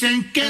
dicen que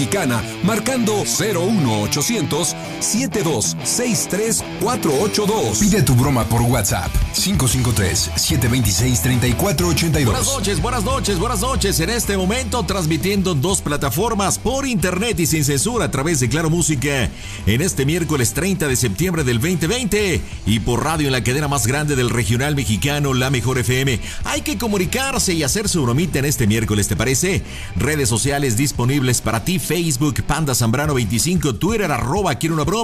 Mexicana marcando 01800 7263 482. Pide tu broma por WhatsApp 553 726 3482. Buenas noches, buenas noches, buenas noches. En este momento transmitiendo en dos plataformas por internet y sin censura a través de Claro Música en este miércoles 30 de septiembre del 2020 y por radio en la cadena más grande del regional mexicano, La Mejor FM. Hay que comunicarse y hacer su bromita en este miércoles, ¿te parece? Redes sociales disponibles para ti, Facebook, Panda Zambrano 25, Twitter, quiero una broma.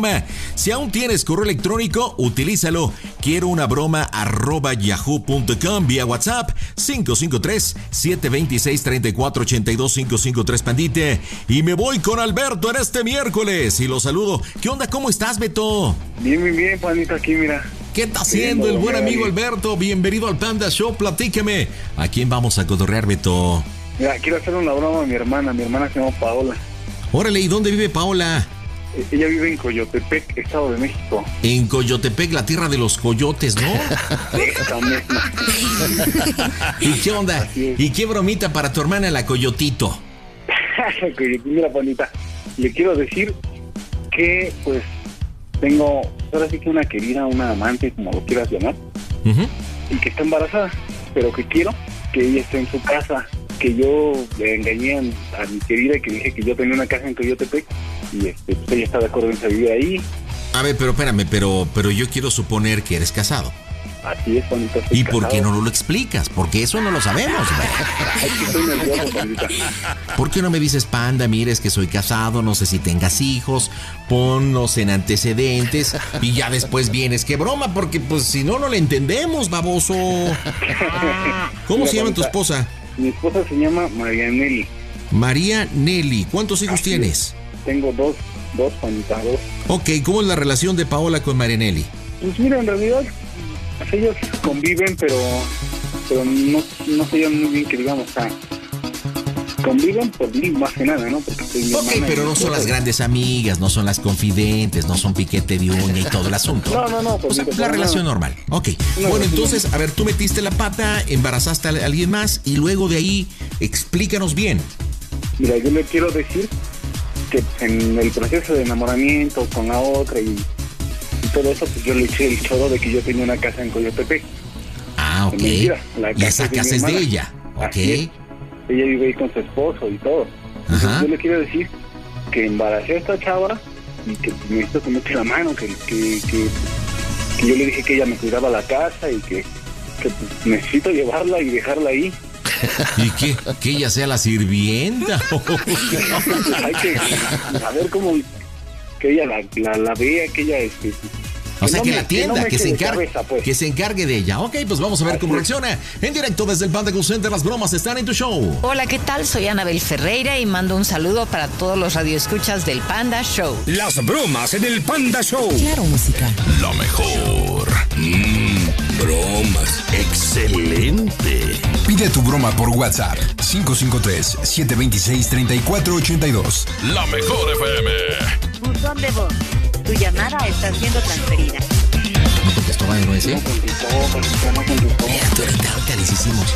Si aún tienes correo electrónico, utilízalo. Quiero una broma arroba yahoo.com vía WhatsApp 553-726-3482-553 Pandite. Y me voy con Alberto en este miércoles y lo saludo. ¿Qué onda? ¿Cómo estás, Beto? Bien, bien, bien, panita, aquí, mira. ¿Qué está haciendo el buen amigo Alberto? Bienvenido al Panda Show, platíqueme. ¿A quién vamos a cotorrear, Beto? Mira, quiero hacer una broma a mi hermana. Mi hermana se llama Paola. Órale, ¿y dónde vive Paola? Ella vive en Coyotepec, Estado de México. En Coyotepec, la tierra de los coyotes, ¿no? Esta misma. ¿Y qué onda? ¿Y qué bromita para tu hermana la Coyotito? Mira, panita, le quiero decir que, pues, tengo, ahora sí que una querida, una amante, como lo quieras llamar, y que está embarazada, pero que quiero que ella esté en su casa. Que yo le engañé a, a mi querida que dije que yo tenía una casa en Coyotepec y este, pues ella está de acuerdo en vivir ahí. A ver, pero espérame, pero, pero yo quiero suponer que eres casado. Así es, estoy ¿Y por qué no lo explicas? Porque eso no lo sabemos. Ay, que estoy nervioso, panita. ¿Por qué no me dices, panda, mires que soy casado, no sé si tengas hijos, ponnos en antecedentes y ya después vienes? ¡Qué broma! Porque pues si no, no le entendemos, baboso. ¿Cómo Mira, se llama tu panita, esposa? Mi esposa se llama Marianelli. María Nelly. ¿Cuántos hijos Así es. tienes? Tengo dos, dos panitas, dos. Ok, ¿cómo es la relación de Paola con María Nelly? Pues mira, en realidad ellos conviven, pero pero no, no se llevan muy bien que digamos, o sea, conviven por mí más que nada, ¿no? Porque soy mi Ok, y pero no son las grandes amigas, no son las confidentes, no son piquete de uña y todo el asunto. No, no, no, O sea, la relación no. normal. Ok. No, bueno, no, entonces, a ver, tú metiste la pata, embarazaste a alguien más y luego de ahí, explícanos bien. Mira, yo le quiero decir que en el proceso de enamoramiento con la otra y, y todo eso, pues yo le eché el choro de que yo tenía una casa en Coyotepec. Ah, ok. Mentira, la y casa esa es de mi casa es de ella. Ok. Ella vive ahí con su esposo y todo. Entonces, yo le quiero decir que embaracé a esta chava y que necesito que me eche la mano, que, que, que, que yo le dije que ella me cuidaba la casa y que, que, pues, necesito llevarla y dejarla ahí. ¿Y qué? Que ella sea la sirvienta. Hay que a ver cómo que ella la, la, la vea, que ella este, O sea, no que me- la tienda, no que, se encargue, cabeza, pues. que se encargue de ella. Ok, pues vamos a ver Así cómo es. reacciona. En directo desde el Panda Center, las bromas están en tu show. Hola, ¿qué tal? Soy Anabel Ferreira y mando un saludo para todos los radioescuchas del Panda Show. Las bromas en el Panda Show. Claro, música. Lo mejor. Mm, bromas. Excelente. Pide tu broma por WhatsApp 553-726-3482. La mejor FM. Buzón de voz. Tu llamada está siendo transferida. ¿No contestó Vane, no ese? no contestó, contestó, no contestó. Espérate, ahorita, ahorita les hicimos.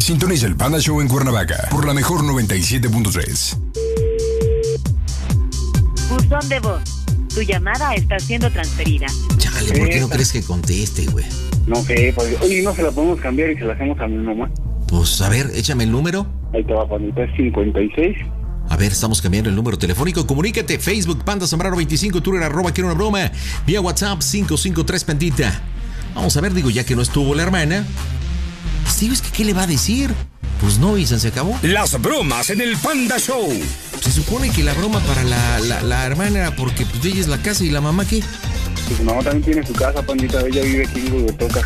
Sintoniza el Panda Show en Cuernavaca por la mejor 97.3. Buzón Buzón de voz. Tu llamada está siendo transferida. Chale, ¿por qué no crees que conteste, güey? No sé, pues, oye, no se la podemos cambiar y se la hacemos a mi mamá. Pues a ver, échame el número. Ahí te va, pandita, es 56. A ver, estamos cambiando el número telefónico. Comunícate, Facebook, Panda Zambrano 25, Twitter, arroba, quiero una broma. Vía WhatsApp, 553 Pandita. Vamos a ver, digo, ya que no estuvo la hermana. Digo, es que, ¿qué le va a decir? Pues no, Isan, se acabó. Las bromas en el Panda Show. Se supone que la broma para la, la, la hermana era porque pues, ella es la casa y la mamá, ¿qué? Pues mamá también tiene su casa, pandita. Ella vive aquí en Toca.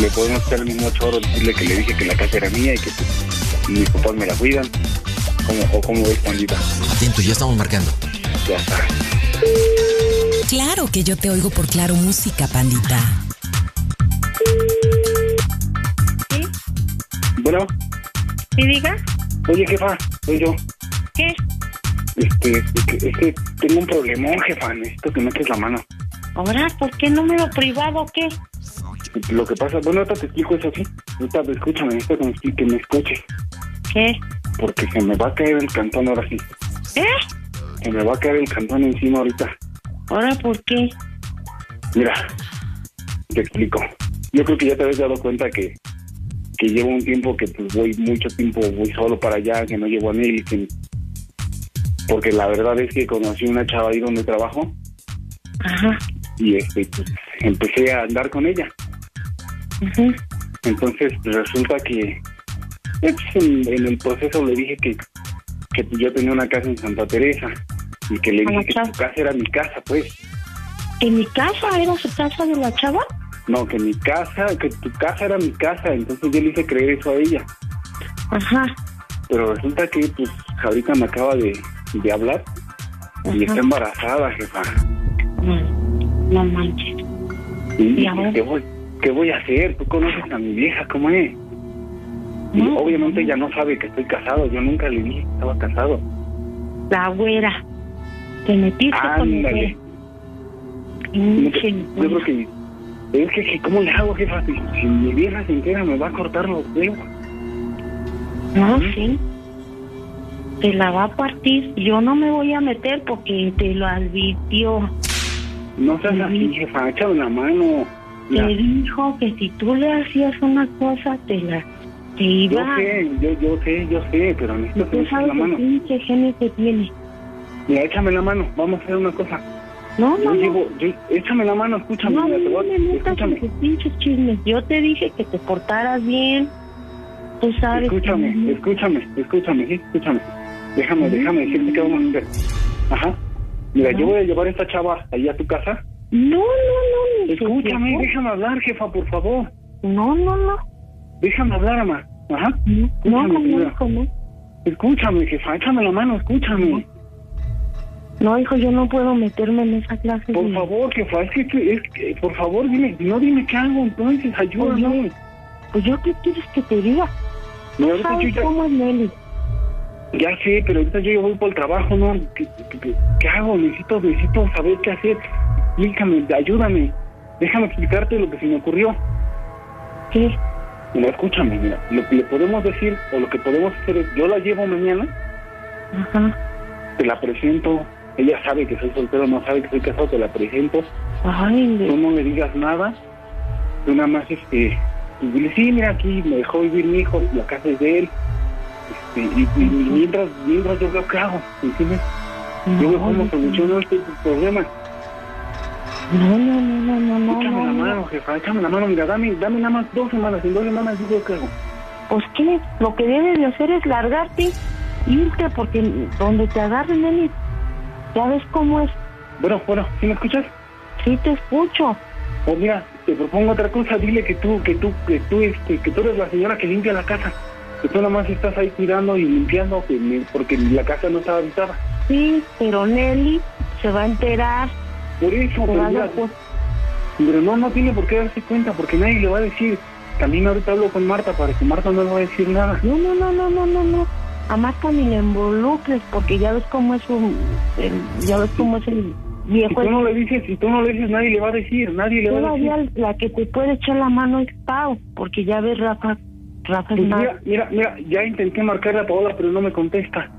Le podemos hacer el mismo choro, decirle que le dije que la casa era mía y que pues, mis papás me la cuidan. ¿Cómo, o cómo ves, pandita? Atento, ya estamos marcando. Ya está. Claro que yo te oigo por Claro Música, pandita. Bueno, ¿Sí diga? oye, jefa, soy yo. ¿Qué? Este, es que, es que tengo un problemón, jefa. Necesito que metes la mano. Ahora, ¿por qué número privado qué? Lo que pasa, bueno, ahorita te explico eso aquí. Ahorita escúchame, necesito que me, que me escuches. ¿Qué? Porque se me va a caer el cantón ahora sí. ¿Eh? Se me va a caer el cantón encima ahorita. ¿Ahora por qué? Mira, te explico. Yo creo que ya te habías dado cuenta que, que llevo un tiempo que pues voy mucho tiempo, voy solo para allá, que no llevo a Nelly. que- porque la verdad es que conocí una chava ahí donde trabajo Ajá. y este pues, empecé a andar con ella. ujú. Entonces pues, resulta que en, en el proceso le dije que, que yo tenía una casa en Santa Teresa y que le ¿A la dije que su casa era mi casa, pues. ¿En mi casa? ¿Era su casa de la chava? No, que mi casa, que tu casa era mi casa, entonces yo le hice creer eso a ella. Ajá. Pero resulta que, pues, ahorita me acaba de, de hablar y Ajá. está embarazada, jefa. No, no manches. ¿Y ¿Y ahora? ¿qué, voy, ¿Qué voy a hacer? Tú conoces a mi vieja, ¿cómo es? Y obviamente ella no sabe que estoy casado, yo nunca le dije que estaba casado. La güera. Te metiste con la Ándale. güera. Yo creo que, es que, que, ¿cómo le hago, jefa? Si, si mi vieja se entera me va a cortar los dedos. No, sí. Te la va a partir. Yo no me voy a meter porque te lo advirtió. No seas así, jefa, échame la mano. Te dijo que si tú le hacías una cosa, te la yo sé, yo, yo sé, yo sé, pero necesito que me eches la mano. pinche genio que tiene. Mira, échame la mano, vamos a hacer una cosa. No, Yo no, no. llevo, yo, échame la mano, escúchame, No, mira, te no voy escúchame, tus pinches chismes. Yo te dije que te portaras bien. Tú sabes. que- escúchame, escúchame, escúchame, sí, escúchame. Déjame, déjame decirte qué vamos a hacer. Ajá. Mira, yo voy a llevar a esta chava ahí a tu casa. No, no, no. Escúchame, déjame hablar, jefa, por favor. No, no, no. Déjame hablar, ama. Ajá. No, no, Escúchame, no, no. Escúchame, jefa, échame la mano, escúchame. No, hijo, yo no puedo meterme en esa clase. Por favor, jefa, es que, es que- por favor, dime, no dime qué hago, entonces, ayúdame. Pues yo, ¿qué quieres que te diga? Mira, Tú sabes ya- cómo es Nelly. Ya sé, pero ahorita yo voy por el trabajo, ¿no? ¿Qué, qué- qué- qué hago? Necesito, necesito saber qué hacer. Explícame, ayúdame. Déjame explicarte lo que se me ocurrió. ¿Qué? Mira, escúchame, mira. Lo que le podemos decir o lo que podemos hacer es, yo la llevo mañana, Ajá. te la presento. Ella sabe que soy soltero, no sabe que soy casado, te la presento. Ay, Tú no le digas nada. Tú nada más, este, pues dile, sí, mira, aquí me dejó vivir mi hijo, la casa es de él. Este, y, y- y mientras, mientras yo veo qué hago, ¿entiendes? Yo veo no, cómo no, soluciono este problema. No, no, no, no, no, Échame la no. mano, jefa, échame la mano. Mira, dame, dame nada más dos semanas. En dos semanas veo qué hago. Pues qué, lo que debes de hacer es largarte, irte, porque donde te agarren, Nelly, ya ves cómo es. Bueno, bueno, ¿sí me escuchas? Sí te escucho. O mira, te propongo otra cosa. Dile que tú, que tú, que tú, este, que tú eres la señora que limpia la casa. Que tú nada más estás ahí cuidando y limpiando porque la casa no estaba habitada. Sí, pero Nelly se va a enterar. Por eso, pero, va a mira, dar cu- pero no, no tiene por qué darse cuenta porque nadie le va a decir. También ahorita hablo con Marta para que Marta no le va a decir nada. No, no, no, no, no, no, no. A Marta ni le involucres, porque ya ves cómo es un, el- ya ves cómo es el Si viejo. tú no le dices, si tú no le dices, nadie le va a decir, nadie le va a decir. La que te puede echar la mano es Pau, porque ya ves Rafa, Rafa es Pues mira, mira, mira, ya intenté marcarle a Paola, pero no me contesta.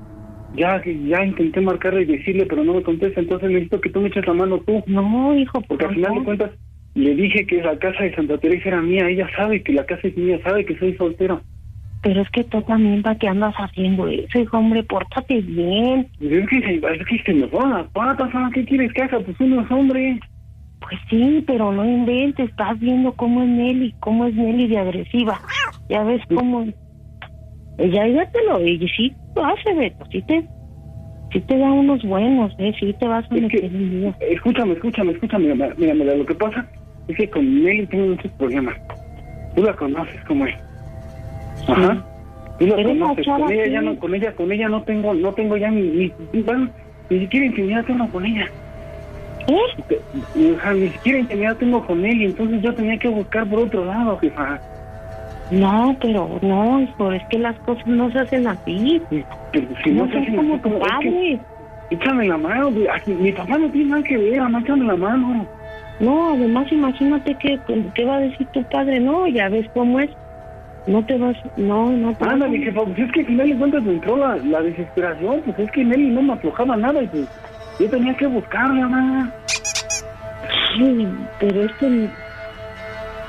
Ya, ya intenté marcarle y decirle, pero no me contesta, entonces necesito que tú me eches la mano tú. No, hijo, Porque al final de cuentas le dije que la casa de Santa Teresa era mía, ella sabe que la casa es mía, sabe que soy soltero. Pero es que tú también, ¿para qué andas haciendo eso, hijo, hombre? Pórtate bien. Y Es que, se- es que se me van las patas. ¿qué quieres que haga? Pues uno es hombre. Pues sí, pero no inventes, estás viendo cómo es Nelly, cómo es Nelly de agresiva. Ya ves cómo... Ella, ella te lo ella sí lo hace, Beto, sí te, sí te da unos buenos, ¿eh? Sí te vas a Es meter que, en lío. escúchame, escúchame, escúchame, mira, mira, mira, lo que pasa es que con Nelly tengo muchos problemas. Tú la conoces como es. Ajá. Tú la Pero conoces, con ella ya no, con ella, con ella no tengo, no tengo ya ni, ni, bueno, ni siquiera intimidad tengo con ella. ¿Eh? Sea, ni siquiera intimidad tengo con él y entonces yo tenía que buscar por otro lado, jefa. No, pero no, hijo, es que las cosas no se hacen así. Pero si no, No se hacen como así, tu como- es que- padre. Échame la mano, mi papá no tiene nada que ver, mamá, échame la mano. No, además imagínate que, qué va a decir tu padre, no, ya ves cómo es. No te vas, no, no te vas Ándale, jefa, pues es que al final de cuentas me entró la, la desesperación, pues es que Nelly no me aflojaba nada y pues yo tenía que buscarla, mamá. Sí, pero es que,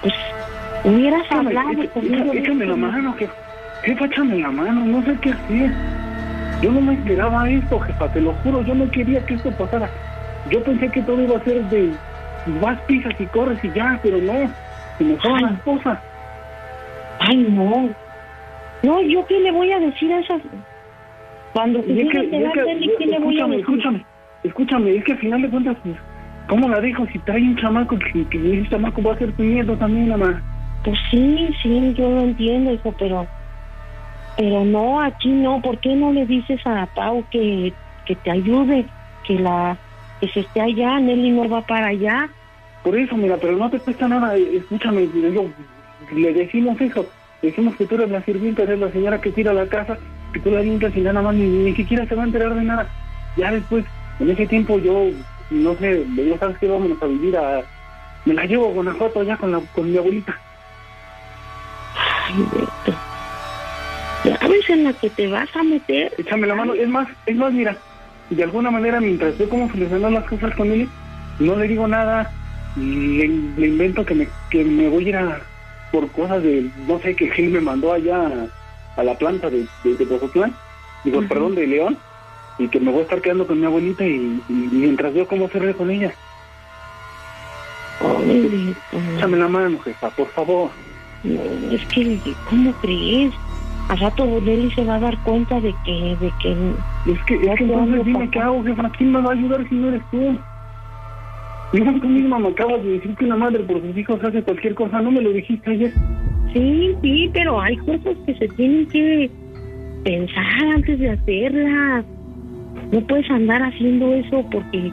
pues, hubieras hablado conmigo. échame la mano, jefa. Jefa, échame la mano, no sé qué hacer. Yo no me esperaba esto, jefa, te lo juro, yo no quería que esto pasara. Yo pensé que todo iba a ser de vas, pisas y corres y ya, pero no, se me fueron las cosas. Ay, no. No, ¿yo qué le voy a decir a esas? Cuando se es que, es que- de él, ¿qué le voy a escúchame, decir? escúchame, escúchame, es que al final de cuentas, pues, ¿cómo la dejo si trae un chamaco que, que ese chamaco va a ser tu nieto también, mamá? Pues sí, sí, yo lo entiendo, hijo, pero pero no, aquí no. ¿Por qué no le dices a Pau que, que te ayude, que la que se esté allá? Nelly no va para allá. Por eso, mira, pero no te cuesta nada, eh, escúchame, yo, le decimos eso, le decimos que tú eres la sirvienta, eres la señora que tira la casa, que tú la limpias y nada más, ni, ni siquiera se va a enterar de nada. Ya después, en ese tiempo yo, no sé, yo sabes que vamos a vivir a... Me la llevo a Guanajuato allá con, la, con mi abuelita. Ay, Beto. En la que te vas a meter. échame la mano. Es más, es más, mira, de alguna manera, mientras veo cómo solucionar las cosas con él, no le digo nada, le, le invento que me, que me voy a ir a, por cosas de, no sé, que Gil me mandó allá a, a la planta de, de, de Pozotlán, digo, perdón, de León, y que me voy a estar quedando con mi abuelita y, y mientras veo cómo se ríe con ella. Échame la mano, jefa, por favor. No, es que, ¿cómo crees? Al rato Nelly se va a dar cuenta de que, de que Es que, es que entonces dime qué hago, jefa. ¿Quién me va a ayudar si no eres tú? Mira, tú misma me acabas de decir que una madre por sus hijos hace cualquier cosa. ¿No me lo dijiste ayer? Sí, sí, pero hay cosas que se tienen que pensar antes de hacerlas. No puedes andar haciendo eso porque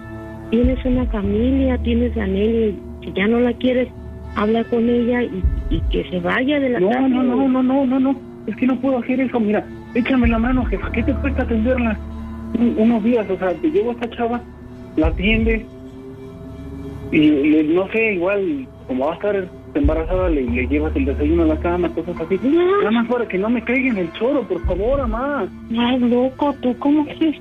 tienes una familia, tienes a Nelly. Si ya no la quieres, habla con ella y, y que se vaya de la No, casa. no, no, no, no, no, no. Es que no puedo hacer eso. Mira, échame la mano, jefa. ¿Qué te cuesta atenderla? Un- unos días, o sea, te llevo a esta chava, la atiende y no sé, igual, como va a estar embarazada, le, le llevas el desayuno a la cama, cosas así. Nada más para que no me caiga en el choro, por favor, mamá. Ay, loco, ¿tú cómo crees?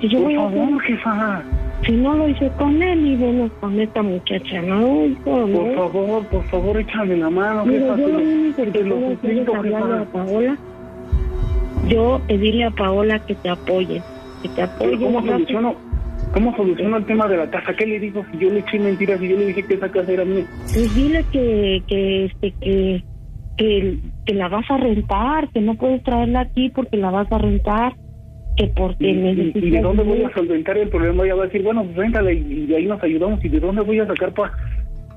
Que yo Por voy a favor, jefa. Si no lo hice con él y bueno, con esta muchacha, no, hijo, Por no. favor, por favor, échame la mano, Mira, jefa. yo lo único que puedo hacer es hablarle a. Paola. Yo pedirle a Paola que te apoye, que te apoye. ¿Cómo soluciono, ¿Cómo soluciono el tema de la casa? ¿Qué le dijo si yo le eché mentiras y yo le dije que esa casa era mía? Pues dile que, que, este, que, que, que la vas a rentar, que no puedes traerla aquí porque la vas a rentar, que porque ¿Y, y- necesitas y de dónde voy a solventar el problema? Ella va a decir, bueno, pues réntala y, de ahí nos ayudamos. ¿Y de dónde voy a sacar pa,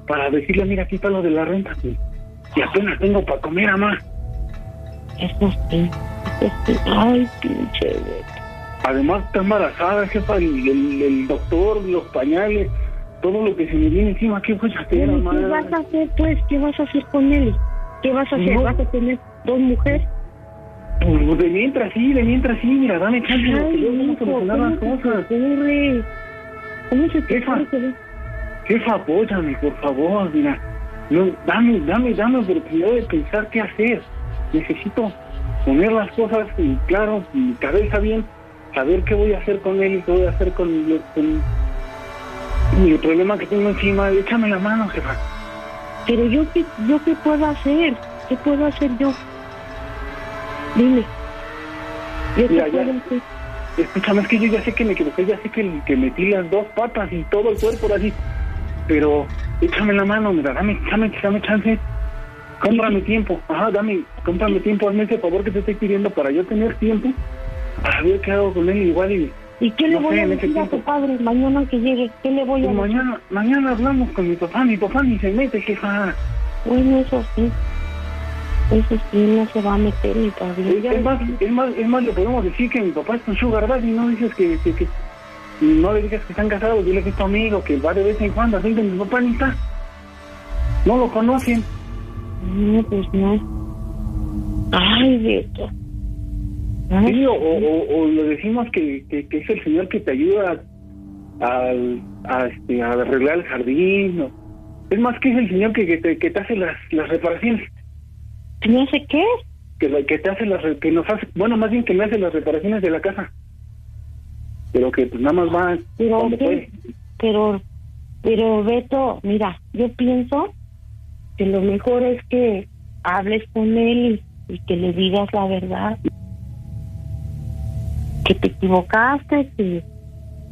para decirle, mira, aquí está lo de la renta? Y, y apenas tengo para comer, mamá. Eso sí. Ay, pinche. Además, está embarazada, jefa, el, el, el doctor, los pañales, todo lo que se me viene encima. ¿Qué voy a hacer, mamá? ¿Qué vas a hacer, pues? ¿Qué vas a hacer con él? ¿Qué vas a hacer? No. ¿Vas a tener dos mujeres? Pues de mientras sí, de mientras sí, mira, dame chance que yo Ay, vamos a solucionar ¿cómo las cosas. ¿Cómo se te Jefa. ocurre Jefa, apóyame, por favor, mira. No, dame, dame, dame oportunidad de pensar qué hacer. Necesito poner las cosas, y claro, mi cabeza bien, saber qué voy a hacer con él y qué voy a hacer con, con, el problema que tengo encima. Échame la mano, jefa. Pero yo qué, yo qué puedo hacer? ¿Qué puedo hacer yo? Dime. Yo ya, ya. Escúchame, es que yo ya sé que me equivoqué, ya sé que, que metí las dos patas y todo el cuerpo así. Pero échame la mano, mira, dame, dame, dame chance. Cómprame tiempo, ajá, dame, cómprame tiempo, hazme ese favor que te estoy pidiendo para yo tener tiempo para ver qué hago con él igual y... ¿Y qué le voy a decir a tu padre mañana que llegue? ¿Qué le voy a pues decir? Mañana, mañana hablamos con mi papá, mi papá ni se mete, jefa. Bueno, eso sí. Eso sí, no se va a meter ni padre. Es, es, más, es, más, es más, le podemos decir que mi papá es un sugar daddy, no dices que, que, que no le digas que están casados, dile que es tu amigo, que va de vez en cuando, así que mi papá ni está. No lo conocen. No, pues no. Ay, Beto. Sí, o, o, le decimos que, que, es el señor que te ayuda a, a, este, a arreglar el jardín. Es más que es el señor que, que, te, que te hace las, las reparaciones. ¿Que me hace qué? Que, que te hace las que nos hace, bueno, más bien que me hace las reparaciones de la casa. Pero que pues nada más va pero, pero, pero Beto, mira, yo pienso que lo mejor es que hables con él y, que le digas la verdad. Que te equivocaste, que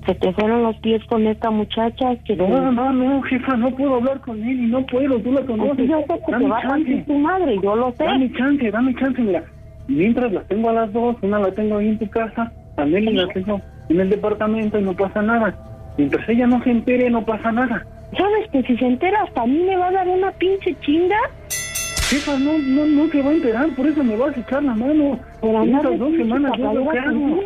se te fueron los pies con esta muchacha. Que no, no, no, jefa, no puedo hablar con él y no puedo, tú la conoces. Yo sé que te va a tu madre, yo lo sé. Dame chance, dame chance, mira. Mientras las tengo a las dos, una la tengo ahí en tu casa, también la tengo en el departamento y no pasa nada. Mientras ella no se entere, no pasa nada. ¿Sabes que si se entera hasta a mí me va a dar una pinche chinga? Jefa, no, no, no se va a enterar, por eso me vas a echar la mano. en esas dos semanas yo veo qué hago.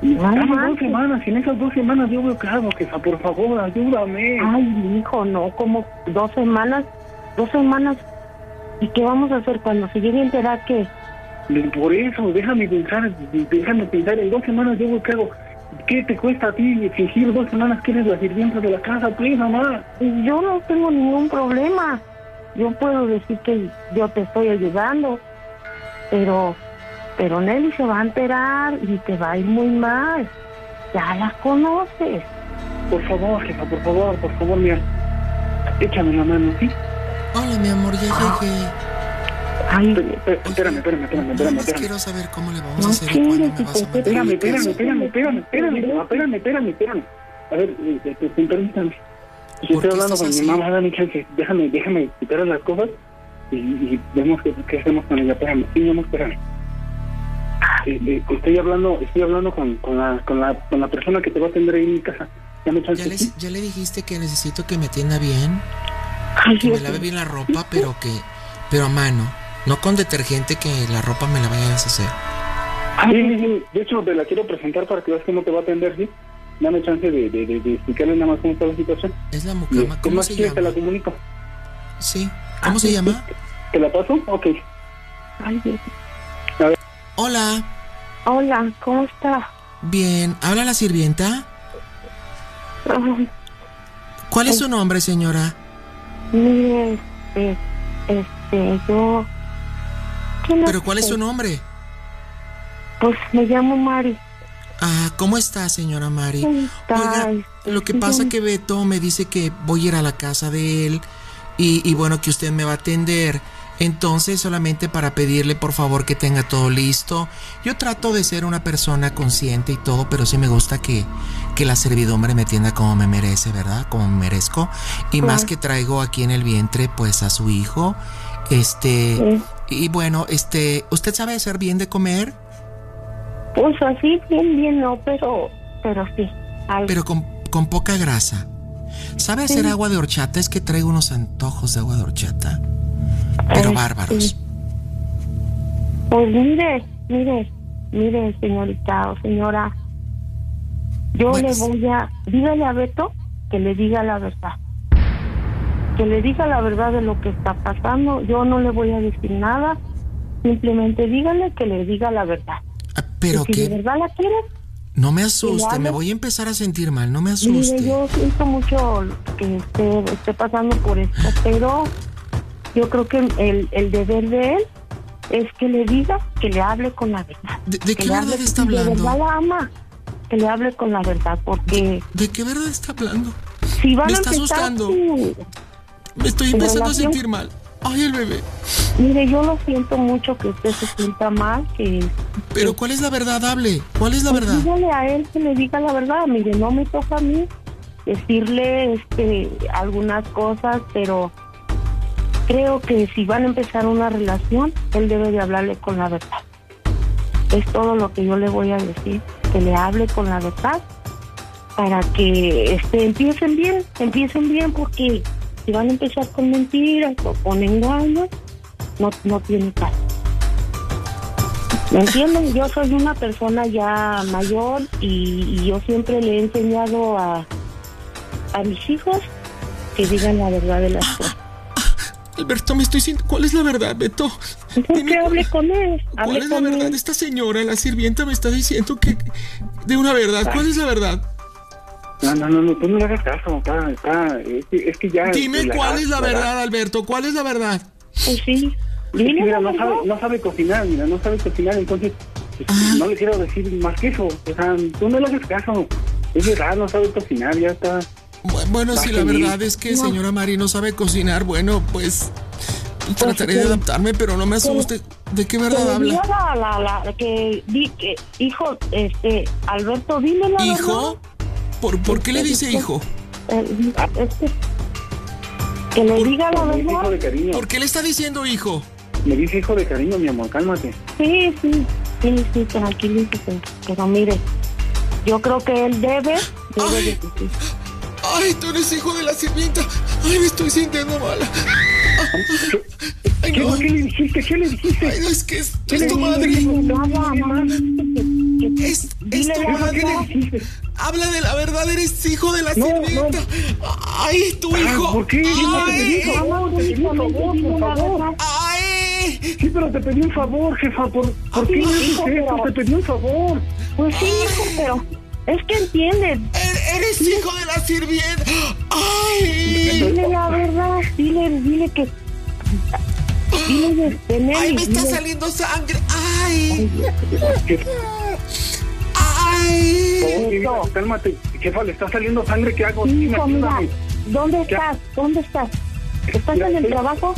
Dame dos semanas, en esas dos semanas yo veo qué hago, jefa, por favor, ayúdame. Ay, hijo, no, como dos semanas, dos semanas. ¿Y qué vamos a hacer cuando se llegue a enterar que...? Por eso, déjame pensar, déjame pensar, en dos semanas yo veo hago. ¿Qué te cuesta a ti fingir dos semanas que eres la sirvienta de la casa, pues, mamá? Yo no tengo ningún problema. Yo puedo decir que yo te estoy ayudando, pero, pero Nelly se va a enterar y te va a ir muy mal. Ya la conoces. Por favor, jefa, por favor, por favor, mira. Échame la mano, ¿sí? Hola, mi amor, ya llegué. Ay, espérame, espérame, espérame, espérame, espérame. quiero saber cómo le vamos a hacer y cuándo me vas a mandar. Espérame, espérame, espérame, espérame, espérame, espérame, espérame, espérame. A ver, permítame. Si estoy hablando con mi mamá, dame chance. Déjame, déjame quitar las cosas y, y vemos qué, qué, hacemos con ella. Espérame, sí, vamos, espérame. Eh, eh, estoy hablando, estoy hablando con, con, la, con, la, con la persona que te va a atender ahí en mi casa. Dame chance. ¿Ya, les, ¿Ya le dijiste que necesito que me atienda bien? que me lave bien la ropa, pero que, pero a mano. No con detergente que la ropa me la vaya a deshacer. Sí, de hecho te la quiero presentar para que veas cómo te va a atender, ¿sí? Dame chance de, de, de, explicarle nada más cómo está la situación. Es la mucama, ¿cómo se llama? te la comunico. Sí, ¿cómo se llama? ¿Te la paso? Ok. Ay, Dios. A ver. Hola. Hola, ¿cómo está? Bien, ¿habla la sirvienta? ¿Cuál es su nombre, señora? Mire, este, este, yo ¿Pero cuál es su nombre? Pues me llamo Mari. Ah, ¿cómo está, señora Mari? Oiga, lo que pasa es que Beto me dice que voy a ir a la casa de él y, y, bueno, que usted me va a atender. Entonces, solamente para pedirle por favor que tenga todo listo. Yo trato de ser una persona consciente y todo, pero sí me gusta que, que la servidumbre me atienda como me merece, ¿verdad? Como me merezco. Y más que traigo aquí en el vientre, pues a su hijo. Este, y bueno, este, ¿usted sabe hacer bien de comer? Pues así, bien, bien, no, pero, pero sí. Pero con, con, poca grasa. ¿Sabe hacer agua de horchata? Es que traigo unos antojos de agua de horchata. Pero bárbaros. Pues mire, mire, mire, señorita o señora. Yo le voy a. Dígale a Beto que le diga la verdad que le diga la verdad de lo que está pasando. Yo no le voy a decir nada. Simplemente dígale que le diga la verdad. Ah, pero que de verdad la quiere. No me asuste, me voy a empezar a sentir mal, no me asuste. yo siento mucho que esté, esté pasando por esto, pero yo creo que el, el deber de él es que le diga que le hable con la verdad. ¿De, que qué verdad hable- está hablando? De verdad la ama, que le hable con la verdad, porque ¿De qué verdad está hablando? si van Me a está asustando. su- Me estoy ¿En empezando a sentir mal. Ay, el bebé. Mire, yo lo siento mucho que usted se sienta mal, que Pero ¿cuál es la verdad? Hable. ¿Cuál es la Pues verdad? dígale a él que le diga la verdad. Mire, no me toca a mí decirle este, algunas cosas, pero creo que si van a empezar una relación, él debe de hablarle con la verdad. Es todo lo que yo le voy a decir, que le hable con la verdad para que este, empiecen bien, empiecen bien, porque si van a empezar con mentiras o con engaños, no, no tiene caso. ¿Me entienden? Yo soy una persona ya mayor y, y yo siempre le he enseñado a, a mis hijos que digan la verdad de las cosas. Alberto, me estoy sintiendo. ¿Cuál es la verdad, Beto? ¿Por qué hable con él? ¿Cuál es la verdad? él. Esta señora, la sirvienta, me está diciendo que. De una verdad. ¿Cuál es la verdad? No, no, no, no, tú no le hagas caso, está, está, es que, es que ya... Dime la- cuál es la verdad, Alberto. ¿Cuál es la verdad? Pues sí. Mira, la no sabe, no sabe cocinar, mira, no sabe cocinar, entonces pues, Ah. no le quiero decir más que eso. O sea, tú no le hagas caso. Es verdad, no sabe cocinar, ya está. Bu- Bueno, si la verdad es que No. señora Mari no sabe cocinar, bueno, pues. Trataré de adaptarme, pero no me asuste. ¿De qué verdad habla? diga la, la, la- que, que, hijo, este, Alberto, dile la ¿Hijo? ¿Por, ¿Por qué le dice hijo? verdad. Eh, este, que le diga la hijo verdad. ¿Por qué le está diciendo hijo? Me dice hijo de cariño, mi amor, cálmate. Sí, sí, sí, sí, tranquilízate. Pero mire, yo creo que él debe, debe de decir, Ay, tú eres hijo de la sirvienta. Ay, me estoy sintiendo mal. Ay, ¿Qué, no. ¿Qué le dijiste? ¿Qué le dijiste? Ay, no, es que es, ¿Qué es tu madre. Es, es tu ¿Qué madre. Habla de la verdad, eres hijo de la No, sirvienta. Ay, tu Ah, hijo. ¿Por qué? No, Ay, ay. Sí, pero te pedí un favor, jefa. ¿Por, ¿por qué no dices eso? pero- Te pedí un favor. Pues sí, hijo, pero es que entiendes. Er- Eres hijo de la sirvienta. Ay. Dile la verdad, dile, dile que. Dile de tener. Ay, me está dile- saliendo sangre. Ay. Ay. mira, cálmate. Jefa, le está saliendo sangre. ¿Qué hago? Hijo, mira. ¿dónde estás? ¿Dónde estás? ¿Estás en el estoy- trabajo?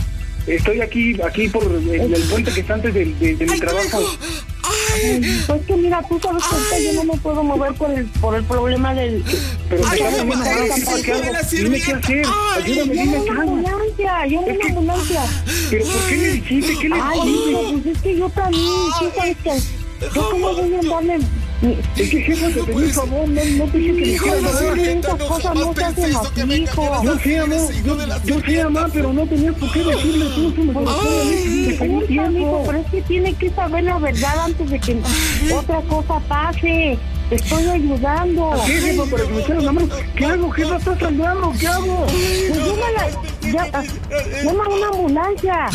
Estoy aquí, aquí por el, el puente que está antes del- de, de mi Ay, trabajo. hijo. Pues que mira, tú sabes que yo no me puedo mover por el, por el problema del... Pero Ay, ¿qué Dime qué hacer. Ayúdame, Llama dime una qué hago. ambulancia, llama Es una que- ambulancia. ¿Pero por qué le dijiste? ¿Qué le Ay, dijiste? hijo, pues es que yo también, sabes que... Yo cómo voy a. Es que jefa, te pedí un favor. No, no te dije que dijera la nada. no cosas no se hacen así, que me hijo. Yo sé, amor, yo, yo mamá, pero no tenías por qué decirle tú, tú me. Te tiempo. pero es que tiene que saber la verdad antes de que otra cosa pase. Te estoy ayudando. ¿Qué, jefa, para que me echaras la mano? ¿Qué hago, jefa? ¿Estás sangrando? ¿Qué hago? Pues llámala, ya- llama a una ambulancia.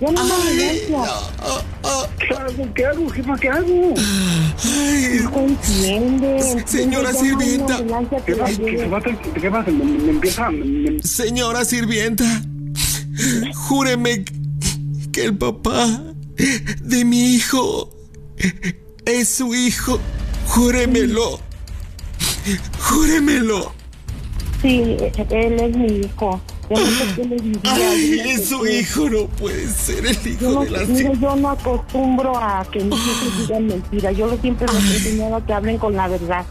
Llama a una ambulancia. ¿Qué hago? ¿Qué hago, jefa? ¿Qué hago? Hijo, entiende. Señora sirvienta. me, me empieza... me- me- Señora sirvienta, júreme que el papá de mi hijo es su hijo. Júremelo. Júremelo. Sí, él es mi hijo. Yo no sé qué le diría. Ay, es su hijo, no puede ser el hijo no, de la mire, yo no acostumbro a que mis hijos digan mentiras. Yo siempre les he enseñado a que hablen con la verdad.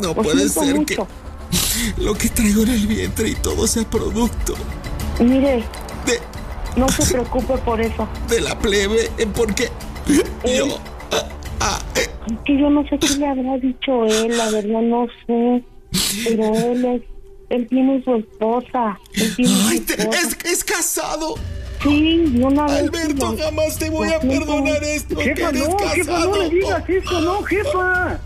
No puede ser mucho. que lo que traigo en el vientre y todo sea producto Mire, de, no se preocupe por eso. de la plebe, eh, porque yo... ah, ah, Es que yo no sé qué le habrá dicho él, la verdad no sé. Pero él es, él tiene su esposa. Él tiene ay, su te- esposa. es, es casado. Sí, una vez. Alberto, jamás te voy a siento perdonar esto. que Jefa, eres no, jefa, no le digas eso, no, jefa.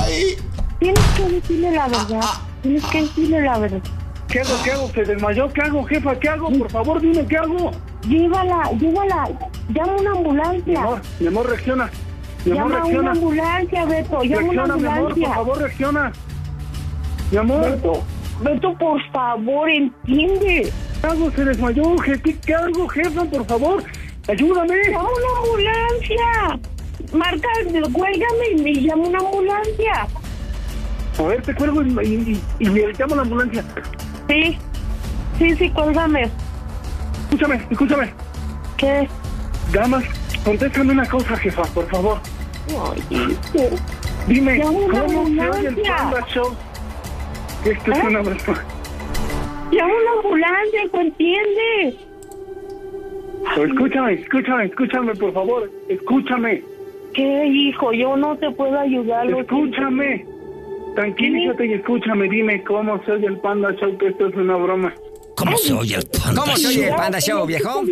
Ay, Tienes que decirle la verdad. Tienes que decirle la verdad. ¿Qué hago, qué hago? ¿Se desmayó? ¿Qué hago, jefa? ¿Qué hago? Por favor, dime, ¿qué hago? Llévala, llévala. Llama una Mi ambulancia. amor, mi amor, reacciona. Mi amor, Llama a una reacciona. ambulancia, Beto. Llama a una Reacciona, mi amor, por ambulancia. favor, reacciona. Mi amor, Beto, Beto, por favor, entiende. ¿qué hago? Se desmayó, je- ¿qué, hago, jefa? Por favor. ayúdame. ¡Llama una ambulancia! Marca, cuélgame y me llama una ambulancia. A ver, te cuelgo y, y, y, me llamo la ambulancia. Sí, sí, sí, cuélgame. Escúchame, escúchame. ¿Qué? Damas, contéstame una cosa, jefa, por favor. Ay, Dime, ¿cómo se oye el. Panda Show? Esto es ¿Eh? una broma. llama una ambulancia, ¿tú entiendes? Escúchame, escúchame, escúchame, por favor. Escúchame, ¿Qué, hijo? Yo no te puedo ayudar. escúchame. Tranquilízate y escúchame. Dime cómo se oye el Panda Show, que esto es una broma. ¿Cómo se oye el panda? ¿Cómo se oye el Panda Show, viejo?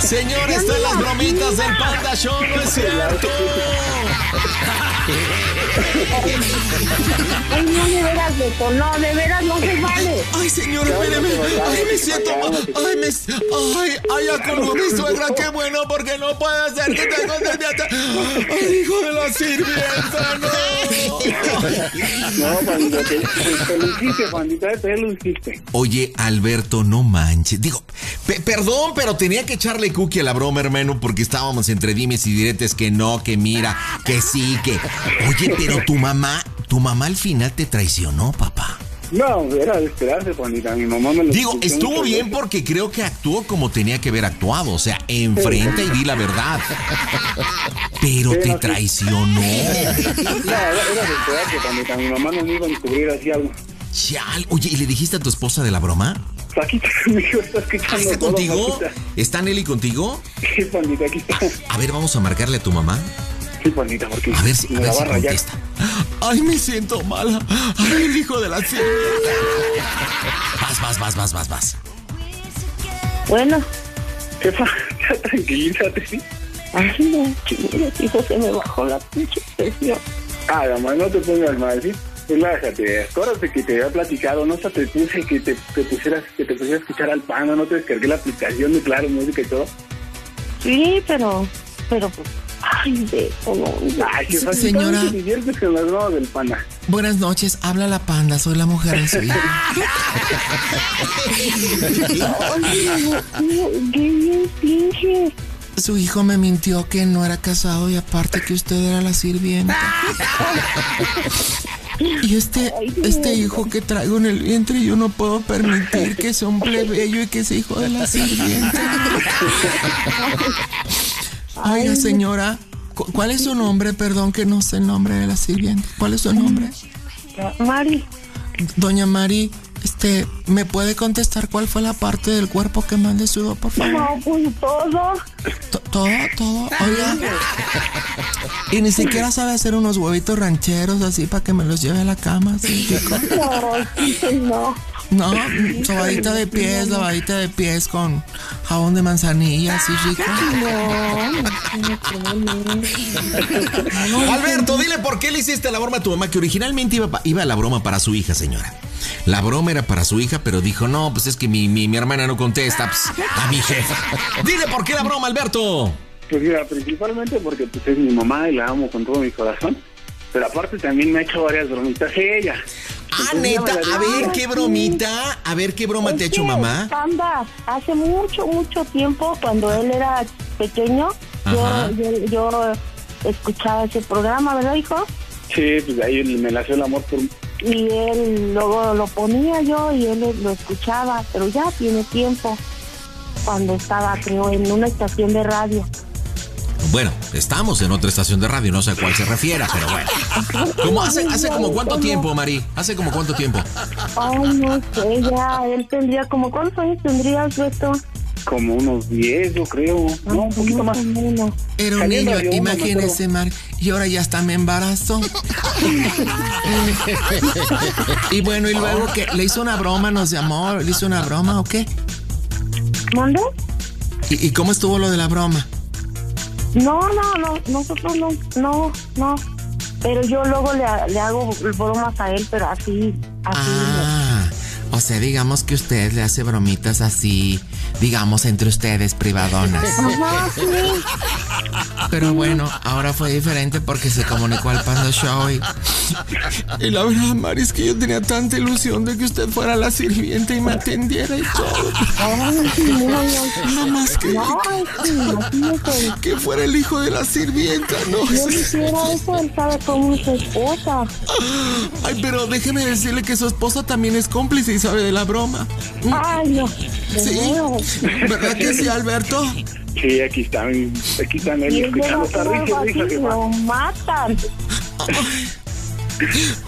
Señor, están las bromitas del Panda Show, no es cierto. No, de veras, Beto, no, de veras no se vale. Ay, señor, espéreme. Ay, me siento mal. Ay, me. Ay, ay, ya colgó mi suegra. Qué bueno, porque no puede ser que tengo desde hasta. Ay, hijo de la sirvienta, no. No, pandita, te, te lo hiciste, pandita, te lo hiciste. Oye, Alberto, no manches. Digo, pe- perdón, pero tenía que echarle cookie a la broma, hermano, porque estábamos entre dimes y diretes que no, que mira, que sí, que. Oye, pero tu mamá, tu mamá al final te traicionó, papá. No, era de esperarse, pandita. Mi mamá me lo Digo, estuvo bien veces. porque creo que actuó como tenía que haber actuado, o sea, enfrente y di la verdad. Pero Sí, te no, sí. traicionó. No, era, era de esperarse, pandita. Mi mamá no me iba a encubrir así algo. Chal. Oye, ¿y le dijiste a tu esposa de la broma? Aquí está conmigo, está escuchando ¿Está contigo? ¿Está Nelly contigo? Sí, pandita, aquí está. A ver, vamos a marcarle a tu mamá. Sí, porque A ver si, a me ver la si va a rayar. contesta. Ay, me siento mala. Ay, el hijo de la sirvienta. Vas, vas, vas, vas, vas, vas. Bueno, Jefa, ya tranquilízate, ¿sí? ay, no, chingue, hijo, se me bajó la pinche presión. Ah, mamá, no te pongas mal, ¿sí? Relájate, acuérdate que te había platicado, no hasta te puse que te, te pusieras, que te pusieras a escuchar al panda, no te descargué la aplicación de Claro Música y todo. Sí, pero, pero pues, ay, Beto, no, Ay, qué fácil, señora. ¿cómo te diviertes con las bromas del panda? Buenas noches, habla la panda, soy la mujer de su hija. Qué bien finge. Su hijo me mintió que no era casado y aparte que usted era la sirvienta. Y este, este hijo que traigo en el vientre, yo no puedo permitir que sea un plebeyo y que sea hijo de la sirvienta. Oiga, señora, cu- ¿cuál es su nombre? Perdón que no sé el nombre de la sirvienta. ¿Cuál es su nombre? Mari, Doña Mari, este, ¿me puede contestar cuál fue la parte del cuerpo que más le sudó, por favor? no, pues todo. To- Todo, todo, oiga. Y ni siquiera sabe hacer unos huevitos rancheros así para que me los lleve a la cama, rico. No, no. No, sobadita de pies, lavadita de pies con jabón de manzanilla, así rico. Alberto, dile por qué le hiciste la broma a tu mamá, que originalmente iba, pa- iba la broma para su hija, señora. La broma era para su hija, pero dijo, no, pues es que mi, mi, mi hermana no contesta pues, a mi jefa. Dile por qué la broma, Alberto. Pues mira, principalmente porque pues es mi mamá y la amo con todo mi corazón. Pero aparte también me ha hecho varias bromitas ella. Ah, neta, a ver qué bromita, a ver qué broma te ha hecho mamá. Panda, hace mucho, mucho tiempo, cuando él era pequeño, yo, yo, yo escuchaba ese programa, ¿verdad, hijo? Sí, pues ahí me la hace el amor por... Y él luego lo ponía yo y él lo escuchaba, pero ya tiene tiempo, cuando estaba, creo, en una estación de radio. Bueno, estamos en otra estación de radio, no sé a cuál se refiera, pero bueno. ¿Cómo hace, hace como cuánto tiempo, Mari? ¿Hace como cuánto tiempo? Ay, no sé, ya, él tendría como, ¿cuántos años tendrías, Beto? Como unos 10, yo creo. No, un poquito más. Era un niño, imagínese, Mar, y ahora ya está me embarazó. y bueno, y luego que le hizo una broma, nos llamó, le hizo una broma o qué? ¿Mande? ¿Y, y cómo estuvo lo de la broma? No, no, no, nosotros no, no, no. Pero yo luego le, le hago bromas a él, pero así, así. Ah, O sea, digamos que usted le hace bromitas así, digamos, entre ustedes, privadonas. Pero bueno, ahora fue diferente porque se comunicó al Panda Show y... Y la verdad, Mari, es que yo tenía tanta ilusión de que usted fuera la sirvienta y me atendiera y todo. Nada más que... Que fuera el hijo de la sirvienta, ¿no? Yo quisiera eso, él sabe cómo es su esposa. Ay, pero déjeme decirle que su esposa también es cómplice sabe de la broma. Ay, no. Sí. ¿Verdad que sí, Alberto? Sí, aquí están, aquí están ellos escuchando matan.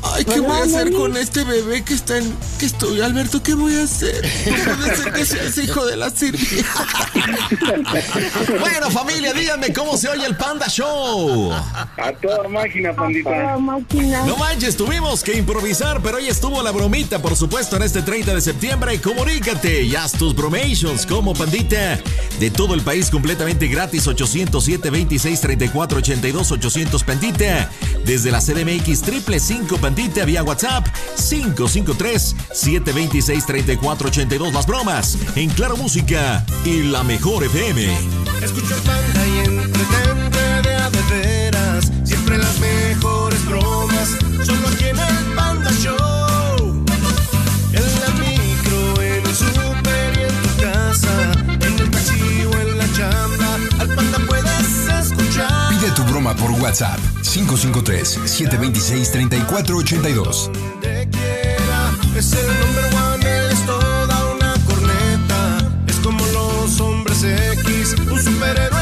Ay, ¿qué voy a hacer con este bebé que está en... que estoy, Alberto? ¿Qué voy a hacer? No puede ser que sea ese hijo de la sirvienta. Bueno, familia, díganme cómo se oye el Panda Show. A toda máquina, pandita. Toda máquina. No manches, tuvimos que improvisar, pero hoy estuvo la bromita, por supuesto, en este 30 de septiembre. Comunícate y haz tus bromations como pandita. De todo el país completamente gratis, 807 26 34 82 800 pandita. Desde la CDMX triple 5 pandita vía WhatsApp 553 726 34 82 las bromas en Claro Música y la mejor FM. El panda y entretente de a de veras. Siempre las mejores bromas. Solo aquí en el Panda Show. En la micro, en el super y en tu casa. En el taxi o en la chamba. Al panda puedes escuchar. Pide tu broma por WhatsApp 553-726-3482. Donde quiera. Es el number one, él es superhéroe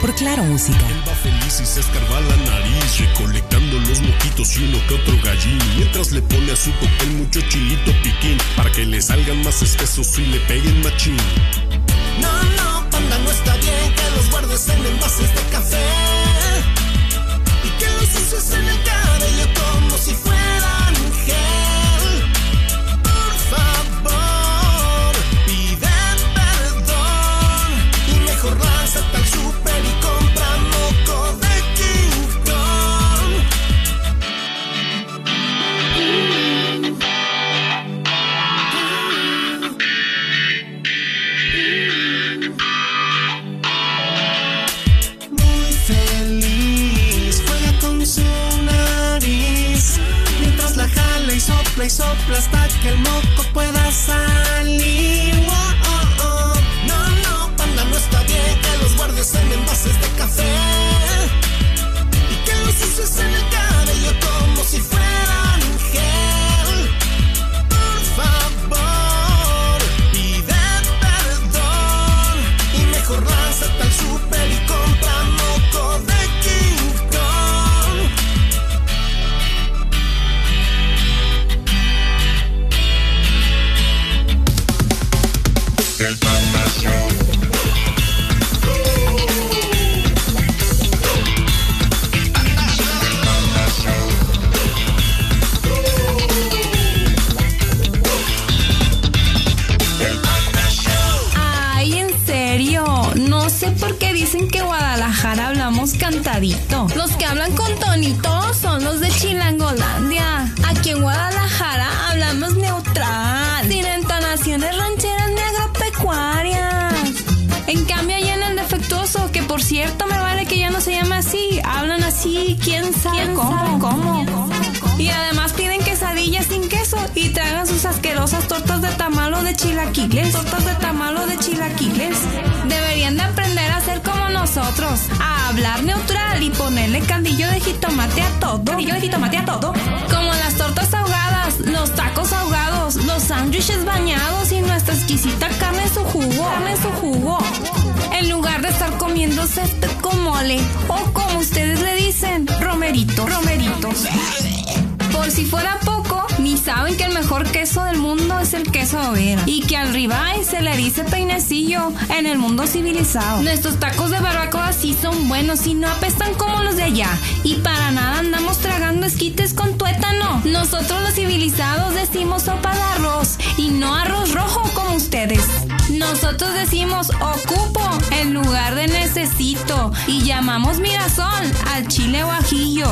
por Claro Música. Él va feliz y se escarba la nariz, recolectando los moquitos y uno que otro gallín. Mientras le pone a su cóctel mucho chilito piquín, para que le salgan más espesos y le peguen machín. No, no, panda, no está bien que los guardes en envases de café. Sé por qué dicen que Guadalajara hablamos cantadito. Los que hablan con tonito son los de Chilangolandia. Aquí en Guadalajara hablamos neutral, sin entonaciones rancheras ni agropecuarias. En cambio, allá en el defectuoso, que por cierto me vale que ya no se llama así, hablan así, quién sabe cómo, cómo. Y además piden quesadillas sin queso y tragan sus asquerosas tortas de tamalo de chilaquiles. Tortas de tamalo de chilaquiles. Deberían de aprender a ser como nosotros, a hablar neutral y ponerle candillo de jitomate a todo. Candillo de jitomate a todo. Como las tortas ahogadas, los tacos ahogados, los sándwiches bañados y nuestra exquisita carne en su jugo. En lugar de estar comiendo césped con mole o como ustedes le dicen, romeritos. Romeritos. Por si fuera poco, ni saben que el mejor queso del mundo es el queso Overa. Y que al ribeye se le dice peinecillo en el mundo civilizado. Nuestros tacos de barbacoa sí son buenos y no apestan como los de allá. Y para nada andamos tragando esquites con tuétano. Nosotros los civilizados decimos sopa de arroz y no arroz rojo como ustedes. Nosotros decimos ocupo en lugar de necesito y llamamos mirasol al chile guajillo.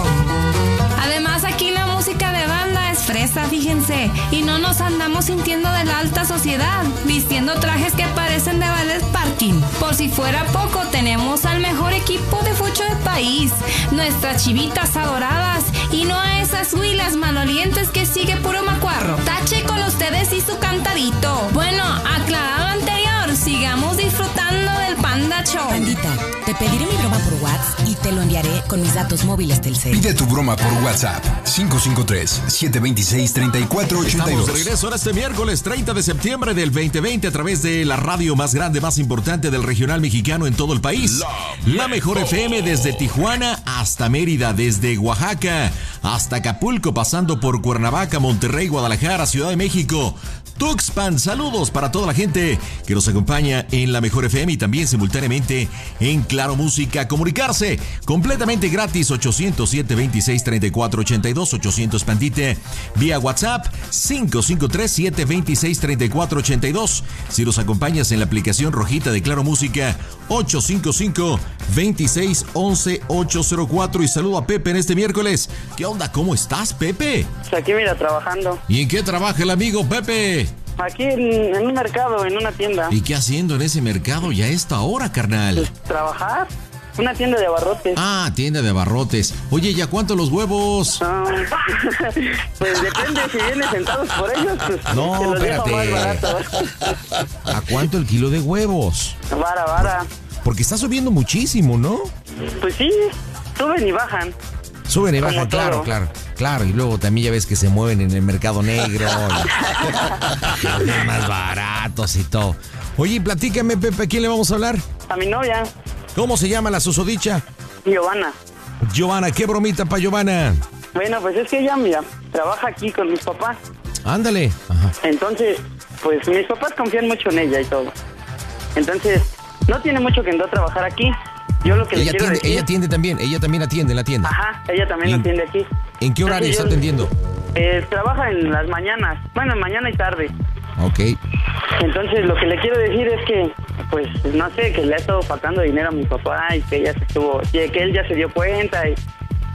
Además aquí la música de banda es fresa, fíjense, y no nos andamos sintiendo de la alta sociedad, vistiendo trajes que parecen de ballet parking. Por si fuera poco, tenemos al mejor equipo de fucho del país, nuestras chivitas adoradas y no a esas huilas malolientes que sigue puro macuarro. Tache con ustedes y su cantadito. Bueno, aclarado anterior, sigamos disfrutando del Panda Show. Pandita, te pediré mi broma por WhatsApp y te lo enviaré con mis datos móviles Telcel. Pide tu broma por WhatsApp 553-726-3482. Estamos de regreso ahora este miércoles 30 de septiembre del 2020 a través de la radio más grande, más importante del regional mexicano en todo el país. La mejor FM desde Tijuana hasta Mérida, desde Oaxaca hasta Acapulco, pasando por Cuernavaca, Monterrey, Guadalajara, Ciudad de México. Tuxpan, saludos para toda la gente que nos acompaña en la Mejor FM y también simultáneamente en Claro Música. Comunicarse completamente gratis 807 26 34 82 800 Pandite vía WhatsApp 553 726 34 82. Si nos acompañas en la aplicación rojita de Claro Música 855 26 11 804 y saludo a Pepe en este miércoles. ¿Qué onda? ¿Cómo estás, Pepe? Pues aquí, mira, trabajando. ¿Y en qué trabaja el amigo Pepe? Aquí en, en un mercado, en una tienda. ¿Y qué haciendo en ese mercado ya a esta hora, carnal? ¿Trabajar? Una tienda de abarrotes. Ah, tienda de abarrotes. Oye, ¿ya cuánto los huevos? Ah, pues depende si vienes sentados por ellos. Pues, No, los espérate. más barato. ¿A cuánto el kilo de huevos? Vara, vara. Porque está subiendo muchísimo, ¿no? Pues sí, suben y bajan. Suben y bajan, claro, claro. Claro, y luego también ya ves que se mueven en el mercado negro. y más baratos y todo. Oye, platícame, Pepe, ¿a quién le vamos a hablar? A mi novia. ¿Cómo se llama la susodicha? Giovanna. Giovanna, ¿qué bromita para Giovanna? Bueno, pues es que ella, mira, trabaja aquí con mis papás. Ándale. Ajá. Entonces, pues mis papás confían mucho en ella y todo. Entonces, no tiene mucho que entrar a trabajar aquí. Yo lo que le Ella quiero atiende, decir... ella atiende también, ella también atiende en la tienda. Ajá, ella también ¿En- atiende aquí. ¿En qué horario está yo- atendiendo? Eh, trabaja en las mañanas. Bueno, mañana y tarde. Ok. Entonces, lo que le quiero decir es que, pues, no sé, que le ha estado faltando dinero a mi papá y que ella se estuvo, que que él ya se dio cuenta y,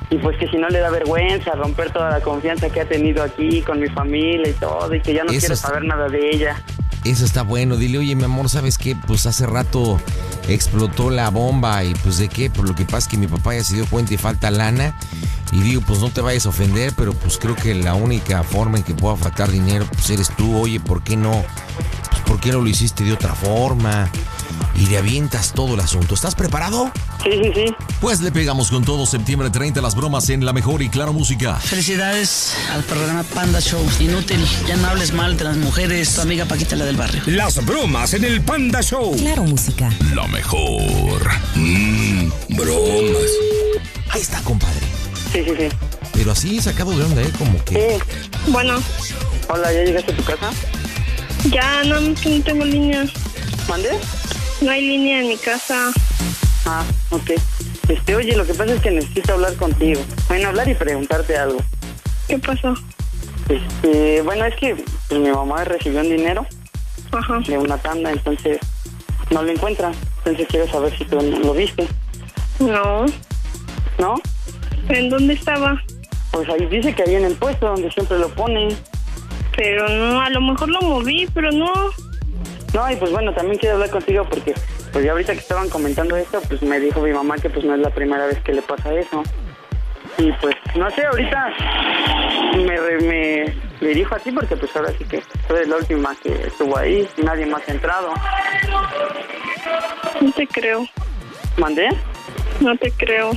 y pues que si no le da vergüenza romper toda la confianza que ha tenido aquí con mi familia y todo y que ya no Eso quiere está- saber nada de ella. Eso está bueno. Dile, oye, mi amor, ¿sabes qué? Pues hace rato explotó la bomba y pues de qué? Por lo que pasa es que mi papá ya se dio cuenta y falta lana. Y digo, pues no te vayas a ofender, pero pues creo que la única forma en que pueda faltar dinero, pues eres tú. Oye, ¿por qué no? Pues ¿por qué no lo hiciste de otra forma? Y le avientas todo el asunto. ¿Estás preparado? Sí, sí, sí. Pues le pegamos con todo septiembre 30 las bromas en la mejor y claro música. Felicidades al programa Panda Show. Inútil, ya no hables mal de las mujeres, tu amiga Paquita la del barrio. Las bromas en el Panda Show. Claro, música. La mejor. Mmm, bromas. Ahí está, compadre. Sí, sí, sí. Pero así sacado de onda, ¿eh? Como que... Bueno, Hola, ¿ya llegaste a tu casa? ya no, no tengo línea. ¿Mande? No hay línea en mi casa. Ah, ok. Este, oye, lo que pasa es que necesito hablar contigo. Bueno, hablar y preguntarte algo. ¿Qué pasó? Este, bueno, es que pues, mi mamá recibió un dinero Ajá. de una tanda, entonces no lo encuentra. Entonces quiero saber si tú lo viste. No. ¿No? ¿En dónde estaba? Pues ahí dice que ahí en el puesto donde siempre lo ponen. Pero no, a lo mejor lo moví, pero no. No, y pues bueno, también quiero hablar contigo porque pues ya ahorita que estaban comentando esto, pues me dijo mi mamá que pues no es la primera vez que le pasa eso. Y pues, no sé, ahorita me, me, me dijo así porque pues ahora sí que eres la última que estuvo ahí, nadie más ha entrado. No te creo. ¿Mandé? No te creo.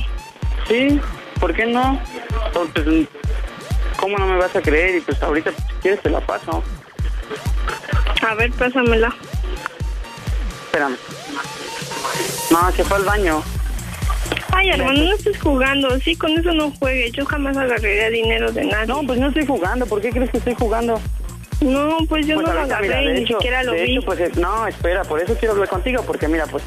Sí, ¿por qué no? Pues, ¿Cómo no me vas a creer? Y pues ahorita, pues, si quieres, te la paso. A ver, pásamela. Espérame. No, se fue al baño. Ay, hermano, no estés jugando. Sí, con eso no juegues. Yo jamás agarraría dinero de nadie. No, pues no estoy jugando. ¿Por qué crees que estoy jugando? No, pues yo Pues no lo agarré mira, ni hecho- siquiera lo de vi. hecho, pues, eh, no, espera, por eso quiero hablar contigo, porque mira, pues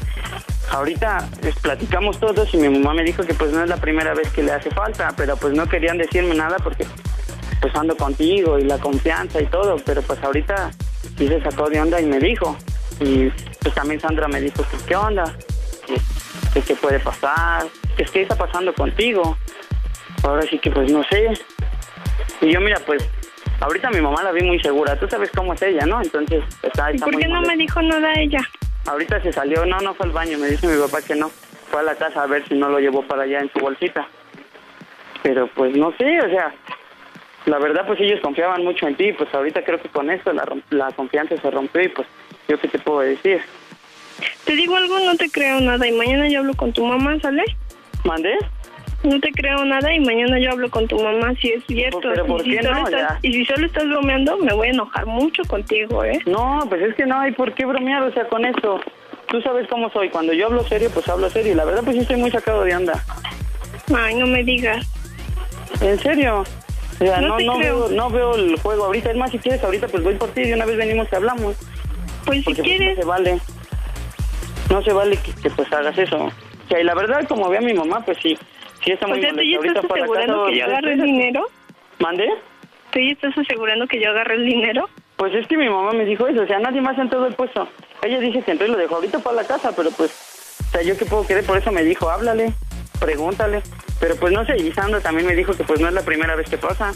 ahorita pues, platicamos todos y mi mamá me dijo que pues no es la primera vez que le hace falta, pero pues no querían decirme nada porque pues ando contigo y la confianza y todo, pero pues ahorita sí se sacó de onda y me dijo. Y pues también Sandra me dijo que qué onda, que qué puede pasar, que es que está pasando contigo. Ahora sí que pues no sé. Y yo mira, pues ahorita mi mamá la vi muy segura, tú sabes cómo es ella, ¿no? Entonces está, ¿Y está por muy qué no me dijo nada ella? Ahorita se salió, no, no fue al baño, me dice mi papá que no. Fue a la casa a ver si no lo llevó para allá en su bolsita. Pero pues no sé, o sea, la verdad pues ellos confiaban mucho en ti, pues ahorita creo que con esto la, la confianza se rompió y pues yo qué te puedo decir. Te digo algo, no te creo nada. Y mañana yo hablo con tu mamá, ¿sale? ¿Mandé? No te creo nada y mañana yo hablo con tu mamá si es cierto. Pues, pero ¿por y, si qué no? estás, Ya. y si solo estás bromeando, me voy a enojar mucho contigo, ¿eh? No, pues es que no hay por qué bromear, o sea, con esto. Tú sabes cómo soy, cuando yo hablo serio, pues hablo serio. Y la verdad pues sí estoy muy sacado de onda. Ay, no me digas. ¿En serio? O sea, No no, te no, creo. veo, no veo el juego ahorita. Es más, si quieres, ahorita pues voy por ti y una vez venimos y hablamos. Pues Porque, si quieres. no se vale. No se vale que, que, pues hagas eso. O sea, y la verdad, como ve a mi mamá, pues sí. Sí está O muy sea, ¿tú ya molesta. Ahorita estás fue a la asegurando casa, que yo pues, agarre el dinero? ¿Mande? ¿Tú ya estás asegurando que yo agarre el dinero? Pues es que mi mamá me dijo eso. O sea, nadie más en todo el puesto. Ella dice que y lo dejó ahorita para la casa, pero pues... O sea, yo qué puedo querer, por eso me dijo, háblale, pregúntale. Pero pues no sé, y Sandra también me dijo que pues no es la primera vez que pasa.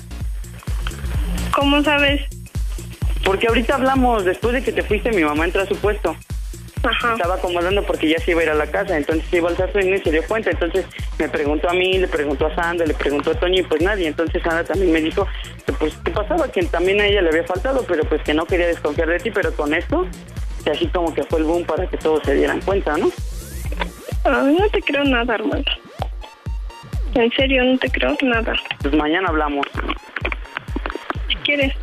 ¿Cómo sabes? Porque ahorita hablamos, después de que te fuiste, mi mamá entró a su puesto. Estaba acomodando porque ya se iba a ir a la casa, entonces iba a alzar y se dio cuenta. Entonces me preguntó a mí, le preguntó a Sandra, le preguntó a Toño y pues nadie. Entonces Sandra también me dijo que pues qué pasaba, que también a ella le había faltado, pero pues que no quería desconfiar de ti, pero con esto, que así como que fue el boom para que todos se dieran cuenta, ¿no? Ay, no te creo nada, hermano. En serio, no te creo nada. Pues mañana hablamos. Si quieres.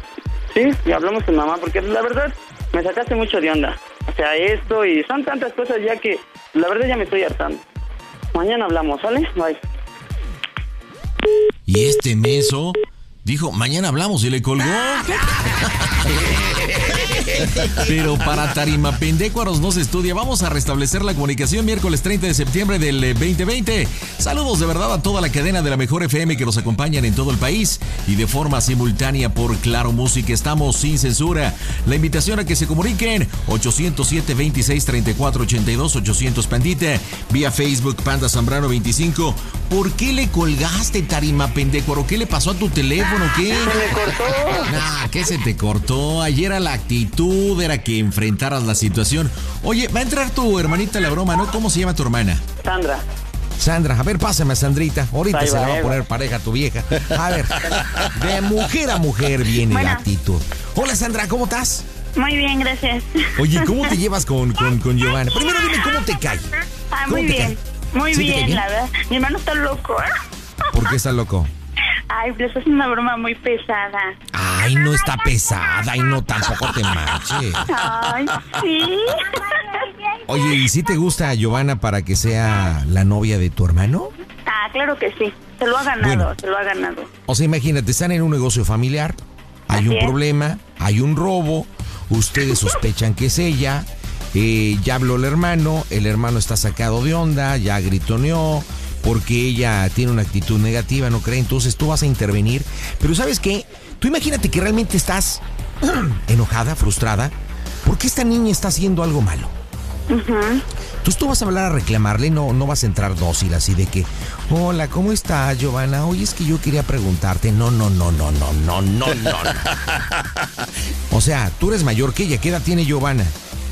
Sí, y hablamos con mamá, porque la verdad me sacaste mucho de onda. O sea, esto y son tantas cosas ya que la verdad ya me estoy hartando. Mañana hablamos, ¿sale? Bye. Y este meso dijo, mañana hablamos y le colgó. Pero para Tarima Pendécuaros no se estudia. Vamos a restablecer la comunicación miércoles 30 de septiembre del 2020. Saludos de verdad a toda la cadena de la mejor FM que nos acompañan en todo el país y de forma simultánea por Claro Música. Estamos sin censura. La invitación a que se comuniquen 807 26 34 82 800 Pandita vía Facebook Panda Zambrano 25. ¿Por qué le colgaste Tarima Pendécuaro? ¿Qué le pasó a tu teléfono? ¿Qué? Se me cortó. ¿qué se te cortó? Ayer a la actitud era que enfrentaras la situación. Oye, va a entrar tu hermanita a la broma, ¿no? ¿Cómo se llama tu hermana? Sandra. Sandra, a ver, pásame a Sandrita. Ahorita se va, la va a ahí poner pareja a tu vieja. A ver, de mujer a mujer viene la actitud. Hola Sandra, ¿cómo estás? Muy bien, gracias. Oye, ¿cómo te llevas con, con, con Giovanna? Primero dime cómo te cae. Ah, ¿Cómo muy te bien. Muy ¿Sí te cae bien, bien? la verdad. Mi hermano está loco. ¿eh? ¿Por qué está loco? Ay, pues es una broma muy pesada. Ay, no está pesada y no tampoco te manches. Ay, sí. Oye, ¿y si te gusta a Giovanna para que sea la novia de tu hermano? Ah, claro que sí. Se lo ha ganado, Bueno. se lo ha ganado. O sea, imagínate, están en un negocio familiar, hay Así un es. problema, hay un robo, ustedes sospechan que es ella, eh, ya habló el hermano, el hermano está sacado de onda, ya gritoneó, porque ella tiene una actitud negativa, ¿no cree? Entonces tú vas a intervenir. Pero ¿sabes qué? Tú imagínate que realmente estás enojada, frustrada, porque esta niña está haciendo algo malo. Entonces tú vas a hablar a reclamarle, no, no vas a entrar dócil así de que, hola, ¿cómo estás, Giovanna? Oye, es que yo quería preguntarte. No, no, no, no, no, no, no, no. O sea, tú eres mayor que ella. ¿Qué edad tiene Giovanna?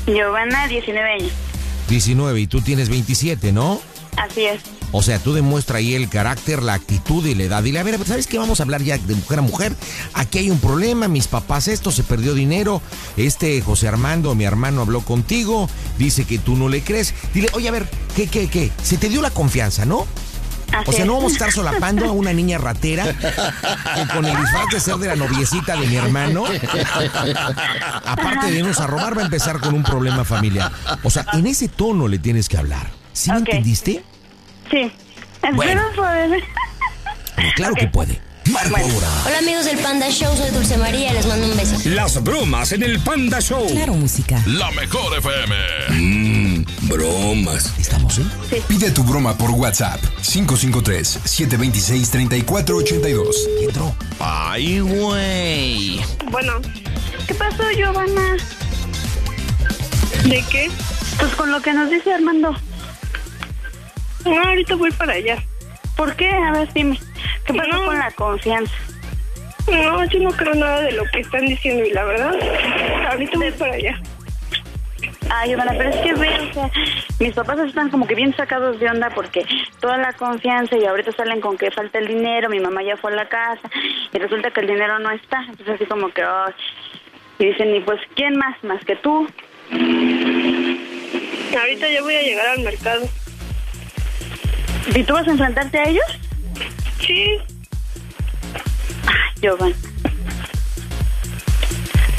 Giovanna, 19 años. 19 y tú tienes 27, ¿no? Así es. O sea, tú demuestra ahí el carácter, la actitud y la edad. Dile, a ver, ¿sabes qué? Vamos a hablar ya de mujer a mujer. Aquí hay un problema, mis papás esto, se perdió dinero. Este José Armando, mi hermano, habló contigo, dice que tú no le crees. Dile, oye, a ver, ¿qué, qué, qué? Se te dio la confianza, ¿no? Así O sea, no vamos a estar solapando a una niña ratera que con el disfraz de ser de la noviecita de mi hermano, aparte de irnos a robar, va a empezar con un problema familiar. O sea, en ese tono le tienes que hablar. ¿Sí me entendiste? Sí. Bueno. Espero poder. Claro que puede. Marco ahora. Hola amigos del Panda Show, soy Dulce María y les mando un beso. Las bromas en el Panda Show. Claro, música. La mejor FM. Mmm, bromas. ¿Estamos, eh? Pide tu broma por WhatsApp. 553-726-3482. Entró. Ay, güey. Bueno. ¿Qué pasó, Giovanna? ¿De qué? Pues con lo que nos dice Armando. No, ahorita voy para allá. ¿Por qué? A ver, dime. ¿Qué pasó con la confianza? No, yo no creo nada de lo que están diciendo y la verdad, ahorita voy para allá. Ay, Giovanna, pero es que veo, o sea, mis papás están como que bien sacados de onda porque toda la confianza y ahorita salen con que falta el dinero, mi mamá ya fue a la casa y resulta que el dinero no está. Entonces así como que, ay, y dicen, y pues, ¿quién más? Más que tú. Ahorita ya voy a llegar al mercado. ¿Y tú vas a enfrentarte a ellos? Sí. Ay, Giovanna.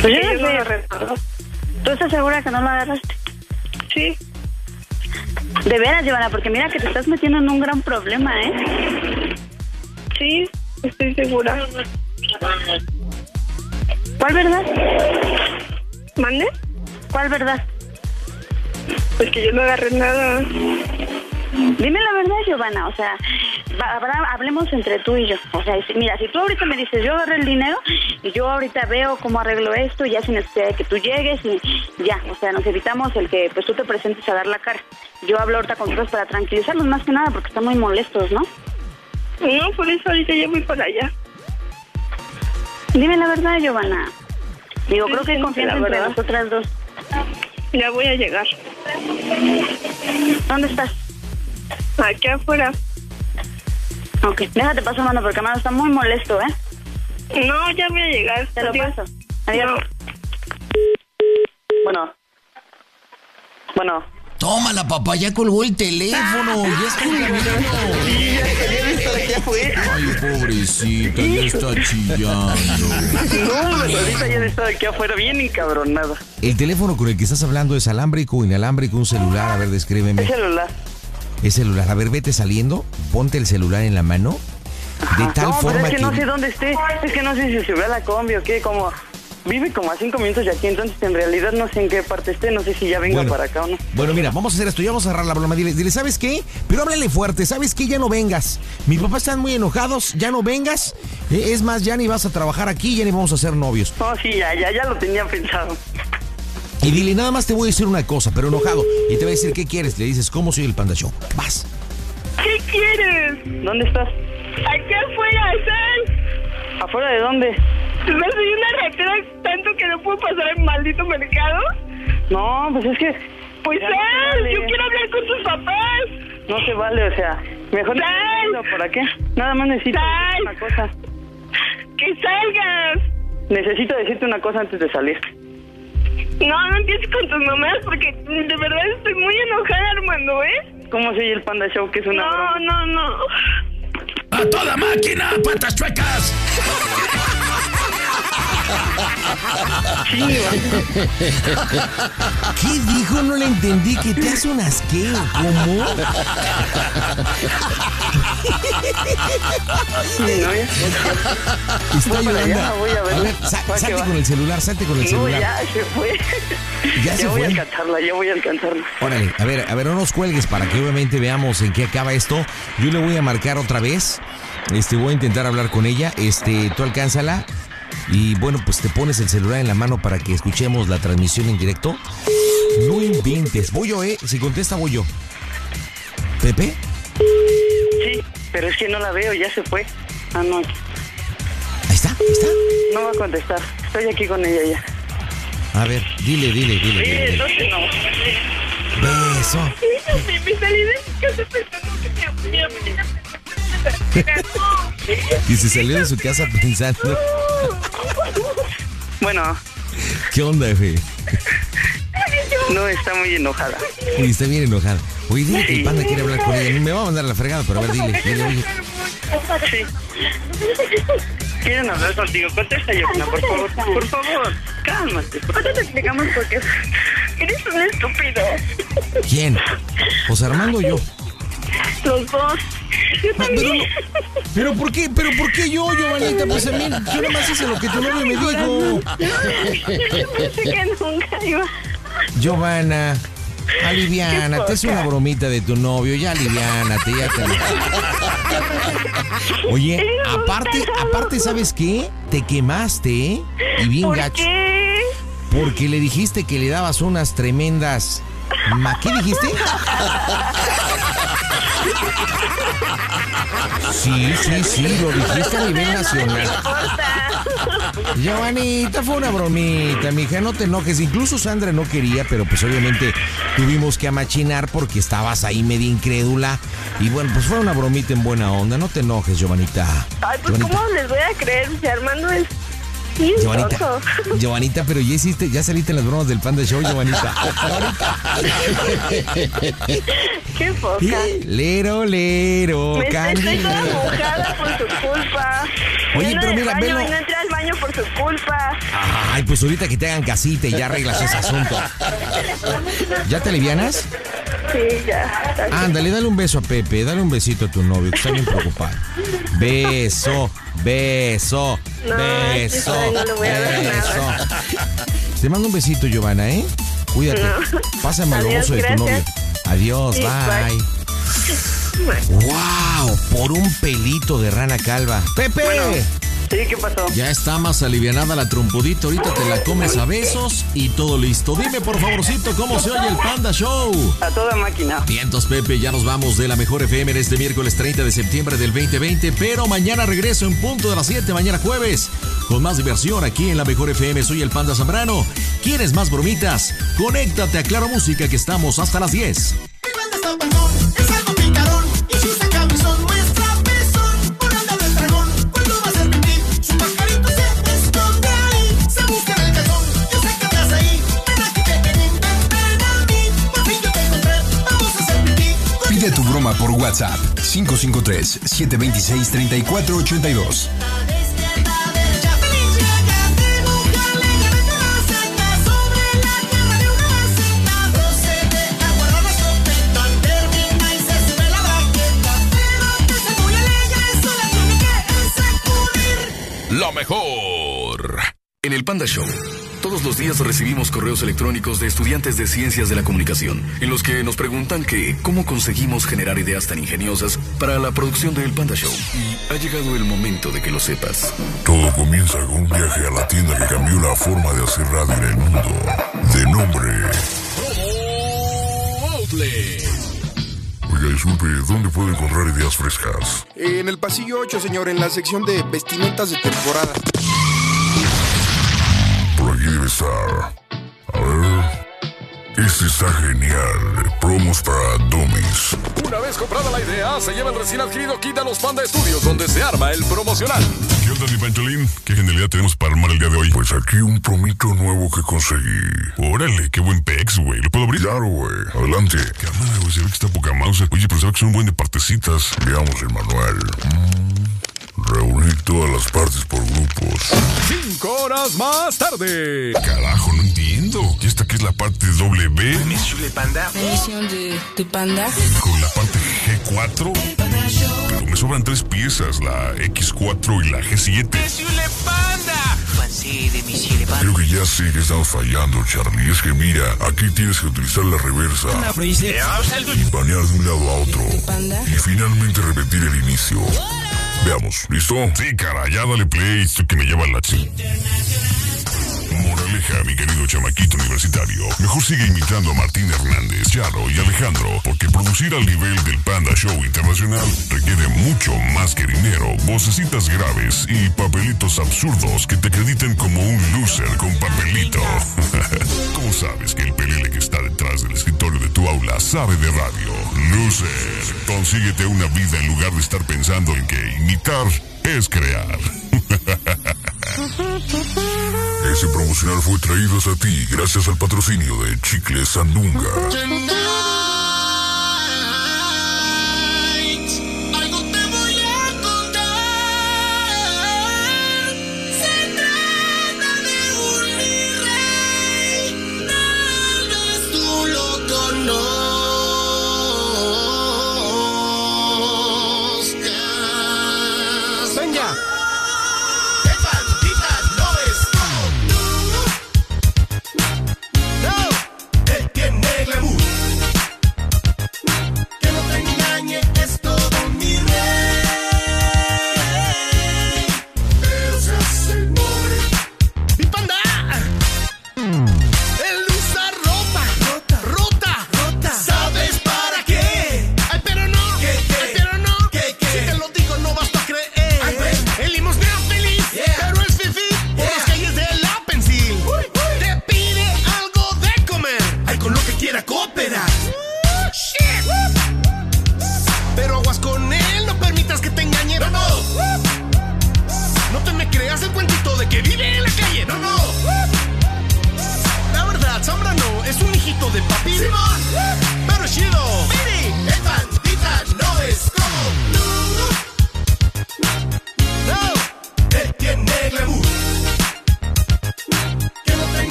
Pues yo no lo. ¿Tú estás segura que no lo agarraste? Sí. De veras, Giovanna, porque mira que te estás metiendo en un gran problema, ¿eh? Sí, estoy segura. ¿Cuál verdad? ¿Mande? ¿Cuál verdad? Pues que yo no agarré nada. Dime la verdad, Giovanna, o sea, habrá- hablemos entre tú y yo. O sea, mira, si tú ahorita me dices, yo agarré el dinero y yo ahorita veo cómo arreglo esto, ya sin necesidad de que tú llegues y ya, o sea, nos evitamos el que pues tú te presentes a dar la cara. Yo hablo ahorita con todos para tranquilizarlos más que nada porque están muy molestos, ¿no? No, por eso ahorita ya voy para allá. Dime la verdad, Giovanna. Digo, Sí, creo que hay confianza entre verdad. nosotras dos. Ya voy a llegar. ¿Dónde estás? Aquí afuera. Ok, déjate paso, mano, porque mano está muy molesto, ¿eh? No, ya voy a llegar. Te lo Adiós. paso. Adiós. Bueno. Bueno. Tómala, papá, ya colgó el teléfono. Ya está camino. Ay, pobrecita, ya está chillando. No, pues ahorita ya está aquí afuera bien encabronada. El teléfono con el que estás hablando es alámbrico, inalámbrico, un celular. A ver, descríbeme. El celular. Es celular. A ver, vete saliendo, ponte el celular en la mano. De tal no, forma pero es que, que. no sé dónde esté. Es que no sé si se ve a la combi o qué, como... Vive como a cinco minutos de aquí, entonces en realidad no sé en qué parte esté, no sé si ya venga Bueno. para acá o no. Bueno, mira, vamos a hacer esto, ya vamos a cerrar la broma. Dile, dile, ¿sabes qué? Pero háblale fuerte, ¿sabes qué? Ya no vengas. Mis papás están muy enojados, ya no vengas. Eh, es más, ya ni vas a trabajar aquí, ya ni vamos a ser novios. No, sí, ya, ya, ya lo tenía pensado. Y dile, nada más te voy a decir una cosa, pero enojado. Y te va a decir, ¿qué quieres? Le dices, ¿cómo soy el Panda Show? Vas. ¿Qué quieres? ¿Dónde estás? Aquí afuera, sal. ¿Afuera de dónde? ¿No soy una ratera tanto que no puedo pasar al maldito mercado? No, pues es que... Pues Ya no se sal, vale. yo quiero hablar con tus papás. No se vale, o sea, mejor no ¡Sal! ¿Para qué? Nada más necesito ¡Sal! decirte una cosa. ¡Que salgas! Necesito decirte una cosa antes de salir. No, no empieces con tus mamás porque de verdad estoy muy enojada, Armando, ¿eh? ¿Cómo soy el Panda Show? Que es una No, broma. no, no. ¡A toda máquina, patas chuecas! ¿Qué dijo? No le entendí. ¿Que te hace un asqueo? ¿Cómo? Está llorando. voy a ver. A ver, sa- Va que salte va. con el celular, salte con el celular. ya se fue. Ya se voy fue. a alcanzarla, ya voy a alcanzarla. Órale, a ver, a ver, no nos cuelgues para que obviamente veamos en qué acaba esto. Yo le voy a marcar otra vez. Este, voy a intentar hablar con ella. Este, tú alcánzala. Y bueno, pues te pones el celular en la mano para que escuchemos la transmisión en directo. No inventes. Voy yo, ¿eh? Si contesta, voy yo. ¿Pepe? Sí, pero es que no la veo, ya se fue. Ah, no. Ahí está, ahí está. No va a contestar. Estoy aquí con ella ya. A ver, dile, dile, dile. Sí, dile. entonces no. Beso. Me, me salí de mi casa pensando que mi, mi amiga Y se salió de su casa pensando. Bueno, ¿Qué onda, güey? no está muy enojada. Y está bien enojada. Oye, dile que el panda quiere hablar con ella. Me va a mandar a la fregada, pero a ver, dile. dile, oye. Sí. Quieren hablar contigo. Contesta, por favor. Por favor, cálmate. Ahorita te explicamos por qué. Eres un estúpido. ¿Quién? José Armando o yo. Los dos. Yo Pero, también. pero ¿por qué? ¿Pero por qué yo, Giovanita? Pues a mí, yo nada más hice lo que tu novio me dijo. Yo pensé que nunca iba. Giovanna, aliviánate, es una bromita de tu novio, ya aliviánate, ya te... Oye, aparte, aparte, ¿sabes qué? Te quemaste, ¿eh? Y bien ¿Por gacho. qué? Porque le dijiste que le dabas unas tremendas... ¿Ma qué dijiste? Sí, sí, sí, lo dijiste a nivel nacional. Giovanita, fue una bromita, mija, no te enojes. Incluso Sandra no quería, pero pues obviamente tuvimos que amachinar porque estabas ahí media incrédula. Y bueno, pues fue una bromita en buena onda. No te enojes, Giovanita. Ay, pues Giovanita, ¿cómo les voy a creer si Armando es Giovanita? Giovanita, pero ya hiciste, ya saliste en las bromas del Panda Show, Giovanita. Qué poca. Lero, lero, Me estoy, toda mojada por su culpa. Oye, pero mira, baño velo. no entré al baño por su culpa. Ay, pues ahorita que te hagan casita y ya arreglas ese asunto. ¿Ya te alivianas? Sí, ya. Ándale, dale un beso a Pepe, dale un besito a tu novio, que está bien preocupado. Beso, beso, No, beso, sí, no le voy a dar beso. nada. Te mando un besito, Giovanna, ¿eh? Cuídate. No. Pásame al gozo de tu novio. Adiós, Sí, bye. bye. ¡Wow! Por un pelito de rana calva. ¡Pepe! Sí, ¿qué pasó? Ya está más alivianada la trompudita, ahorita te la comes a besos y todo listo. Dime por favorcito cómo se oye el Panda Show. A toda máquina. Vientos Pepe, ya nos vamos de la mejor FM en este miércoles 30 de septiembre del 2020, pero mañana regreso en punto de las 7, mañana jueves, con más diversión aquí en la mejor FM. Soy el Panda Zambrano. ¿Quieres más bromitas? Conéctate a Claro Música que estamos hasta las 10. Es algo Pide tu broma por WhatsApp 553-726-3482. Lo mejor en el Panda Show todos los días recibimos correos electrónicos de estudiantes de ciencias de la comunicación, en los que nos preguntan que cómo conseguimos generar ideas tan ingeniosas para la producción del Panda Show. Y ha llegado el momento de que lo sepas. Todo comienza con un viaje a la tienda que cambió la forma de hacer radio en el mundo. De nombre. Oiga, disculpe, ¿dónde puedo encontrar ideas frescas? En el pasillo 8, señor, en la sección de vestimentas de temporada. A ver. Este está genial. Promos para Domis. Una vez comprada la idea, se lleva el recién adquirido kit a los Panda Studios, donde se arma el promocional. ¿Qué onda, mi Pancholín? ¿Qué genialidad tenemos para armar el día de hoy? Pues aquí un promito nuevo que conseguí. Órale, qué buen pex, güey. ¿Lo puedo abrir? Claro, güey. Adelante. Cámara, güey, se ve que está poca mouse. Oye, pero se ve que son un buen de partecitas. Veamos el manual. Reunir todas las partes por grupos. Cinco horas más tarde. Carajo, no entiendo. ¿Y esta qué es la parte W? Monsieur le Panda. Emisión de, de panda. Con la parte G4. Pero me sobran tres piezas, la X4 y la G7. Monsieur le Panda. Francés de Monsieur le Panda. Creo que ya sé que estamos fallando, Charlie. Es que mira, aquí tienes que utilizar la reversa. Y banear de un lado a otro. Y finalmente repetir el inicio. Veamos, ¿listo? Sí, cara, ya dale play, esto que me lleva la chi. Moraleja, mi querido chamaquito universitario. Mejor sigue imitando a Martín Hernández, Charo y Alejandro, porque producir al nivel del Panda Show Internacional requiere mucho más que dinero, vocecitas graves y papelitos absurdos que te acrediten como un loser con papelito. ¿Cómo sabes que el pelele que está detrás del escritorio de tu aula sabe de radio? Loser, consíguete una vida en lugar de estar pensando en que imitar es crear. Ese promocional fue traído a ti gracias al patrocinio de Chicle Sandunga.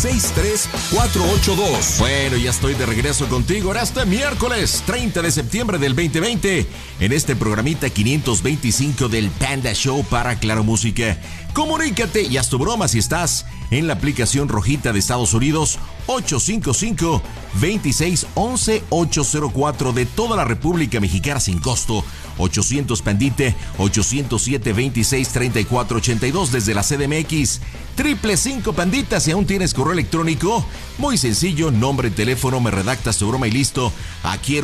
553-7263-482. Bueno, ya estoy de regreso contigo Era este miércoles 30 de septiembre del 2020 en este programita 525 del Panda Show para Claro Música. Comunícate y haz tu broma si estás en la aplicación rojita de Estados Unidos 855-2611-804 de toda la República Mexicana sin costo. 800 Pandite 807 26 34 82 desde la CDMX. Triple 5 Pandita si aún tienes correo electrónico. Muy sencillo, nombre, teléfono, me redactas tu broma y listo.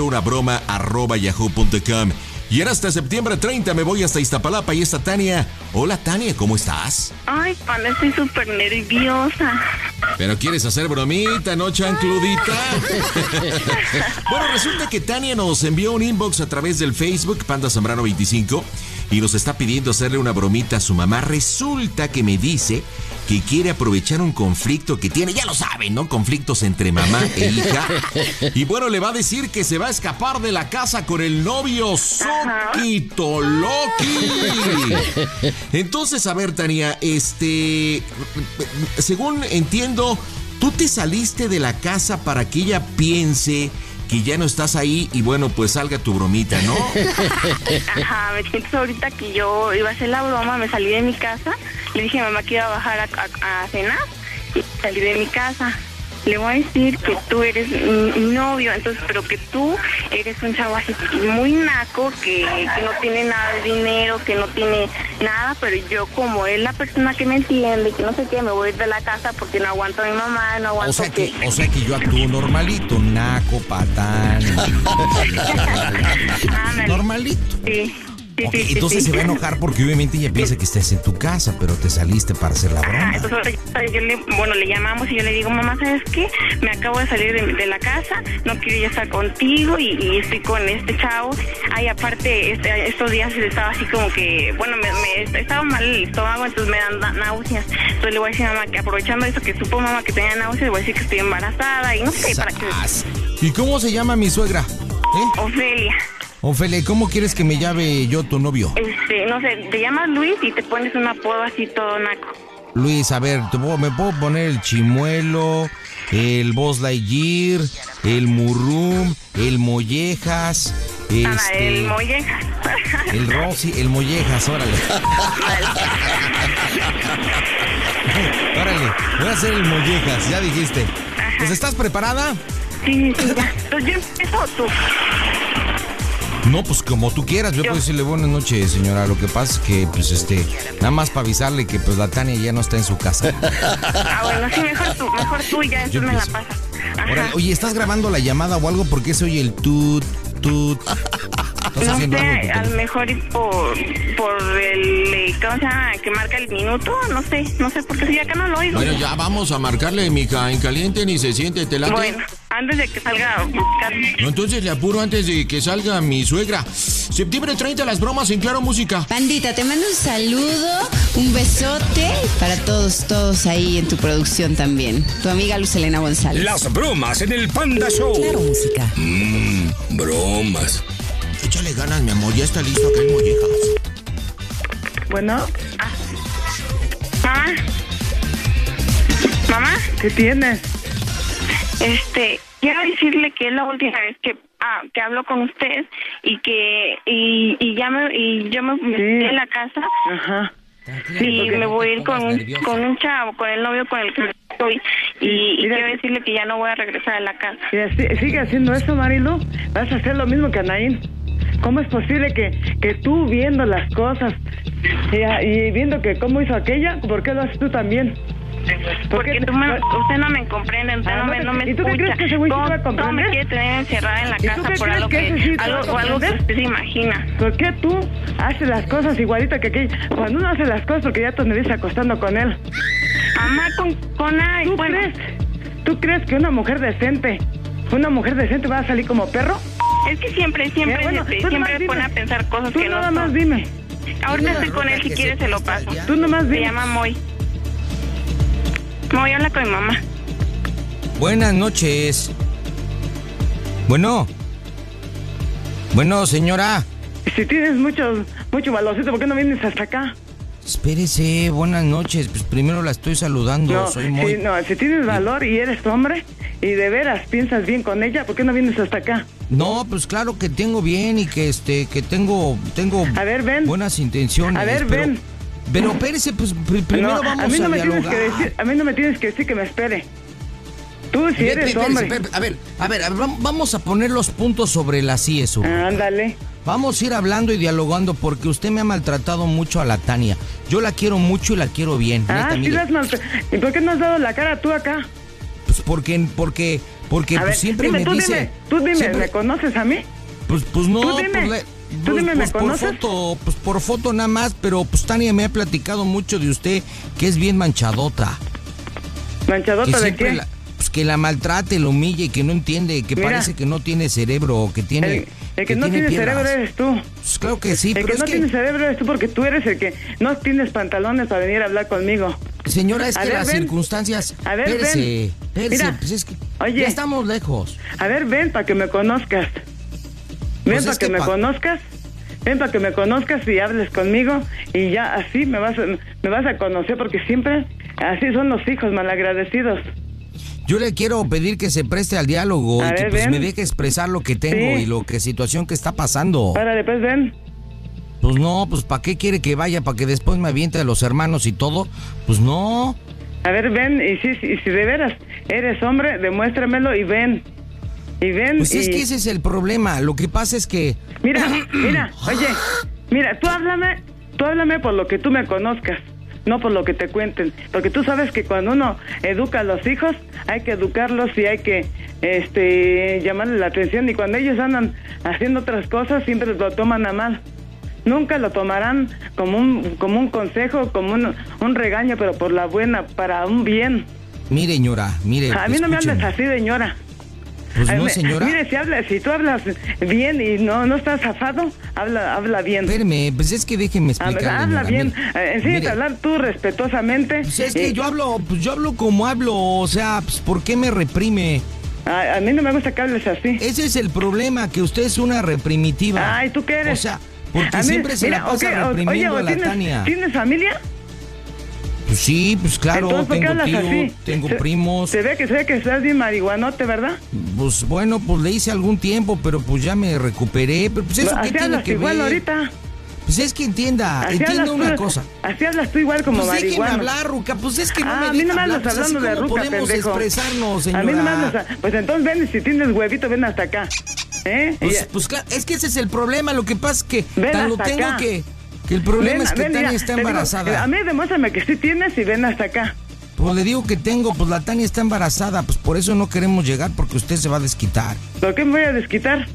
Una broma arroba yahoo.com. Y era hasta septiembre 30 me voy hasta Iztapalapa y está Tania. Hola Tania, ¿cómo estás? Ay, pana, estoy súper nerviosa. Pero quieres hacer bromita, ¿no, chancludita? bueno, resulta que Tania nos envió un inbox a través del Facebook Panda Zambrano 25 y nos está pidiendo hacerle una bromita a su mamá. Resulta que me dice que quiere aprovechar un conflicto que tiene, ya lo saben, ¿no? Conflictos entre mamá e hija. Y bueno, le va a decir que se va a escapar de la casa con el novio Soquito Loki. Entonces, a ver, Tania, este, según entiendo, tú te saliste de la casa para que ella piense que ya no estás ahí y bueno, pues salga tu bromita, ¿no? Ajá, me siento ahorita que yo iba a hacer la broma, me salí de mi casa, le dije a mamá que iba a bajar a, a cenar y salí de mi casa le voy a decir que tú eres mi novio, entonces, pero que tú eres un chavo así muy naco, que, no tiene nada de dinero, que no tiene nada, pero yo como es la persona que me entiende, que no sé qué, me voy a ir de la casa porque no aguanto a mi mamá, no aguanto o sea que, O sea que yo actúo normalito, naco, patán. normalito. Sí entonces se va a enojar porque obviamente ella piensa que estás en tu casa, pero te saliste para hacer la broma. entonces yo le, bueno, le llamamos y yo le digo, mamá, ¿sabes qué? Me acabo de salir de, la casa, no quiero ya estar contigo y, estoy con este chavo. Ay, aparte, este, estos días estaba así como que, bueno, me, estaba mal el estómago, entonces me dan náuseas. Entonces le voy a decir a mamá que aprovechando eso que supo mamá que tenía náuseas, le voy a decir que estoy embarazada y no sé, para qué. ¿Y cómo se llama mi suegra? ¿Eh? Ofelia. Ofelia, ¿cómo quieres que me llame yo tu novio? Este, no sé, te llamas Luis y te pones un apodo así todo naco. Luis, a ver, me puedo poner el chimuelo, el Boss Lightyear, el Murrum, el Mollejas. Este, el Mollejas. El Rosy, el Mollejas, órale. órale, voy a hacer el Mollejas, ya dijiste. ¿Pues estás preparada? Sí, sí, ya. Entonces yo empiezo tú. No, pues como tú quieras, yo, puedo decirle buenas noches, señora. Lo que pasa es que, pues, este, nada más para avisarle que, pues, la Tania ya no está en su casa. ah, bueno, sí, mejor tú, mejor tú y ya eso me la pasas. oye, ¿estás grabando la llamada o algo? Porque se oye el tut, tut. No sé, a lo mejor por, por el, ¿cómo se llama? Que marca el minuto, no sé, no sé, porque si acá no lo oigo. Bueno, ya vamos a marcarle, mija, en caliente ni se siente, te late. Bueno, antes de que salga No, entonces le apuro antes de que salga mi suegra. Septiembre 30, las bromas en Claro Música. Pandita, te mando un saludo, un besote para todos, todos ahí en tu producción también. Tu amiga Lucelena González. Las bromas en el Panda Show. Claro Música. Mmm, bromas. Échale ganas, mi amor, ya está listo aquel mollejas. Bueno. Mamá. Mamá. ¿Qué tienes? Este, quiero decirle que es la última vez que ah, que hablo con usted y que y, y ya me y yo me metí en la casa. Ajá. Y me voy a ir con un, con un chavo, con el novio con el que estoy. Y, quiero decirle que ya no voy a regresar a la casa. sigue haciendo eso, Marilu. Vas a hacer lo mismo que Anaín. ¿Cómo es posible que, que tú viendo las cosas y, viendo que cómo hizo aquella, ¿por qué lo haces tú también? Porque tú usted no me comprende, usted ah, no, me, no me ¿Y tú qué crees que ese güey va a comprender? me quiere tener encerrada en la casa por algo que, algo, o algo que usted se imagina. ¿Por qué tú haces las cosas igualito que aquella? Cuando uno hace las cosas porque ya te anduviste acostando con él. Mamá, con, con ay, ¿Tú crees? ¿Tú crees que una mujer decente, una mujer decente va a salir como perro? Es que siempre, siempre, siempre me pone a pensar cosas tú que nada no más dime. Ahorita estoy con él, si quieres se lo paso. Tú nomás dime. Se llama Moy. Moy, habla con mi mamá. Buenas noches. Bueno. Bueno, señora. Si tienes mucho, mucho valorcito, ¿por qué no vienes hasta acá? Espérese, buenas noches. Pues primero la estoy saludando. No, Soy muy... si, no, si tienes valor y eres hombre y de veras piensas bien con ella, ¿por qué no vienes hasta acá? No, pues claro que tengo bien y que este que tengo tengo A ver, ven. buenas intenciones. A ver, pero, ven. Pero espérese, pues pr- primero No, vamos a mí no a me tienes dialogar. que decir, a mí no me tienes que decir que me espere. Tú si eres espérese, hombre. espérese. A ver, a ver, a ver, vam- vamos a poner los puntos sobre las IES. Ándale. Vamos a ir hablando y dialogando porque usted me ha maltratado mucho a la Tania. Yo la quiero mucho y la quiero bien. Ah, neta, sí mire. la has mal- ¿Y por qué no has dado la cara tú acá? Pues porque, porque, porque pues ver, siempre dime, me tú dice. dime, tú dime, siempre- ¿me conoces a mí? Pues, pues no, Tú dime, pues, tú pues- dime, ¿me pues por conoces? foto, pues por foto nada más, pero pues Tania me ha platicado mucho de usted que es bien manchadota. ¿Manchadota que de qué? la- pues que la maltrate, lo humille, que no entiende, que Mira. parece que no tiene cerebro, que tiene. El, el que, no tiene piedras. cerebro eres tú. Pues claro que sí, el pero que es no que- tiene cerebro eres tú porque tú eres el que no tienes pantalones para venir a hablar conmigo. Señora, es A que ver, las ven. circunstancias. A ver, espérese, ven. espérese, Mira. pues es que Oye. ya estamos lejos. A ver, ven para que me conozcas. Ven Pues para que, me conozcas. Ven para que me conozcas y hables conmigo y ya así me vas a, me vas a conocer porque siempre así son los hijos malagradecidos. Yo le quiero pedir que se preste al diálogo A y que pues, me deje expresar lo que tengo Sí. y lo que situación que está pasando. Párale, pues ven. Pues no, pues ¿para qué quiere que vaya? ¿Para que después me aviente a los hermanos y todo? Pues no. A ver, ven y si, y si de veras eres hombre, demuéstramelo y ven. Y ven Pues es que ese es el problema. Lo que pasa es que... Mira, mira, oye, mira, tú háblame, tú háblame por lo que tú me conozcas, no por lo que te cuenten, porque tú sabes que cuando uno educa a los hijos, hay que educarlos y hay que este llamarles la atención y cuando ellos andan haciendo otras cosas siempre lo toman a mal. Nunca lo tomarán como un como un consejo, como un, un regaño, pero por la buena, para un bien. Mire, señora, mire. A mí no me hables así, señora. Pues no, señora. Mire, si, habla, si tú hablas bien y no, no estás zafado, habla, habla bien. Espéreme, pues es que déjeme explicarle. habla bien. Eh, enséñate a hablar tú respetuosamente. Pues es que Eh, yo hablo, pues yo hablo como hablo, o sea, pues ¿por qué me reprime? A, a mí no me gusta que hables así. Ese es el problema, que usted es una reprimitiva. Ay, ¿tú qué eres? O sea, porque mí- siempre se mira, la pasa reprimiendo oye, a la ¿tienes, Tania. ¿Tienes familia? Pues sí, pues claro, Entonces, ¿por qué tengo tío, así? tengo Se- primos. Se ve que se ve que estás bien marihuanote, ¿verdad? Pues bueno, pues le hice algún tiempo, pero pues ya me recuperé. Pero pues eso Así qué tiene que igual ver. ahorita. Pues es que entienda, Así entienda una tú- cosa. Así hablas tú igual como pues marihuana. hablar, Ruca, pues es que no ah, me a mí no me hablar, andas pues hablando de ruca, podemos pendejo. expresarnos, señora. A mí no me andas... Pues entonces ven si tienes huevito, ven hasta acá. ¿Eh? Pues, pues es que ese es el problema, lo que pasa es que Ven tan lo tengo acá. que, que el problema Ven, es que ven, Tania está te digo, embarazada. a mí demuéstrame que sí tienes y ven hasta acá. Pues le digo que tengo, pues la Tania está embarazada, pues por eso no queremos llegar porque usted se va a desquitar. ¿Por qué me voy a desquitar?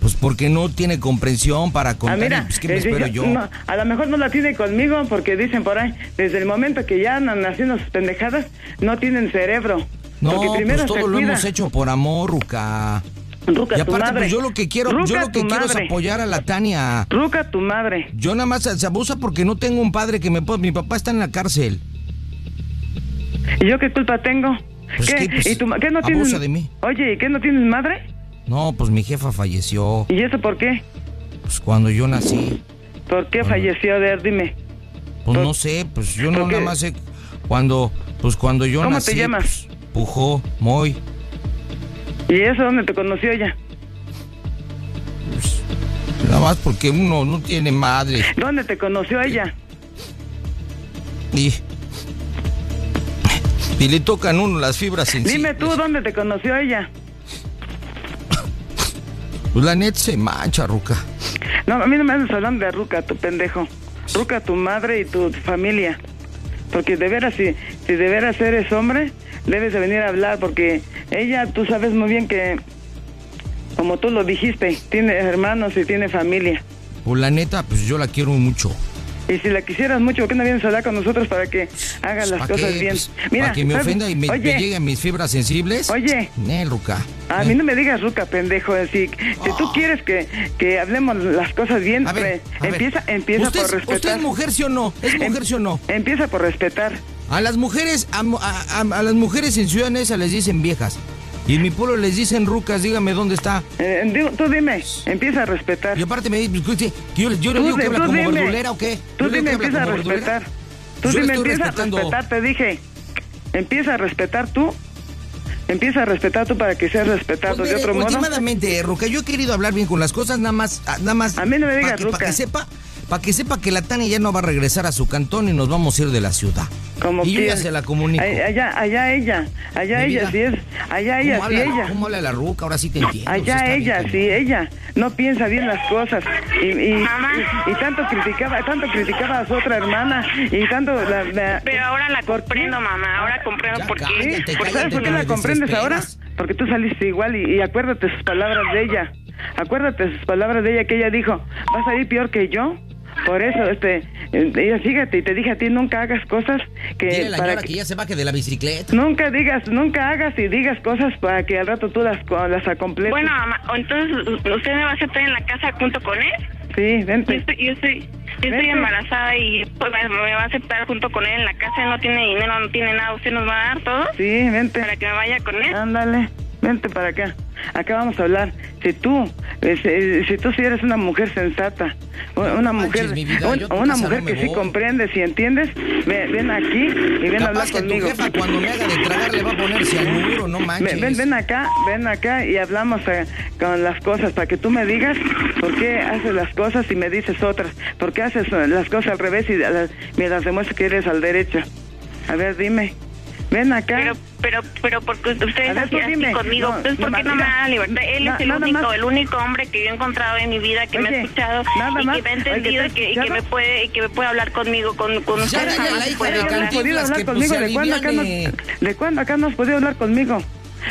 Pues porque no tiene comprensión para Ah, contar, mira, pues ¿qué me eh, espero yo? no, a lo mejor no la tiene conmigo porque dicen por ahí, desde el momento que ya andan haciendo sus pendejadas, no tienen cerebro. No, porque primero pues todo lo cuida. hemos hecho por amor, Ruca. Ruca, y tu aparte, madre. pues yo lo que quiero, yo lo que quiero es apoyar a la Tania. Ruca, tu madre. Yo nada más se abusa porque no tengo un padre que me pueda. Mi papá está en la cárcel. ¿Y yo qué culpa tengo? Pues ¿Qué? que, pues, ¿Y tu qué no tienes? de mí. Oye, ¿y qué no tienes madre? No, pues mi jefa falleció. ¿Y eso por qué? Pues cuando yo nací. ¿Por qué falleció? A ver, dime. Pues no sé, pues yo no ¿Por qué? nada más sé. Cuando, pues cuando yo ¿Cómo nací. te llamas? pues, Pujó, Moy. ¿Y eso dónde te conoció ella? Nada más porque uno no tiene madre. ¿Dónde te conoció ella? Y. Y le tocan uno las fibras sensibles. Dime tú dónde te conoció ella. Pues la net se mancha, Ruca. No, a mí no me andas hablando de Ruca, tu pendejo. Ruca, tu madre y tu familia. Porque de veras, si, si de veras eres hombre, debes de venir a hablar, porque ella, tú sabes muy bien que, como tú lo dijiste, tiene hermanos y tiene familia. Pues la neta, pues yo la quiero mucho. Y si la quisieras mucho, ¿por qué no vienes a hablar con nosotros para que haga las ¿Para cosas qué? bien? Pues, ¿Para que me ¿sabes? ofenda y me, me Oye, llegue a mis fibras sensibles? Oye. Nel, Ruca. A mí no me digas ruca, pendejo. Si, si tú quieres que, que hablemos las cosas bien, A ver, pues, a ver. empieza, empieza ¿Usted, por es- respetar. ¿Usted es mujer, sí o no? ¿Es mujer, sí o no? Empieza por respetar. A las mujeres, a, a- a- las mujeres en Ciudad Neza les dicen viejas. Y en mi pueblo les dicen rucas, dígame dónde está. Eh, digo, tú dime, empieza a respetar. Y aparte me dice, que yo, yo le digo que habla como dime. verdulera o qué. Tú dime, empieza a respetar. Tú dime, empieza a respetar, te dije. Empieza a respetar tú. Empieza a respetar tú para que seas respetado Pues de mire, otro modo. últimamente, Ruca, yo he querido hablar bien con las cosas, nada más, nada más. A mí no me digas que, Ruca. Para que sepa, para que sepa que la Tania ya no va a regresar a su cantón y nos vamos a ir de la ciudad. Como y yo ya se la comunico. Allá, allá ella, allá ella vida. sí es, allá ella ¿Cómo sí habla, ella. ¿Cómo habla la Ruca? Ahora sí te entiendo. Allá sí ella, bien, sí, ella no piensa bien las cosas y, y, y- y tanto criticaba, tanto criticaba a su otra hermana y tanto la, la- Pero ahora la comprendo, mamá. Ahora comprendo por qué. ¿Sí? por ¿Sabes qué por qué la comprendes ahora? Porque tú saliste igual y, y acuérdate sus palabras de ella. Acuérdate sus palabras de ella que ella dijo, vas a ir peor que yo. Por eso, este, eh, ella, fíjate, y te dije a ti, nunca hagas cosas que Dile a la para que- que ya se baje de la bicicleta. Nunca digas, nunca hagas y digas cosas para que al rato tú las, las acompletes. Bueno, mamá, entonces usted me va a aceptar en la casa junto con él. Sí, Yo vente. estoy, yo estoy, yo estoy Vente. embarazada y pues, me me va a aceptar junto con él en la casa. Él no tiene dinero, no tiene nada. ¿Usted nos va a dar todo? Sí, vente. Para que me vaya con él. Ándale, vente para acá. Acá vamos a hablar. Si tú, eh, si, si tú sí eres una mujer sensata, una mujer, vida, un- una mujer no que sí voy. comprendes y entiendes, ven, ven aquí y ven a hablar tu conmigo. jefa cuando me haga de tragar le va a ponerse al muro, no manches. Ven, ven, acá, ven acá y hablamos eh, con las cosas para que tú me digas por qué haces las cosas y me dices otras. ¿Por qué haces eh, las cosas al revés y me las demuestras que eres al derecho? A ver, dime. Ven acá. Pero, pero, pero porque usted A es ver, así, dime. conmigo. No, Entonces, ¿por no, qué no me mira, da la libertad? Él na- es el único, más. el único hombre que yo he encontrado en mi vida que me ha Oye, escuchado nada y más. que me ha Oye, entendido ¿te- y que, y que me puede y que me puede hablar conmigo con, con Ya usted era jamás puede de hablar. ¿No has podido hablar pues, conmigo? se ¿De cuándo, acá. ¿De cuándo acá no has podido hablar conmigo?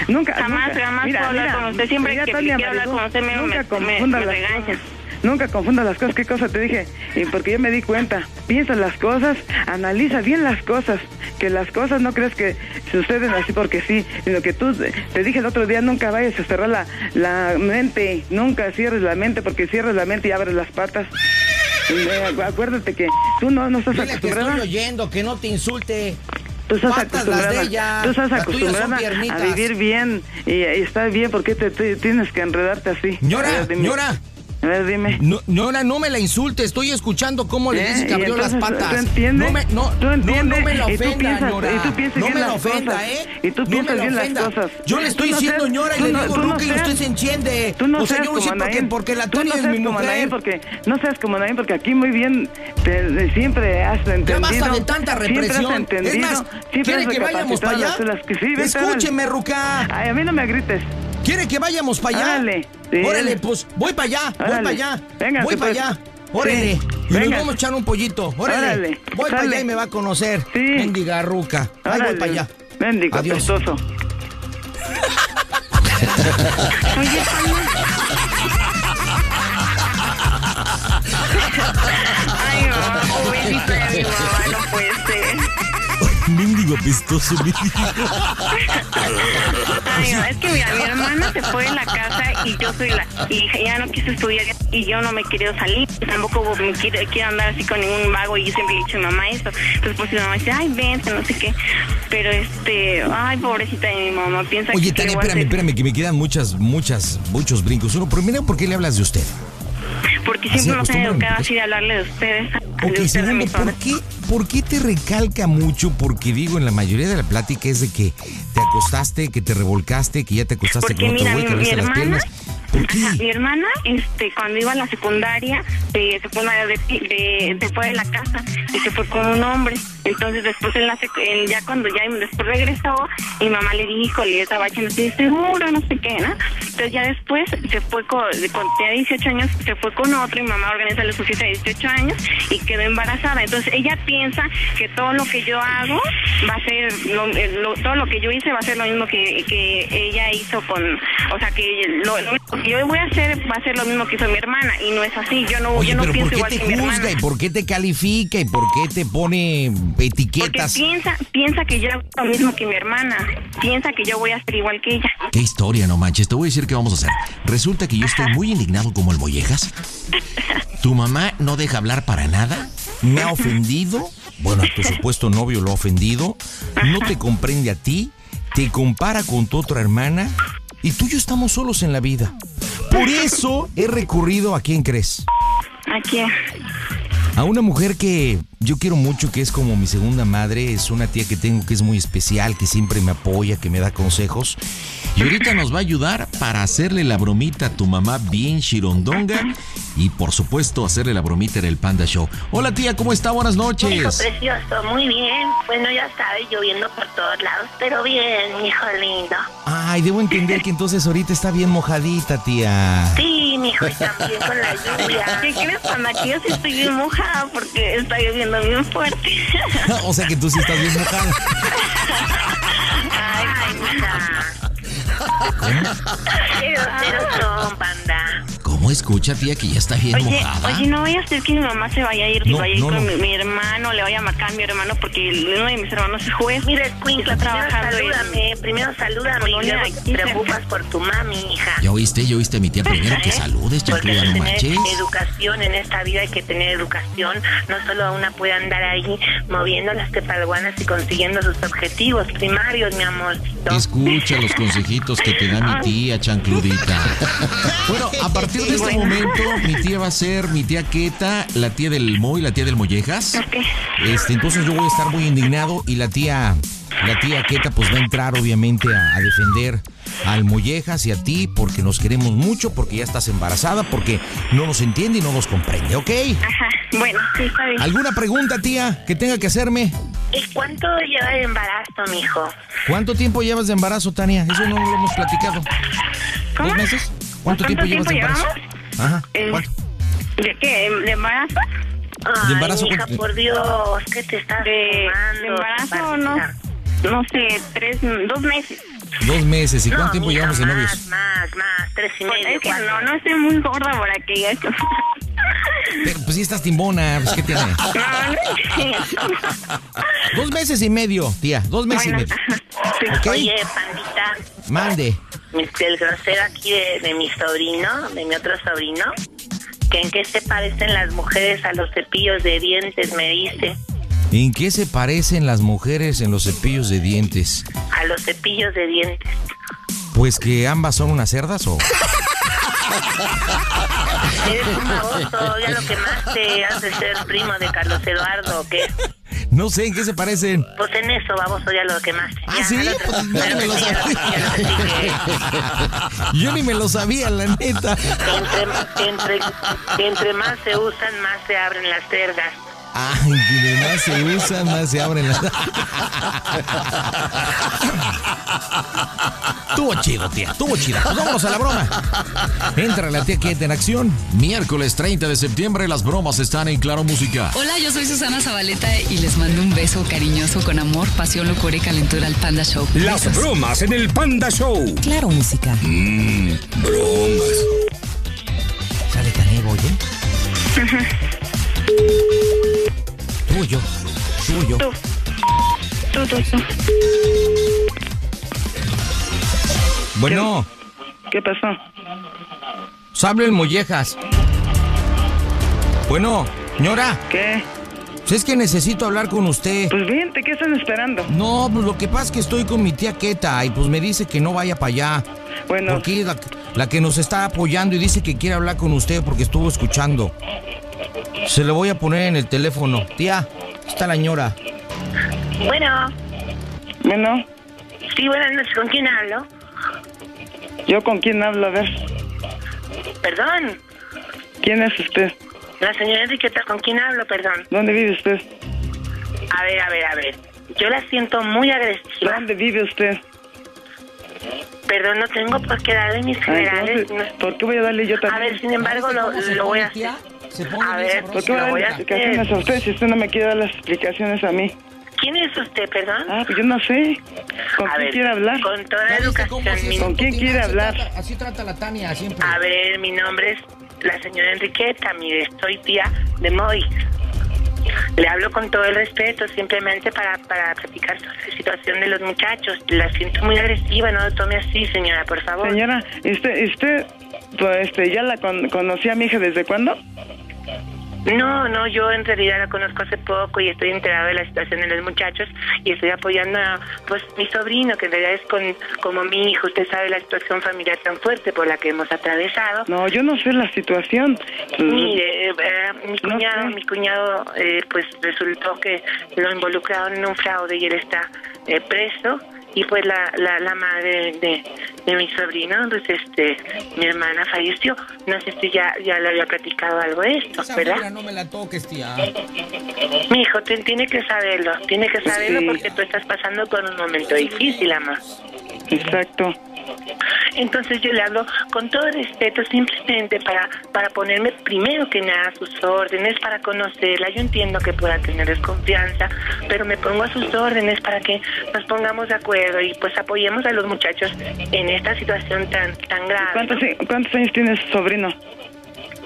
Nunca. Jamás, nunca. jamás puedo hablar con usted. Siempre mira, que quiero hablar con usted me- me- me- me las regaña. cosas. Nunca confundas las cosas. ¿Qué cosa te dije? Y porque yo me di cuenta. Piensa las cosas, analiza bien las cosas. Que las cosas no crees que suceden así porque sí, sino que tú, te dije el otro día, nunca vayas a cerrar la, la mente. Nunca cierres la mente porque cierres la mente y abres las patas. Y, acuérdate que tú no, no estás Dile que acostumbrada. estoy oyendo, que no te insulte. Tú estás Patas acostumbrada, ella. tú estás acostumbrada a vivir bien y, y estar bien. ¿Por qué te, te- tienes que enredarte así? Ñora, A ver, dime. ñora. A ver, dime. No, Ñora, no me la insulte, estoy escuchando cómo le ¿Eh? dice que Y abrió las entonces, patas. ¿tú entiendes? No me, no, ¿Tú no, entiendes? no me la Y tú ofenda, piensas- Ñora. y tú piensas no me la las ofenda, cosas. ¿eh? Y tú no piensas me la bien las ofenda. cosas. Yo le estoy no diciendo seas- Ñora y le no- digo no Ruca y usted se enciende. Tú no o sea, seas yo como decir porque, porque la no es mi mujer. Porque no seas como Naín porque aquí muy bien te- de- siempre has entendido. Ya basta de tanta represión. Es más, ¿quiere que vayamos para allá? las Escúcheme. Ruca. Ay, a mí no me grites. ¿Quiere que vayamos para allá? Órale, sí. Órale, pues voy para allá, voy para allá. Véngase, voy para pues. allá. Órale. Sí. Y nos Venga. vamos a echar un pollito. Órale. Órale. Voy para allá y me va a conocer. Sí. Mendiga Ruca. Ahí voy para allá. Mendigo, Adiós. Oye, Apestoso, mendigo. Ay, no, es que mira, mi hermana se fue de la casa y yo soy la y ella no quiso estudiar y yo no me he querido salir. Tampoco me quiero, quiero andar así con ningún vago y yo siempre le he dicho a mi mamá eso. Entonces pues mi mamá dice, ay, vente, no sé qué. Pero este, ay, pobrecita de mi mamá, piensa Oye, que Tania, voy a espérame, espérame, que me quedan muchas, muchas, muchos brincos. Uno, primero, ¿por qué le hablas de usted? Porque siempre nos han educado así de hablarle de ustedes. de Ok, ustedes, segundo, ¿por qué, ¿por qué te recalca mucho? Porque digo, en la mayoría de la plática es de que te acostaste, que te revolcaste, que ya te acostaste Porque con otro mira, güey, que mi, las piernas. Mi hermana, este, cuando iba a la secundaria, eh, secundaria de, de, se fue de la casa y se fue con un hombre. Entonces después en la él ya cuando ya después regresó, mi mamá le dijo, le estaba diciendo, "Sí, seguro, no sé qué, ¿no? Entonces ya después se fue con, cuando tenía 18 años, se fue con otro y mamá organizó su fiesta de 18 años y quedó embarazada. Entonces ella piensa que todo lo que yo hago va a ser, lo, todo lo que yo hice va a ser lo mismo que, que ella hizo con, o sea, que lo, lo que yo voy a hacer va a ser lo mismo que hizo mi hermana y no es así. Yo no, Oye, yo no pero pienso ¿por igual qué que te mi juzga hermana. y por qué te califica y por qué te pone Porque etiquetas? piensa, piensa que yo hago lo mismo que mi hermana. Piensa que yo voy a ser igual que ella. Qué historia, no manches. Te voy a decir qué vamos a hacer. Resulta que yo estoy muy indignado como el mollejas. Tu mamá no deja hablar para nada. Me ha ofendido. Bueno, a tu supuesto novio lo ha ofendido. No te comprende a ti. te compara con tu otra hermana y tú y yo estamos solos en la vida. Por eso he recurrido a quién crees. ¿A quién? A una mujer que yo quiero mucho, que es como mi segunda madre, es una tía que tengo que es muy especial, que siempre me apoya, que me da consejos. Y ahorita nos va a ayudar para hacerle la bromita a tu mamá bien chirondonga y por supuesto hacerle la bromita en el Panda Show. Hola tía, ¿cómo está? Buenas Hijo noches. precioso, muy bien. Bueno, ya sabes, lloviendo por todos lados, pero bien, hijo lindo. Ay, debo entender que entonces ahorita está bien mojadita, tía. Sí, mi hijo, y también con la lluvia. ¿Qué crees, Panda? Que yo sí estoy bien mojada porque está lloviendo bien fuerte. o sea que tú sí estás bien mojada. Ay, groseros son, panda. ¿Cómo escucha, tía, que ya está bien Oye, mojada? oye, no vaya a ser que mi mamá se vaya a ir y No, vaya a ir no, con no. Mi, mi hermano, le vaya a marcar a mi hermano porque uno de mis hermanos es juez. Mira, Escuincla, trabajando en- salúdame, primero salúdame y luego te preocupas por tu mami, hija. ¿Ya oíste? ¿Ya oíste, mi tía? Primero que ¿Eh? saludes, chancluda, no manches. educación en esta vida, hay que tener educación. No solo una puede andar ahí moviendo las tepalguanas y consiguiendo sus objetivos primarios, mi amor. Escucha los consejitos que te da mi tía, chancludita. Bueno, a partir de este momento, mi tía va a ser mi tía Queta, la tía del Moy, la tía del Mollejas. Este, entonces yo voy a estar muy indignado y la tía, la tía Queta pues va a entrar obviamente a, a defender al Mollejas y a ti porque nos queremos mucho, porque ya estás embarazada, porque no nos entiende y no nos comprende, ¿ok? Ajá, bueno, sí, está bien. ¿Alguna pregunta, tía, que tenga que hacerme? ¿Y cuánto lleva de embarazo, mijo? ¿Cuánto tiempo llevas de embarazo, Tania? Eso no lo hemos platicado. ¿Dos meses? ¿Cuánto, tiempo llevas de embarazo? Ajá. Eh, ¿Cuánto? ¿De qué? ¿De embarazo? Ay, ¿De embarazo hija, por Dios, ¿qué te estás De, embarazo, no, no sé, tres, dos meses. Dos meses. ¿Y cuánto No, tiempo llevamos de más, novios? Más, más, tres y medio, Es que no, no estoy muy gorda digas que... Pero pues sí estás timbona, pues ¿qué tiene? Dos meses y medio, tía. Dos meses y medio. Oye, pandita, Mande. el grosero aquí de, de mi sobrino, de mi otro sobrino, que en qué se parecen las mujeres a los cepillos de dientes, me dice. ¿En qué se parecen las mujeres en los cepillos de dientes? A los cepillos de dientes. Pues que ambas son unas cerdas o... Eres un baboso, ya lo que más te hace ser primo de Carlos Eduardo, ¿o qué? No sé en qué se parecen. Pues en eso, baboso, ya lo que más. Ah, ya, sí, otro- pues ni me lo que sigue, a lo que sigue, a lo que sigue. Yo ni me lo sabía, la neta. Entre, entre, entre más se usan, más se abren las cerdas. Ay, que más se usan, más se abren las... Tuvo chido, tía, tuvo chido. Pues vámonos a la broma. Entra la tía Quieta en acción. Miércoles 30 de septiembre, las bromas están en Claro Música. Hola, yo soy Susana Zabaleta y les mando un beso cariñoso con amor, pasión, locura y calentura al Panda Show. Las Besos. bromas en el Panda Show. Claro, música. Mmm, bromas. Sale Canego, oye. Tuyo, tuyo. Tú, tú, tú. Bueno, ¿Qué pasó? sable el mollejas. Bueno, señora. ¿Qué? Pues es que necesito hablar con usted. Pues vente, ¿qué están esperando? No, pues lo que pasa es que estoy con mi tía Queta y pues me dice que no vaya para allá. Bueno. Porque es la, la que nos está apoyando y dice que quiere hablar con usted porque estuvo escuchando. Se lo voy a poner en el teléfono. Tía, está la señora. Bueno, Bueno, sí, buenas noches, ¿con quién hablo? ¿yo con quién hablo? A ver, Perdón, ¿quién es usted? la señora Enriqueta, ¿con quién hablo? Perdón. ¿Dónde vive usted? A ver, a ver, a ver. Yo la siento muy agresiva. ¿Dónde vive usted? Perdón, no tengo por qué darle mis generales. entonces, ¿Por qué voy a darle yo A también? ver, sin embargo, lo, lo voy a hacer. A ver, ¿Por qué voy a darle a explicaciones a usted si usted no me quiere dar las explicaciones a mí? ¿Quién es usted, perdón? Ah, pues yo no sé. ¿Con A quién ver, quiere hablar? Con toda educación. mi- ¿Con quién quiere hablar? Así trata la Tania siempre. A ver, mi nombre es la señora Enriqueta, mire, soy tía de Moy. Le hablo con todo el respeto, simplemente para, para platicar la situación de los muchachos. La siento muy agresiva, no lo tome así, señora, por favor. Señora, ¿usted, usted pues, este, ya la con- a mi hija desde cuándo? No, no, yo en realidad la conozco hace poco y estoy enterada de la situación de los muchachos y estoy apoyando a pues mi sobrino, que en realidad es con, como mi hijo. Usted sabe la situación familiar tan fuerte por la que hemos atravesado. No, yo no sé la situación. Mire, eh, eh, mi cuñado, mi cuñado, eh, pues resultó que lo involucraron en un fraude y él está eh, preso y pues la, la, la madre de, de mi sobrino, pues este, mi hermana falleció. No sé si ya, ya le había platicado algo de esto, Esa ¿verdad? no me la toques, tía. Mi hijo, tiene que saberlo, tiene que saberlo Sí. porque tú estás pasando por un momento difícil, amor. Exacto. Entonces yo le hablo con todo respeto, simplemente para, para ponerme primero que nada a sus órdenes, para conocerla. Yo entiendo que pueda tener desconfianza, pero me pongo a sus órdenes para que nos pongamos de acuerdo y pues apoyemos a los muchachos en esta situación tan, tan grave. ¿Cuántos, ¿Cuántos años tiene su sobrino?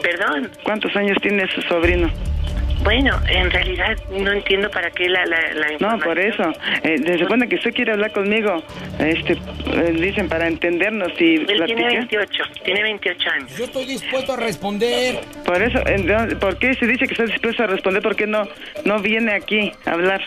Perdón. ¿Cuántos años tiene su sobrino? Bueno, en realidad no entiendo para qué la, la, la No, por eso. Eh, se supone que usted quiere hablar conmigo. Este, eh, dicen para entendernos y Él tiene platicar. 28, tiene 28 años. Yo estoy dispuesto a responder. Por eso, entonces, ¿por qué se dice que está dispuesto a responder? ¿Por qué no, no viene aquí a hablar?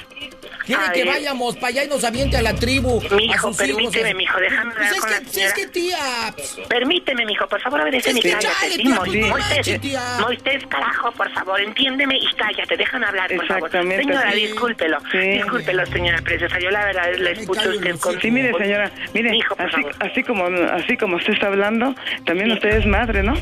Quiere que vayamos para allá y nos aviente a la tribu. Mi a hijos, permíteme, mijo, déjame Pues hablar es con que, la si es que tía. pues, Permíteme, mijo, por favor, Es que cállate. Sí, tía, Moisés, pues, Moisés, tía. Moisés, carajo, por favor, entiéndeme y cállate, déjame hablar, por favor. Señora, sí. discúlpelo, Sí. discúlpelo, señora preciosa, yo la verdad la escucho usted con... Sí, mire, señora, mire, Hijo, por así, favor. así como así como usted está hablando, también usted es madre, ¿no?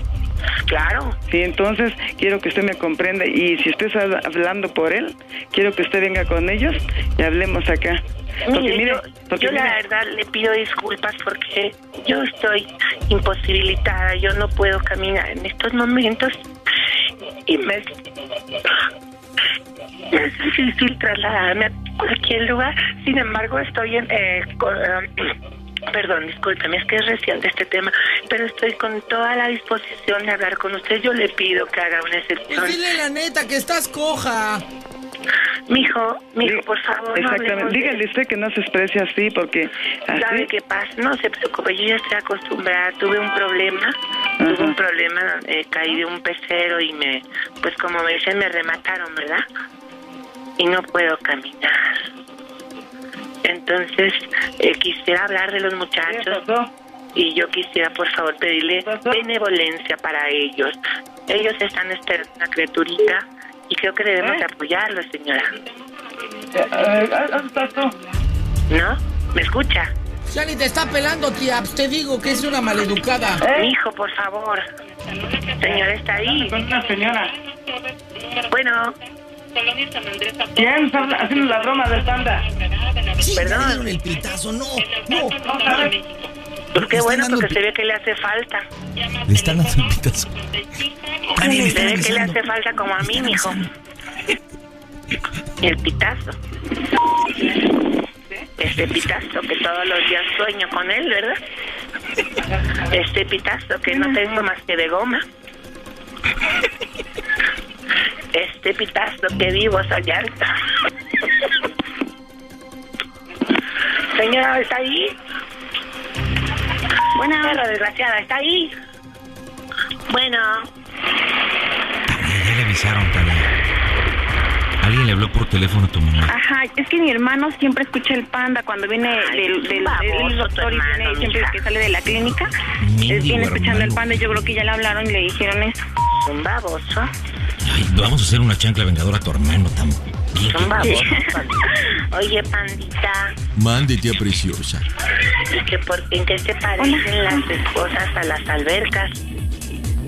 Claro. Sí, entonces quiero que usted me comprenda y si usted está hablando por él, quiero que usted venga con ellos y hablemos acá. Porque Mire, mire, yo, porque yo la verdad le pido disculpas porque yo estoy imposibilitada, yo no puedo caminar en estos momentos y me, me es difícil trasladarme a cualquier lugar. Sin embargo, estoy en... eh, con, eh, Perdón, discúlpeme, es que es reciente este tema, pero estoy con toda la disposición de hablar con usted. Yo le pido que haga una excepción. Pues dile la neta que estás coja. Mijo, mijo, por favor, no exactamente, de dígale usted que no se exprese así porque ¿Sabe qué pasa? No se preocupe, yo ya estoy acostumbrada. Tuve un problema, tuve un problema, eh, caí de un pecero y me, pues como me dicen, me remataron, ¿verdad? Y no puedo caminar. Entonces, eh, quisiera hablar de los muchachos y yo quisiera, por favor, pedirle benevolencia para ellos. Ellos están esperando una criaturita y creo que debemos ¿Eh? apoyarlos, señora. Eh, ¿Dónde estás tú? ¿No? ¿Me escucha? Ya ni te está pelando, tía. Pues te digo que es una maleducada. Mi hijo, por favor. Señora, está ahí. Con una señora. Bueno. ¿Quién está haciendo la broma del panda? Perdón. el pitazo, no, no. Pues qué bueno, porque se ve que le hace falta. Le están dando el pitazo. Se ve que le hace falta como a mí, mijo. El pitazo. Este pitazo que todos los días sueño con él, ¿verdad? Este pitazo que no tengo más que de goma. Este pitazo que vivo soñando. Señora, ¿está ahí? Bueno. Perra desgraciada, ¿está ahí? Bueno. Ya le avisaron, Tania. Alguien le habló por teléfono a tu mamá. Ajá, es que mi hermano siempre escucha el panda cuando viene del, del, baboso del doctor y hermano, viene siempre mija. que sale de la clínica. Él Mendigo viene escuchando el panda y yo creo que ya le hablaron y le dijeron eso. Un baboso. Ay, vamos a hacer una chancla vengadora a tu hermano también. Un baboso. Oye, pandita, Mande, tía preciosa. ¿y que por en qué se parecen las esposas a las albercas?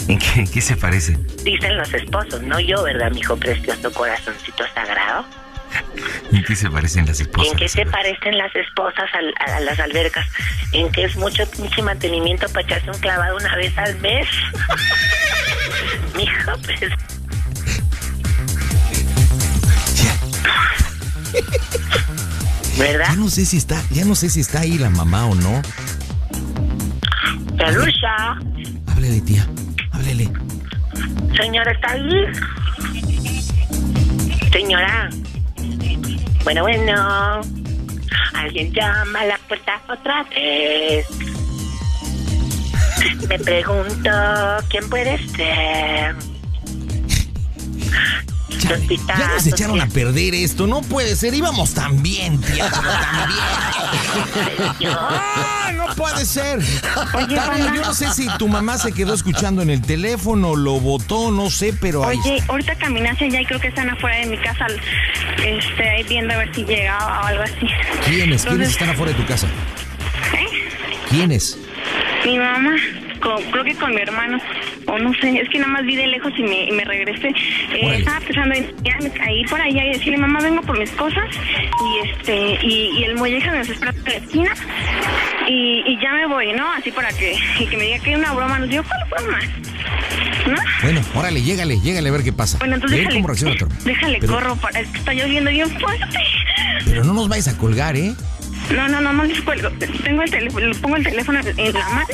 ¿En qué, en qué se parece? Dicen los esposos, no yo, ¿verdad, mi hijo precioso corazoncito sagrado? ¿En qué se parecen las esposas? ¿En qué se parecen las esposas al- a, las albercas? ¿En qué es mucho pinche mantenimiento para echarse un clavado una vez al mes? mi hijo, pues... ¿Verdad? Ya no sé si está, ya no sé si está ahí la mamá o no. Pelusa, Háblele, tía. Señora, ¿está ahí? Señora. Bueno, bueno. Alguien llama a la puerta otra vez. Me pregunto, ¿quién puede ser? Ya nos echaron a perder esto, no puede ser, íbamos tan bien, tía, pero tan bien. ¡Ah, no puede ser! Tania, yo no sé si tu mamá se quedó escuchando en el teléfono, lo votó, no sé, pero ahí Oye, ahorita caminé hacia allá y creo que están afuera de mi casa, este, ahí viendo a ver si llegaba o algo así. ¿Quiénes? ¿Quiénes están afuera de tu casa? ¿eh? ¿Quiénes? Mi mamá, con- creo que con mi hermano, o no sé, es que nada más vi de lejos y me, y me regresé. Eh, estaba pensando en ir ahí por allá y decirle, mamá, vengo por mis cosas, y este, y, y el molleja nos espera en la esquina, y, y ya me voy, ¿no? Así para que, y que me diga que hay una broma, nos digo, ¿cuál broma? ¿No? Bueno, órale, llégale, llégale a ver qué pasa. Bueno, entonces déjale, cómo reacciona déjale Pero- corro, para, es que está lloviendo bien fuerte. Pero no nos vais a colgar, ¿eh? No, no, no, no les cuelgo. Tengo el teléfono, pongo el teléfono en la mano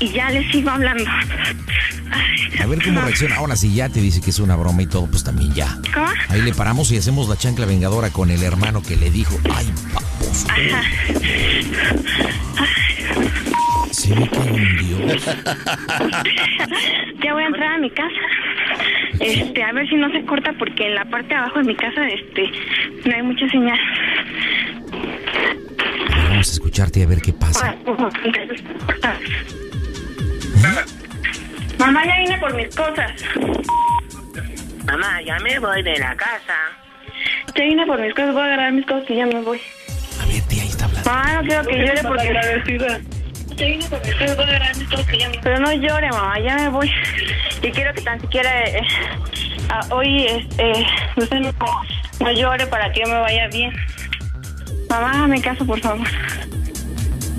y ya les sigo hablando. A ver cómo reacciona. Ahora si ya te dice que es una broma y todo, pues también ya. ¿Cómo? Ahí le paramos y hacemos la chancla vengadora con el hermano que le dijo, ay, paposo. Ajá. Se ve que hay un Dios. Ya voy a entrar a mi casa. Este, a ver si no se corta porque en la parte de abajo de mi casa, este, no hay mucha señal. Vamos a escucharte a ver qué pasa. Mamá, ya vine por mis cosas. Mamá, ya me voy de la casa. Ya vine por mis cosas, voy a agarrar mis cosas y ya me voy. A ver, tía, ahí está hablando. Mamá, no quiero que llore porque... agradecida. Ya vine por mis cosas, voy a agarrar mis cosas y ya me Pero no llore, mamá, ya me voy. Y quiero que tan siquiera eh, ah, hoy este, no, no llore para que yo me vaya bien. Mamá, hágame caso, por favor.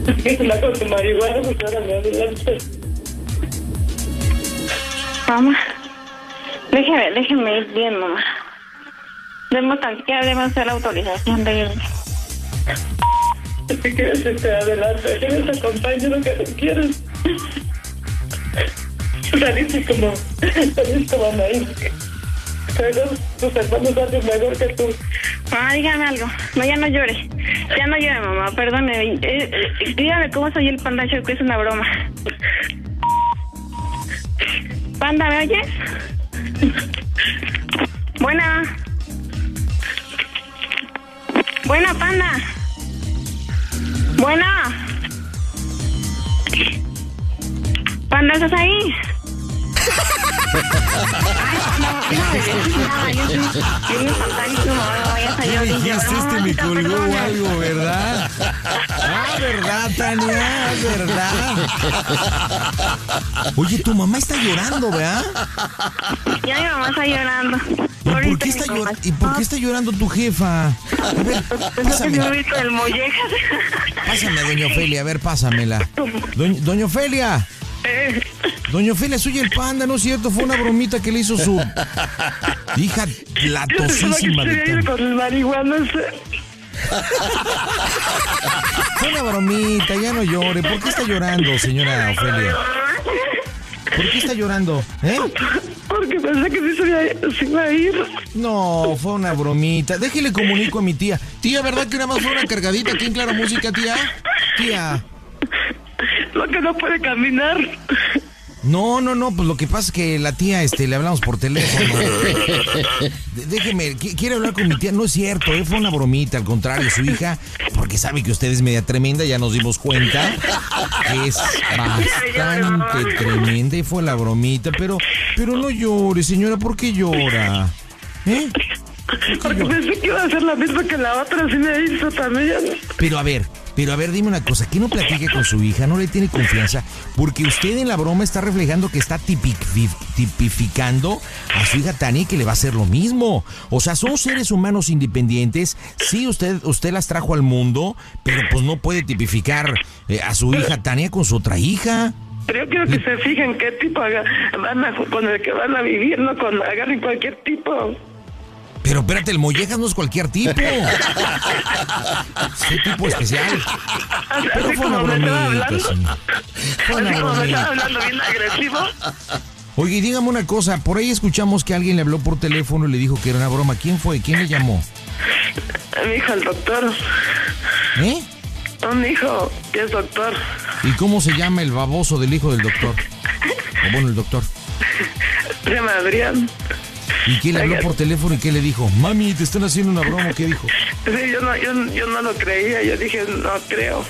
Con tu marihuana, me adelante. Mamá, déjeme, déjeme ir bien, mamá. Debemos tan siquiera debemos hacer la autorización de irme. Si quieres estar adelante, yo les acompaño lo que tú quieras. Saliste como, saliste como maíz. Tus hermanos hacen mejor que tú. Mamá, dígame algo. No, ya no llore. Ya no llore, mamá. Perdone. Eh, eh, dígame cómo soy el panda show, que es una broma. Panda, ¿me oyes? Buena. Buena, panda. Buena. Panda, ¿estás ahí? ¿Qué dijiste? Este me colgó o algo, ¿verdad? Ah, ¿verdad, Tania? ¿Verdad? Oye, tu mamá está llorando, ¿verdad? Ya mi mamá está llorando. ¿Y por qué está, llor- ¿Y por qué está llorando tu jefa? A pásame. Pásame, doña Ofelia, a ver, pásamela. Doña, doña Ofelia. Doña Ofelia, soy el panda, ¿no es cierto? Fue una bromita que le hizo su hija latosísima de Tania. con el marihuana. Fue una bromita, ya no llore. ¿Por qué está llorando, señora Ofelia? ¿Por qué está llorando? ¿Eh? Porque pensé que sí se iba a ir. No, fue una bromita. Déjele comunico a mi tía. Tía, ¿verdad que nada más fue una cargadita aquí en Claro Música, tía? Tía. Lo que no puede caminar. No, no, no, pues lo que pasa es que la tía, este, le hablamos por teléfono. Déjeme, qui- quiere hablar con mi tía. No es cierto, eh, fue una bromita, al contrario, su hija, porque sabe que usted es media tremenda, ya nos dimos cuenta, es bastante tremenda y fue la bromita, pero, pero no llore, señora, ¿por qué llora? ¿Eh? Porque pensé que iba a ser la misma que la otra, así me hizo también. Pero a ver, pero a ver, dime una cosa, que no platique con su hija, no le tiene confianza, porque usted en la broma está reflejando que está tipifi- tipificando a su hija Tania y que le va a hacer lo mismo. O sea, son seres humanos independientes, sí, usted, usted las trajo al mundo, pero pues no puede tipificar eh, a su hija Tania con su otra hija. Pero yo quiero que se fijen qué tipo haga- van a, con el que van a vivir, no con agarren cualquier tipo. Pero espérate, el mollejas no es cualquier tipo. Es tipo especial. Pero fue una bromita, hablando. señor. Fue una bromita. hablando bien agresivo. Oye, dígame una cosa, por ahí escuchamos que alguien le habló por teléfono y le dijo que era una broma. ¿Quién fue? ¿Quién le llamó? Mi hijo, el doctor. ¿Eh? Un hijo que es doctor. ¿Y cómo se llama el baboso del hijo del doctor? O bueno, el doctor. Se llama Adrián. ¿Y quién le habló por teléfono y qué le dijo? Mami, te están haciendo una broma, ¿qué dijo? Sí, yo no, yo, yo no lo creía, yo dije, no creo.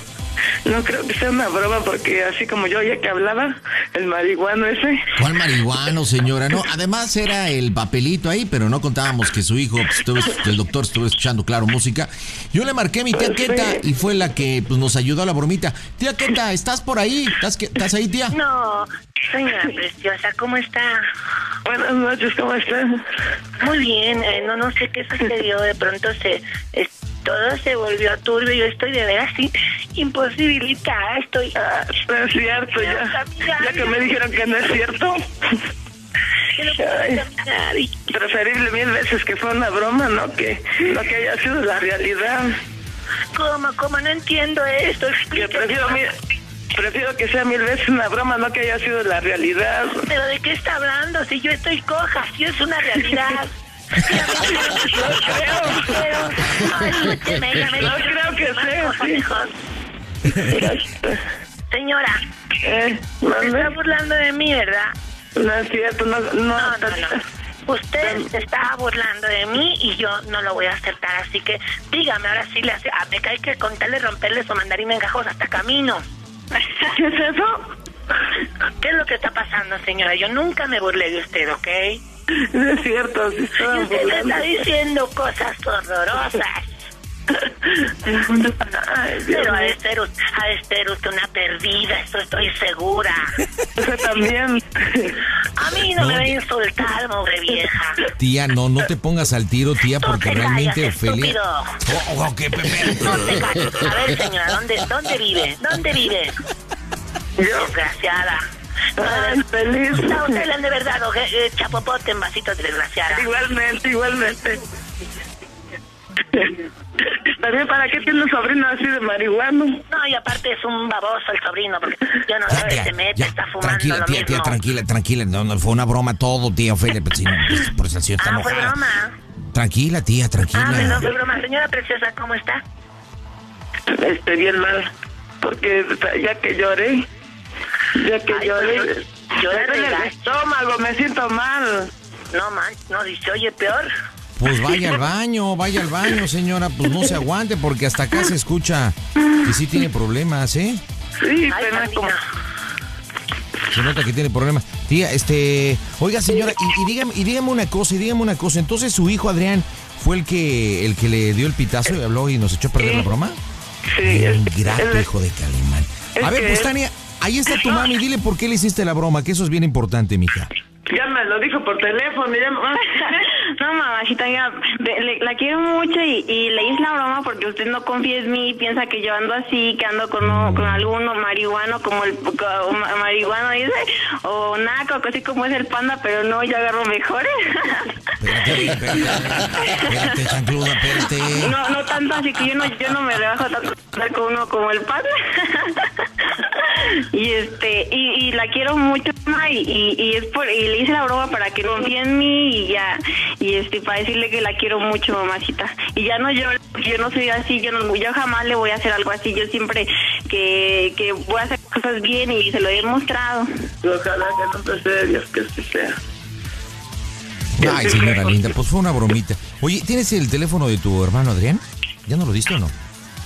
No creo que sea una broma porque así como yo ya que hablaba, el marihuano ese. ¿Cuál marihuano, señora? No, además era el papelito ahí, pero no contábamos que su hijo, pues, estuvo- el doctor estuvo escuchando, claro, música. Yo le marqué a mi tía Queta y fue la que pues, nos ayudó a la bromita. Tía Queta, ¿estás por ahí? ¿Estás, que- ¿Estás ahí, tía? No, señora preciosa, ¿cómo está? Buenas noches, ¿cómo está? Muy bien, eh, no, no sé qué sucedió, de pronto se, es- todo se volvió turbio, yo estoy de veras así, imposibilitada, estoy... Ah, no es cierto, ya, ya que me dijeron que no es cierto. Ay, preferible mil veces que fue una broma, no que, no que haya sido la realidad. ¿Cómo, cómo? No entiendo esto, Que prefiero, mil- prefiero que sea mil veces una broma, no que haya sido la realidad. ¿Pero de qué está hablando? Si yo estoy coja, si es una realidad. No creo que sea. Señora, Eh, se está burlando de mí, ¿verdad? No es cierto, no, no, No, no, no. Usted se está burlando de mí y yo no lo voy a aceptar, así que dígame, ahora sí le hace, a me cae que contarle romperle su mandarín en gajos hasta camino. ¿Qué es eso? ¿Qué es lo que está pasando, señora? Yo nunca me burlé de usted, ¿ok? No es cierto, sí Y usted me está diciendo cosas horrorosas. Ay, Pero ha de, ser, ha de ser usted una perdida, eso estoy segura. Usted también. A mí no, me va a insultar, pobre vieja. Tía, no, no te pongas al tiro, tía, porque te realmente Ofelia... Oh, oh, qué Pepe. No te calles. A ver, señora, ¿dónde, dónde vive? ¿Dónde vive? Desgraciada. Ay, feliz. Está usted hablando de verdad? Eh, chapopote en vasitos de desgraciada. Igualmente, igualmente. También, ¿para qué tiene un sobrino así de marihuano? No, y aparte es un baboso el sobrino, porque yo no sé, tía, se mete, ya, está fumando tranquila, lo tía, mismo. tía, tranquila, tranquila. No, no, fue una broma todo, tía Ofelia. Pues, por eso está Ah, fue enojada. broma. Tranquila, tía, Ah, tranquila. perdón, fue broma. Señora preciosa, ¿cómo está? Este, bien mal. Porque ya que lloré, ya que Ay, lloré, pues, yo- yo me la duele el estómago, me siento mal. No, man, no, dice, oye, peor. Pues vaya al baño, vaya al baño, señora. Pues no se aguante, porque hasta acá se escucha que sí tiene problemas, ¿eh? Sí, Ay, pero como... Se nota que tiene problemas. Tía, este. Oiga, señora, y, y dígame, y dígame una cosa, y dígame una cosa. Entonces, su hijo Adrián fue el que el que le dio el pitazo y habló y nos echó a perder la broma. Sí, Bien es- grato, es- hijo de Calimán. A ver, pues es- Tania, ahí está tu mami. Dile por qué le hiciste la broma, que eso es bien importante, mija. Ya me lo dijo por teléfono, ya... No, mamacita, ya, le- la quiero mucho y, y le hice la broma porque usted no confía en mí, piensa que yo ando así, que ando con, uno- con alguno marihuano como el co- ma- marihuano dice, o naco, así como es el panda, pero no, yo agarro mejores. Espérate, espérate, espérate, chancluda, espérate. No, no tanto así que yo no, yo no me rebajo tanto andar con uno como el panda. y este, y, y la quiero mucho, ma, y, y, y es por, y le hice la broma para que confíe en mí y ya, y este, para decirle que la quiero mucho, mamacita. Y ya no, yo, yo no soy así, yo no, yo jamás le voy a hacer algo así, yo siempre que, que voy a hacer cosas bien y se lo he demostrado. Ojalá que no te sea, Dios que sí sea. Ay, señora linda, pues fue una bromita. Oye, ¿tienes el teléfono de tu hermano Adrián? ¿Ya no lo diste o no?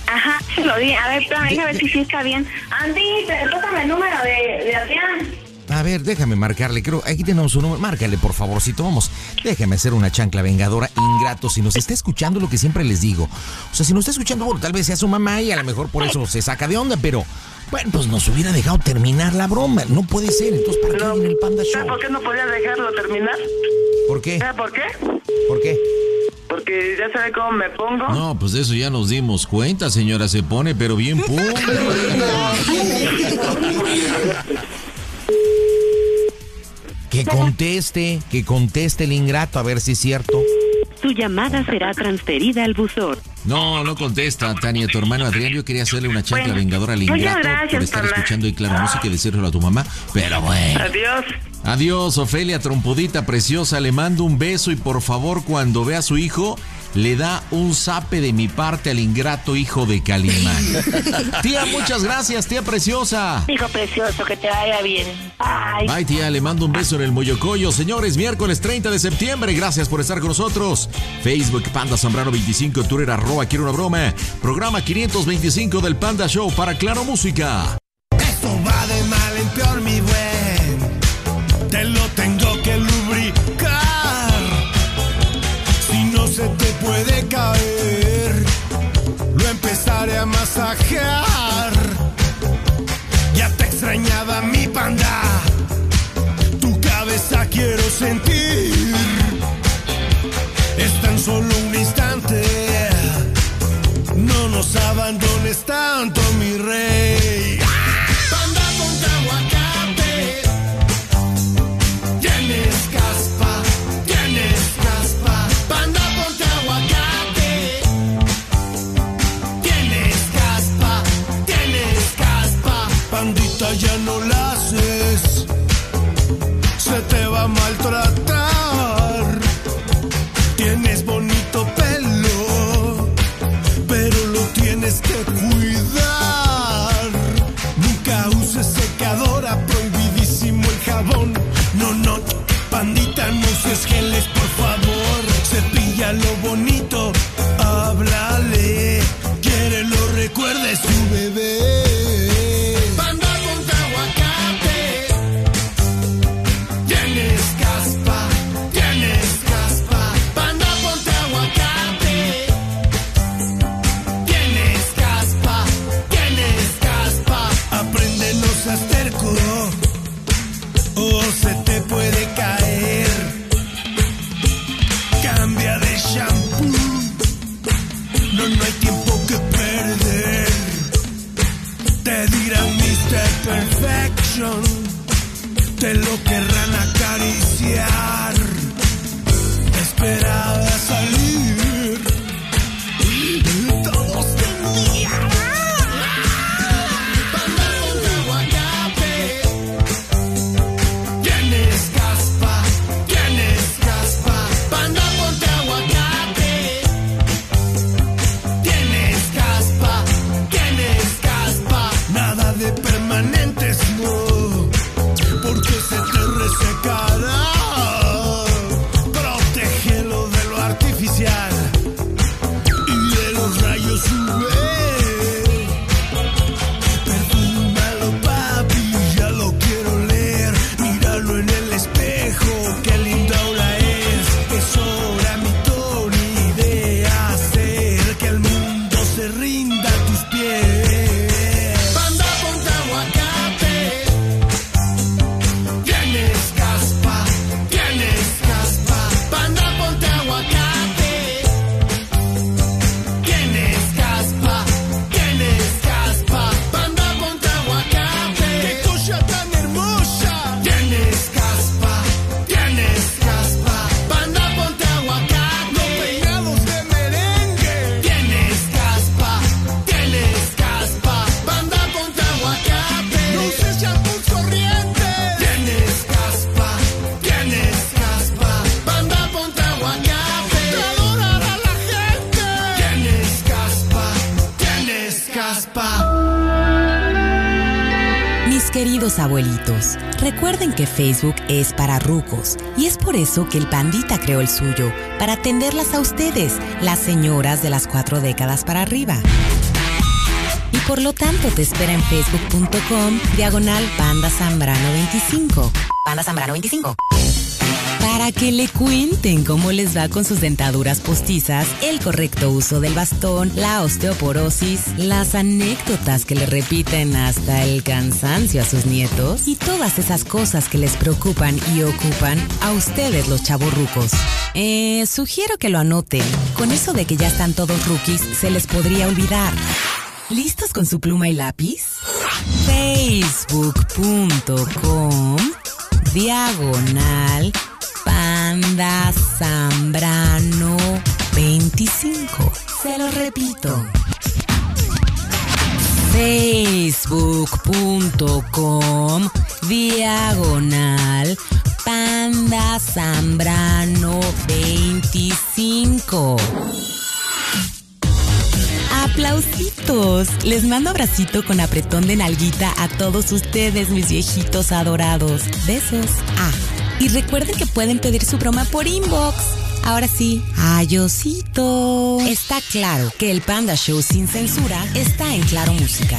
Ajá, se lo di. A ver, espérame, déjame ver si sí está bien. Andy, te- el número de, de Adrián. A ver, déjame marcarle, creo, aquí tenemos su número, márcale por favorcito, vamos, déjame hacer una chancla vengadora ingrato, si nos está escuchando lo que siempre les digo, o sea, si nos está escuchando, bueno, tal vez sea su mamá y a lo mejor por eso se saca de onda, pero, bueno, pues nos hubiera dejado terminar la broma, no puede ser, entonces, ¿para qué viene el Panda ¿Sabes Show? por qué no podía dejarlo terminar? ¿Por qué? ¿Sabes por qué? ¿Por qué? Porque ya sabe cómo me pongo. No, pues de eso ya nos dimos cuenta, señora. Se pone, pero bien pum. Que conteste, que conteste el ingrato, a ver si es cierto. Su llamada será transferida al buzón. No, no contesta, Tania, tu hermano Adrián. Yo quería hacerle una chancla Bueno, vengadora al ingrato gracias, por estar escuchando y claro música y decírselo a tu mamá. Pero bueno. Adiós. Adiós, Ofelia, trompudita preciosa. Le mando un beso y por favor, cuando vea a su hijo, le da un zape de mi parte al ingrato hijo de Calimán. tía, muchas gracias, tía preciosa. Hijo precioso, que te vaya bien. Ay. Bye, tía, le mando un beso en el Moyocoyo. Señores, miércoles 30 de septiembre, gracias por estar con nosotros. Facebook Panda Zambrano 25, Twitter arroba quiero una broma. Programa 525 del Panda Show para Claro Música. Ya te extrañaba mi panda. Tu cabeza quiero sentir. Es tan solo un instante. No nos abandones tanto, mi rey. Caspa. Pandita ya no la haces. Se te va a maltratar. Tienes bonito pelo, pero lo tienes que cuidar. Facebook es para rucos y es por eso que el Pandita creó el suyo, para atenderlas a ustedes, las señoras de las cuatro décadas para arriba. Y por lo tanto te espera en facebook.com diagonal Panda Zambrano 25. Panda Zambrano 25. Para que le cuenten cómo les va con sus dentaduras postizas, el correcto uso del bastón, la osteoporosis, las anécdotas que le repiten hasta el cansancio a sus nietos y todas esas cosas que les preocupan y ocupan a ustedes los chavorrucos. Eh, sugiero que lo anoten. Con eso de que ya están todos rookies, se les podría olvidar. ¿Listos con su pluma y lápiz? Facebook.com diagonal Panda Zambrano 25. Se lo repito. Facebook.com diagonal Panda Zambrano 25. aplausitos. Les mando abracito con apretón de nalguita a todos ustedes, mis viejitos adorados. Besos. Ah, y recuerden que pueden pedir su broma por inbox. Ahora sí, ayosito. Está claro que el Panda Show sin censura está en Claro Música.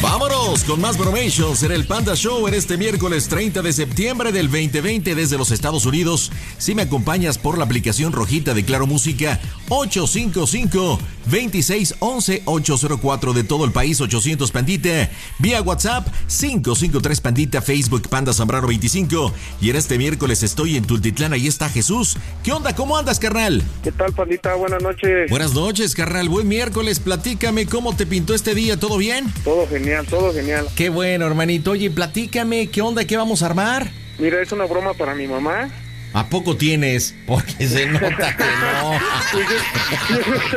Vámonos con más bromations en el Panda Show en este miércoles 30 de septiembre del 2020 desde los Estados Unidos. Si me acompañas por la aplicación rojita de Claro Música 855-2611-804 de todo el país 800 Pandita. Vía WhatsApp 553 Pandita, Facebook Panda Zambrano 25. Y en este miércoles estoy en Tultitlán, ahí está Jesús. ¿Qué onda? ¿Cómo andas, carnal? ¿Qué tal, Pandita? Buenas noches. Buenas noches, carnal. Buen miércoles. Platícame cómo te pintó este día. ¿Todo bien? Todo genial, todo genial. Qué bueno, hermanito. Oye, platícame, ¿qué onda? ¿Qué vamos a armar? Mira, es una broma para mi mamá. ¿A poco tienes? Porque se nota que no.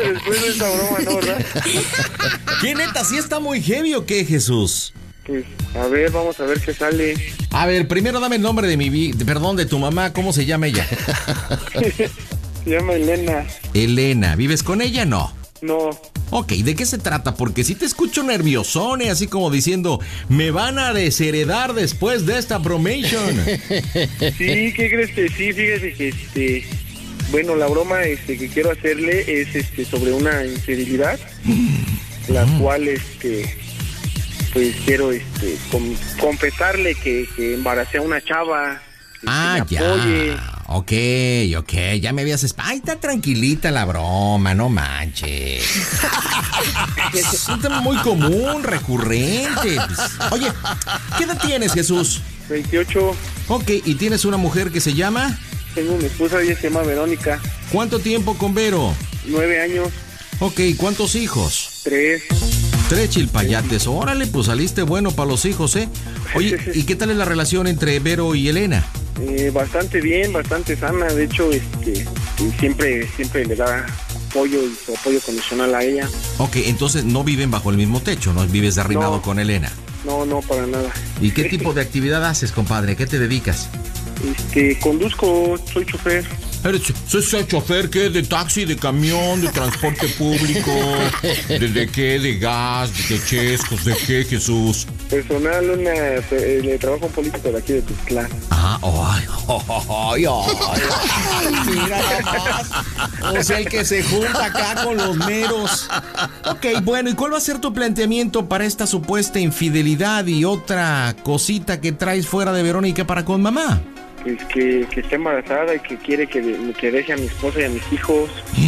Después de esa broma, ¿no, verdad? ¿Qué neta? ¿Sí está muy heavy o qué, Jesús? Pues, a ver, vamos a ver qué sale. A ver, primero dame el nombre de mi... vi- Perdón, de tu mamá. ¿Cómo se llama ella? Se llama Elena. Elena. ¿Vives con ella? No. No, Ok, ¿de qué se trata? Porque si te escucho nerviosone, así como diciendo, me van a desheredar después de esta bromation. Sí, ¿qué crees que sí? Fíjate que este. Bueno, la broma este, que quiero hacerle es este sobre una infidelidad, la cual este pues quiero este con- confesarle que, que embaracé a una chava. que Ah, me apoye. ya. Ok, ok, ya me habías... esp- Ay, está tranquilita la broma, no manches. es un tema muy común, recurrente. Pues, Oye, ¿qué edad tienes, Jesús? 28. Ok, ¿y tienes una mujer que se llama? Tengo una esposa, ella se llama Verónica, ¿Cuánto tiempo con Vero? nueve años, Ok, ¿cuántos hijos? tres. Tres chilpayates. Órale, pues saliste bueno para los hijos, ¿eh? Oye, ¿y qué tal es la relación entre Vero y Elena? Eh, bastante bien, bastante sana. De hecho, este, siempre, siempre le da apoyo y su apoyo condicional a ella. Ok, entonces no viven bajo el mismo techo, ¿no? Vives de arrimado No. con Elena. No, no, para nada. ¿Y qué tipo de actividad haces, compadre? ¿Qué te dedicas? Este, conduzco, soy chofer. ¿Eres soy, chofer qué? ¿De taxi, de camión, de transporte público? ¿De, de qué? ¿De gas? ¿De chescos? ¿De qué, Jesús? Personal, una, eh, le trabajo político de aquí de Tuxtlan. Ah, ay, ay, ay, ay, mira nomás. O sea, el que se junta acá con los meros. Ok, bueno, ¿y cuál va a ser tu planteamiento para esta supuesta infidelidad y otra cosita que traes fuera de Verónica para con mamá? Pues que, que está embarazada y que quiere que, de- que deje a mi esposa y a mis hijos. Que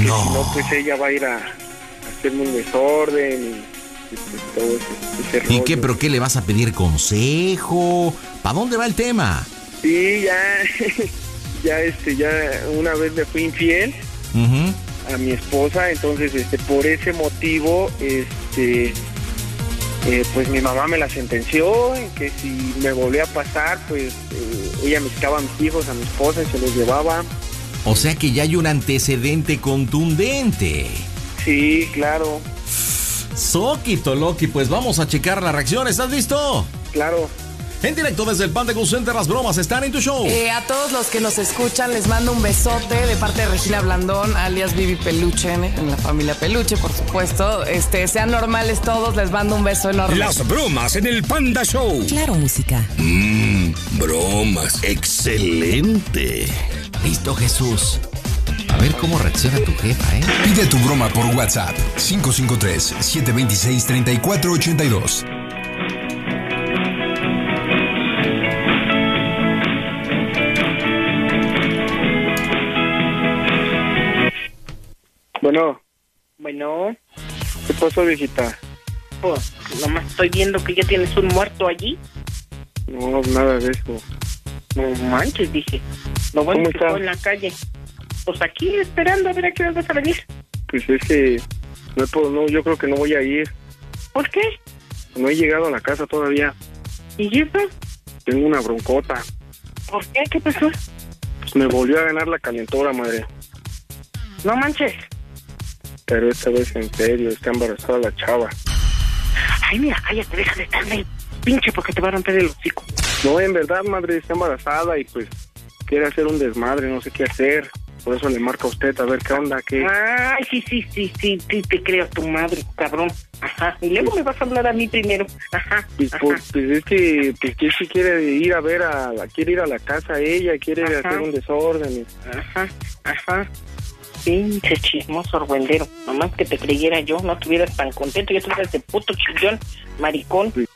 si no, pues ella va a ir a, a hacerme un desorden y, y pues todo ese, ese ¿Y rollo. qué, pero qué le vas a pedir consejo? ¿Para dónde va el tema? Sí, ya, ya, este, ya una vez me fui infiel a mi esposa, entonces, este, por ese motivo, este, eh, pues mi mamá me la sentenció, en que si me volvía a pasar, pues eh, ella me quitaba a mis hijos, a mi esposa y se los llevaba. O sea que ya hay un antecedente contundente. Sí, claro, Soquito Loki, pues vamos a checar la reacción. ¿Estás listo? claro. En directo desde el Panda Cool Center, las bromas están en tu show. Eh, a todos los que nos escuchan les mando un besote de parte de Regina Blandón, alias Vivi Peluche, en en la familia Peluche, por supuesto. Este, sean normales todos, les mando un beso enorme. Las bromas en el Panda Show. Claro Música. Mmm, bromas. Excelente. Listo, Jesús. A ver cómo reacciona tu jefa, ¿eh? Pide tu broma por WhatsApp 553-726-3482. Bueno, Bueno, ¿qué pasó, viejita? pues nomás estoy viendo que ya tienes un muerto allí. No, nada de eso. No manches, dije. Lo bueno ¿Cómo que en la calle. Pues aquí esperando a ver a qué hora vas a venir. Pues es que no, puedo, no, yo creo que no voy a ir. ¿Por qué? No he llegado a la casa todavía. ¿Y eso? Tengo una broncota. ¿Por qué? ¿Qué pasó? Pues me volvió a ganar la calentora, madre. No manches. Pero esta vez en serio, está embarazada la chava. Ay, mira, cállate, deja de estarme pinche porque te va a romper el hocico. No, en verdad, madre, está embarazada y pues quiere hacer un desmadre, no sé qué hacer. por eso le marco a usted a ver qué onda, qué... Ay, sí, sí, sí, sí, sí, te creo tu madre, cabrón. Ajá. Y luego me vas a hablar a mí primero. Ajá. Pues, ajá. pues, pues es que, pues que sí quiere ir a ver a, quiere ir a la casa ella, quiere Ajá. hacer un desorden. Ajá, ajá. Pinche chismoso orguendero. Nomás que te creyera yo, no estuvieras tan contento. Ya estuvieras de puto chillón, maricón. Pues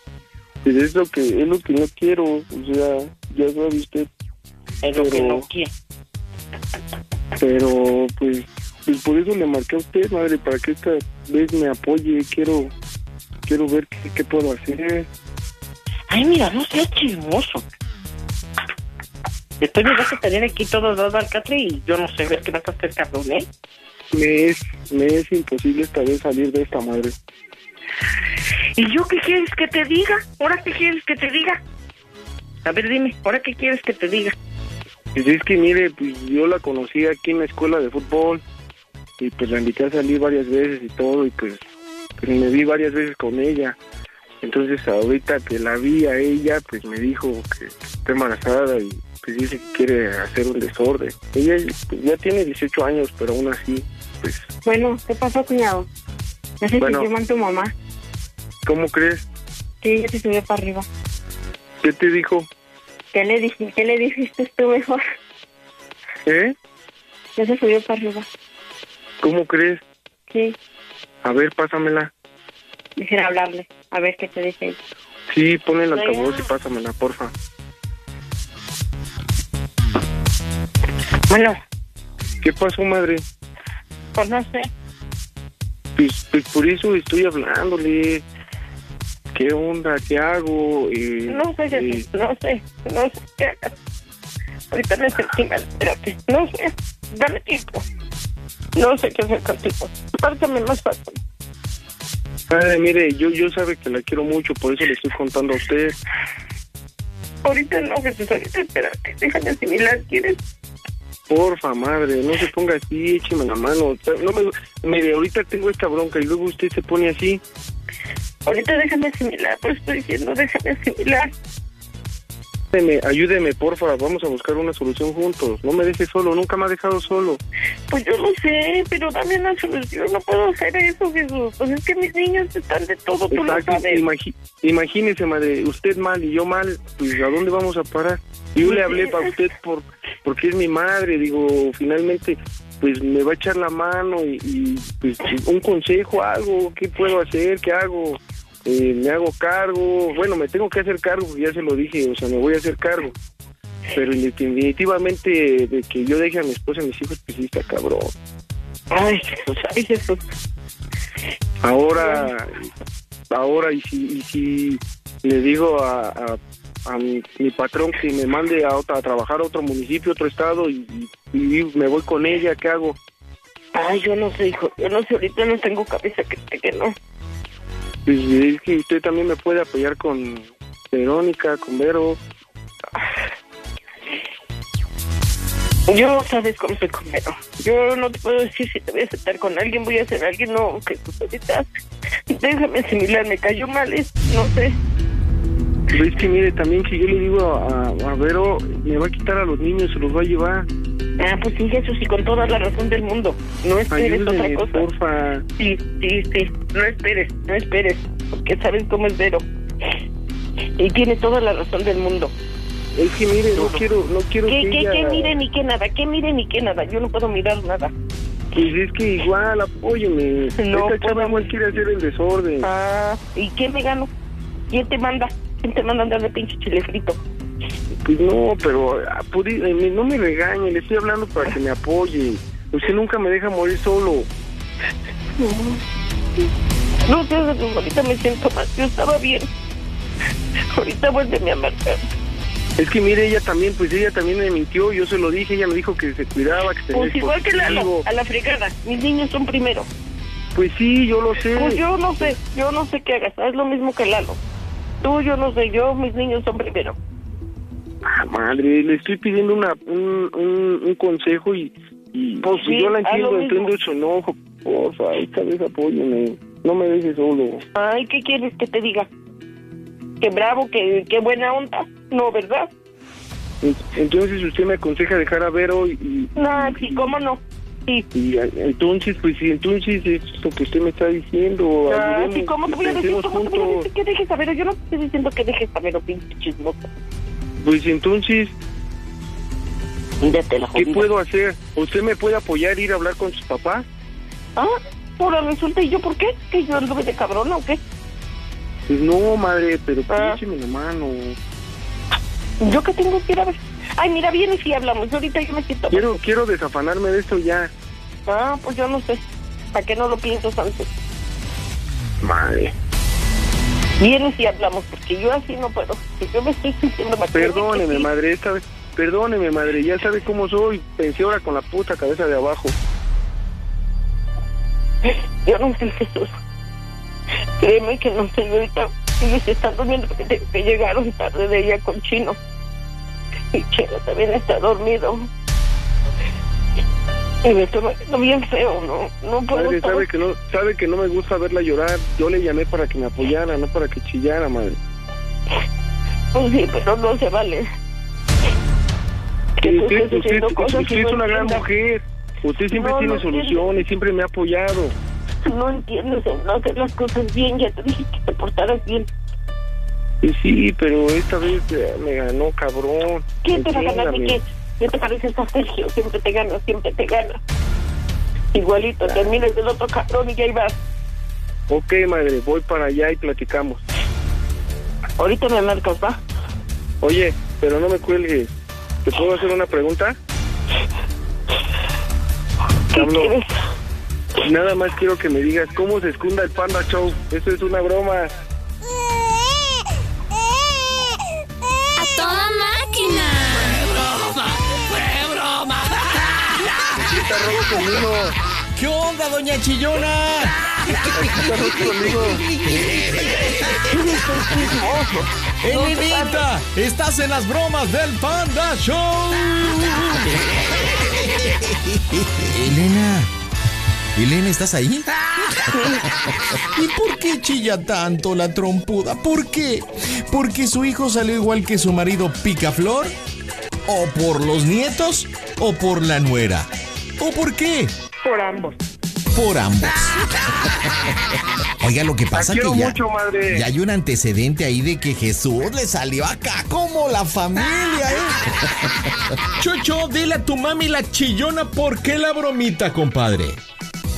es lo que, es lo que no quiero, o sea, ya sabe usted. Es lo que no quiere. Pero, pues, pues por eso le marqué a usted, madre, para que esta vez me apoye. Quiero, quiero ver qué, qué puedo hacer. Ay, mira, no seas chismoso. Después me vas a tener aquí todo dado al catre y yo no sé, ves que no estás el cabrón, ¿eh? Me es, me es imposible esta vez salir de esta madre. ¿Y yo qué quieres que te diga? ¿Ahora qué quieres que te diga? A ver, dime, ¿ahora qué quieres que te diga? Pues es que mire, pues yo la conocí aquí en la escuela de fútbol y pues la invité a salir varias veces y todo y pues, pues me vi varias veces con ella. Entonces ahorita que la vi a ella, pues me dijo que está embarazada y pues dice que quiere hacer un desorden. Ella pues, ya tiene 18 años, pero aún así, pues, Bueno, ¿qué pasó, cuñado? Ya se Bueno. mal tu mamá. ¿cómo crees? Sí, ya se subió para arriba. ¿Qué te dijo? ¿Qué le, dij- ¿Qué le dijiste tú mejor? ¿Eh? Ya se subió para arriba. ¿Cómo crees? Sí, A ver, pásamela. dijera hablarle. A ver qué te dice ella. Sí, ponle el altavoz y pásamela, porfa. Bueno, ¿Qué pasó, madre? pues no sé. Pues, pues por eso estoy hablándole. ¿Qué onda? ¿Qué hago? Eh, No sé, eh, no sé, no sé qué hagas. Ahorita me sentí mal, espérate. No sé, dame tiempo. No sé qué hacer contigo. Pártame más fácil. madre, mire, yo, yo sabe que la quiero mucho, por eso le estoy contando a usted. Ahorita no, Jesús, ahorita espérate. Déjame asimilar, ¿quieres? Porfa, madre, no se ponga así, écheme la mano. No me, mire, ahorita tengo esta bronca y luego usted se pone así. Ahorita déjame asimilar, pues estoy diciendo, déjame asimilar. Ayúdeme, ayúdeme, porfa, vamos a buscar una solución juntos. No me deje solo, nunca me ha dejado solo. Pues yo lo sé, pero dame una solución. No puedo hacer eso, Jesús. Pues es que mis niños están de todo, tú lo Exacto, sabes. imagínese, madre, usted mal y yo mal, pues ¿a dónde vamos a parar? Yo le hablé para usted por porque es mi madre, digo, finalmente, pues me va a echar la mano y, pues un consejo, algo, ¿qué puedo hacer? ¿Qué hago? Eh, me hago cargo, bueno, me tengo que hacer cargo, ya se lo dije, o sea, me voy a hacer cargo. Pero definitivamente de que yo deje a mi esposa y a mis hijos, pues sí está cabrón. Ay, Jesús, ay, Jesús. Ahora, ahora y si, y si le digo a, a mi, mi patrón que me mande a, otra, a trabajar a otro municipio, otro estado y, y- y me voy con ella, ¿qué hago? Ay, yo no sé, hijo. Yo no sé, ahorita no tengo cabeza que que no. Pues es que usted también me puede apoyar con Verónica, con Vero. Yo sabes cómo soy comero. Yo no te puedo decir si te voy a aceptar con alguien, voy a hacer alguien, no, que tú ahorita. Déjame asimilar, me cayó mal, es, no sé. Pero es que mire, también si yo le digo a, a Vero, me va a quitar a los niños, se los va a llevar. Ah, pues sí, Jesús, y con toda la razón del mundo. No esperes otra cosa. porfa. Sí, sí, sí. No esperes, no esperes. Porque sabes cómo es Vero. Y tiene toda la razón del mundo. Es que mire, no quiero, no quiero ¿Qué, que qué, ella- qué mire ni qué nada? ¿Qué mire ni qué nada? Yo no puedo mirar nada. Pues es que igual, apóyeme. No Esta chava igual quiere hacer el desorden. Ah, ¿y quién me gano? ¿Quién te manda? ¿Quién te manda a andar de pinche chile frito? Pues no, pero ah, eh, no me regañe, le estoy hablando para que me apoye. Usted nunca me deja morir solo. No sé, ahorita me siento mal. Yo estaba bien. Ahorita vuélveme a marcar. Es que mire, ella también, pues ella también me mintió, yo se lo dije, ella me dijo que se cuidaba, que tenía Pues igual que Lalo, dispositivo. a la fregada. Mis niños son primero. Pues sí, yo lo sé. Pues yo no sé, yo no sé qué hagas. Es lo mismo que Lalo. Tú, yo no sé, yo, mis niños son primero. Ah, madre, le estoy pidiendo una, un, un, un consejo y, y Pues sí, yo la entiendo, entiendo su enojo. Porfa, esta vez apóyeme, no me dejes solo. Ay, ¿qué quieres que te diga? Que bravo, que, que buena onda. No, ¿verdad? Entonces usted me aconseja dejar a Vero y... No, sí, ¿cómo no? Sí. Y eh, entonces, pues sí, entonces es lo que usted me está diciendo. Ah, sí, ¿cómo te voy a decir? ¿Cómo te voy a decir que dejes Vero? Yo no te estoy diciendo que dejes a Vero, pinche chismoso. Pues entonces, Mírate la ¿qué puedo hacer? ¿Usted me puede apoyar, ir a hablar con sus papás? Ah, ahora resulta, ¿y yo por qué? ¿Que yo anduve de cabrona o qué? Pues no, madre, pero Ah. la mano. ¿Yo qué tengo que ir a ver? Ay, mira, vienes y hablamos. Yo ahorita yo me siento... Quiero, quiero desafanarme de esto ya. Ah, pues yo no sé. ¿Para qué no lo piensas antes? Madre. Vienes y hablamos, porque yo así no puedo. Yo me estoy sintiendo mal. Perdóneme, madre, esta vez. Perdóneme, madre, ya sabe cómo soy. Pensé ahora con la puta cabeza de abajo. Yo no sé, Jesús. Créeme que no sé, ahorita ellos están durmiendo porque te- que llegaron tarde de ella con Chino. Y Chino también está dormido. Y me estoy quedando bien feo, ¿no? No puedo Madre, sabe que no, sabe que no me gusta verla llorar. Yo le llamé para que me apoyara, no para que chillara, madre. Pues sí, pero no se vale. Que usted, usted- usted- no es una gran mujer. Usted siempre No, tiene no soluciones, siempre me ha apoyado. No entiendes en no hacer las cosas bien. Ya te dije que te portaras bien. Y sí, pero esta vez me ganó, cabrón. ¿Quién te va a ganar Entiéndame. qué? ¿Qué te pareces a Sergio? Siempre te gana, siempre te gana. Igualito, termines del otro cabrón y ya vas. Ok, madre, voy para allá y platicamos. Ahorita me marcas, ¿va? Oye, pero no me cuelgues. ¿Te puedo hacer una pregunta? ¿Qué Hablo. quieres? Nada más quiero que me digas cómo se escunda el Panda Show. Eso es una broma. ¿Qué está rojo conmigo? ¿Qué onda, doña Chillona? ¿Qué está rojo conmigo? Elenita, estás en las bromas del Panda Show. Elena. Elena, ¿estás ahí? ¿Y por qué chilla tanto la trompuda? ¿Por qué? ¿Porque su hijo salió igual que su marido Picaflor? ¿O por los nietos? ¿O por la nuera? ¿O por qué? Por ambos. Por ambos. Oiga, lo que pasa quiero que ya, mucho, madre. ya hay un antecedente ahí de que Jesús le salió acá como la familia, ¿eh? Chucho, dile a tu mami la chillona por qué la bromita, compadre.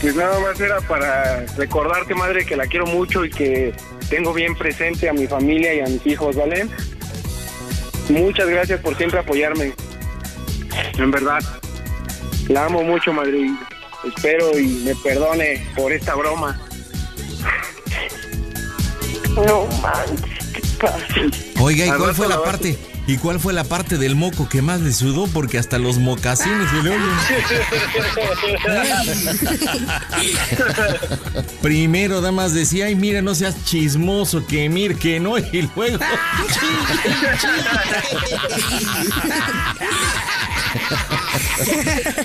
Pues nada más era para recordarte, madre, que la quiero mucho y que tengo bien presente a mi familia y a mis hijos, ¿vale? Muchas gracias por siempre apoyarme. En verdad. La amo mucho, madre. y Espero y me perdone por esta broma. No manches, ¿qué pasa? Oiga, ¿y cuál fue la parte? ¿Y cuál fue la parte del moco que más le sudó? Porque hasta los mocasines se le oyen. Primero, damas decía, ay, mira, no seas chismoso, que mir, que no, y luego.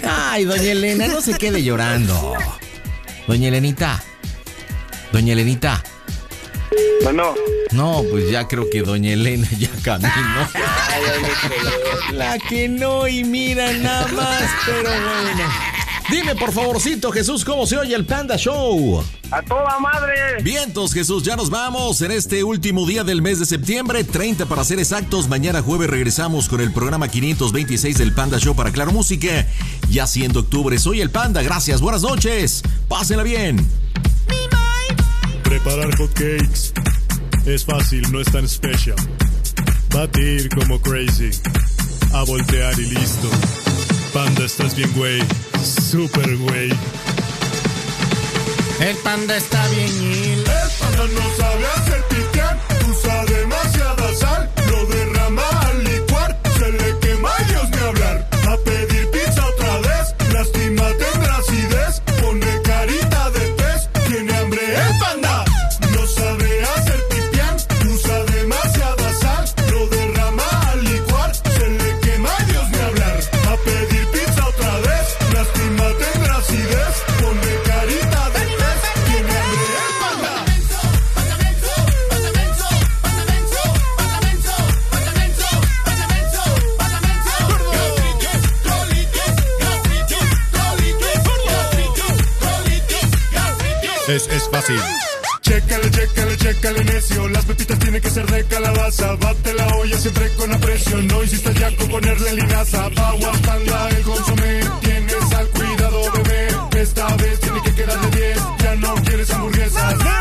Ay, doña Elena, no se quede llorando. Doña Elenita. Doña Elenita. Bueno. No, pues ya creo que doña Elena ya caminó. La que no, y mira nada más, pero bueno. Dime por favorcito, Jesús, cómo se oye el Panda Show. ¡A toda madre! Vientos, Jesús, ya nos vamos en este último día del mes de septiembre, 30 para ser exactos. Mañana jueves regresamos con el programa 526 del Panda Show para Claro Música. Ya siendo octubre, soy el Panda, gracias, buenas noches, pásenla bien. Preparar hot cakes es fácil, no es tan special. Batir como crazy, a voltear y listo. Panda, estás bien, güey. Super, güey. El panda está bien El panda no sabe hacer fácil. Chécale, chécale, chécale, necio. Las pepitas tienen que ser de calabaza. Bate la olla siempre con aprecio. No hiciste ya con ponerle linaza. Agua, panda, el consomé. Tienes al cuidado, bebé. Esta vez tiene que quedar de 10. Ya no quieres hamburguesas.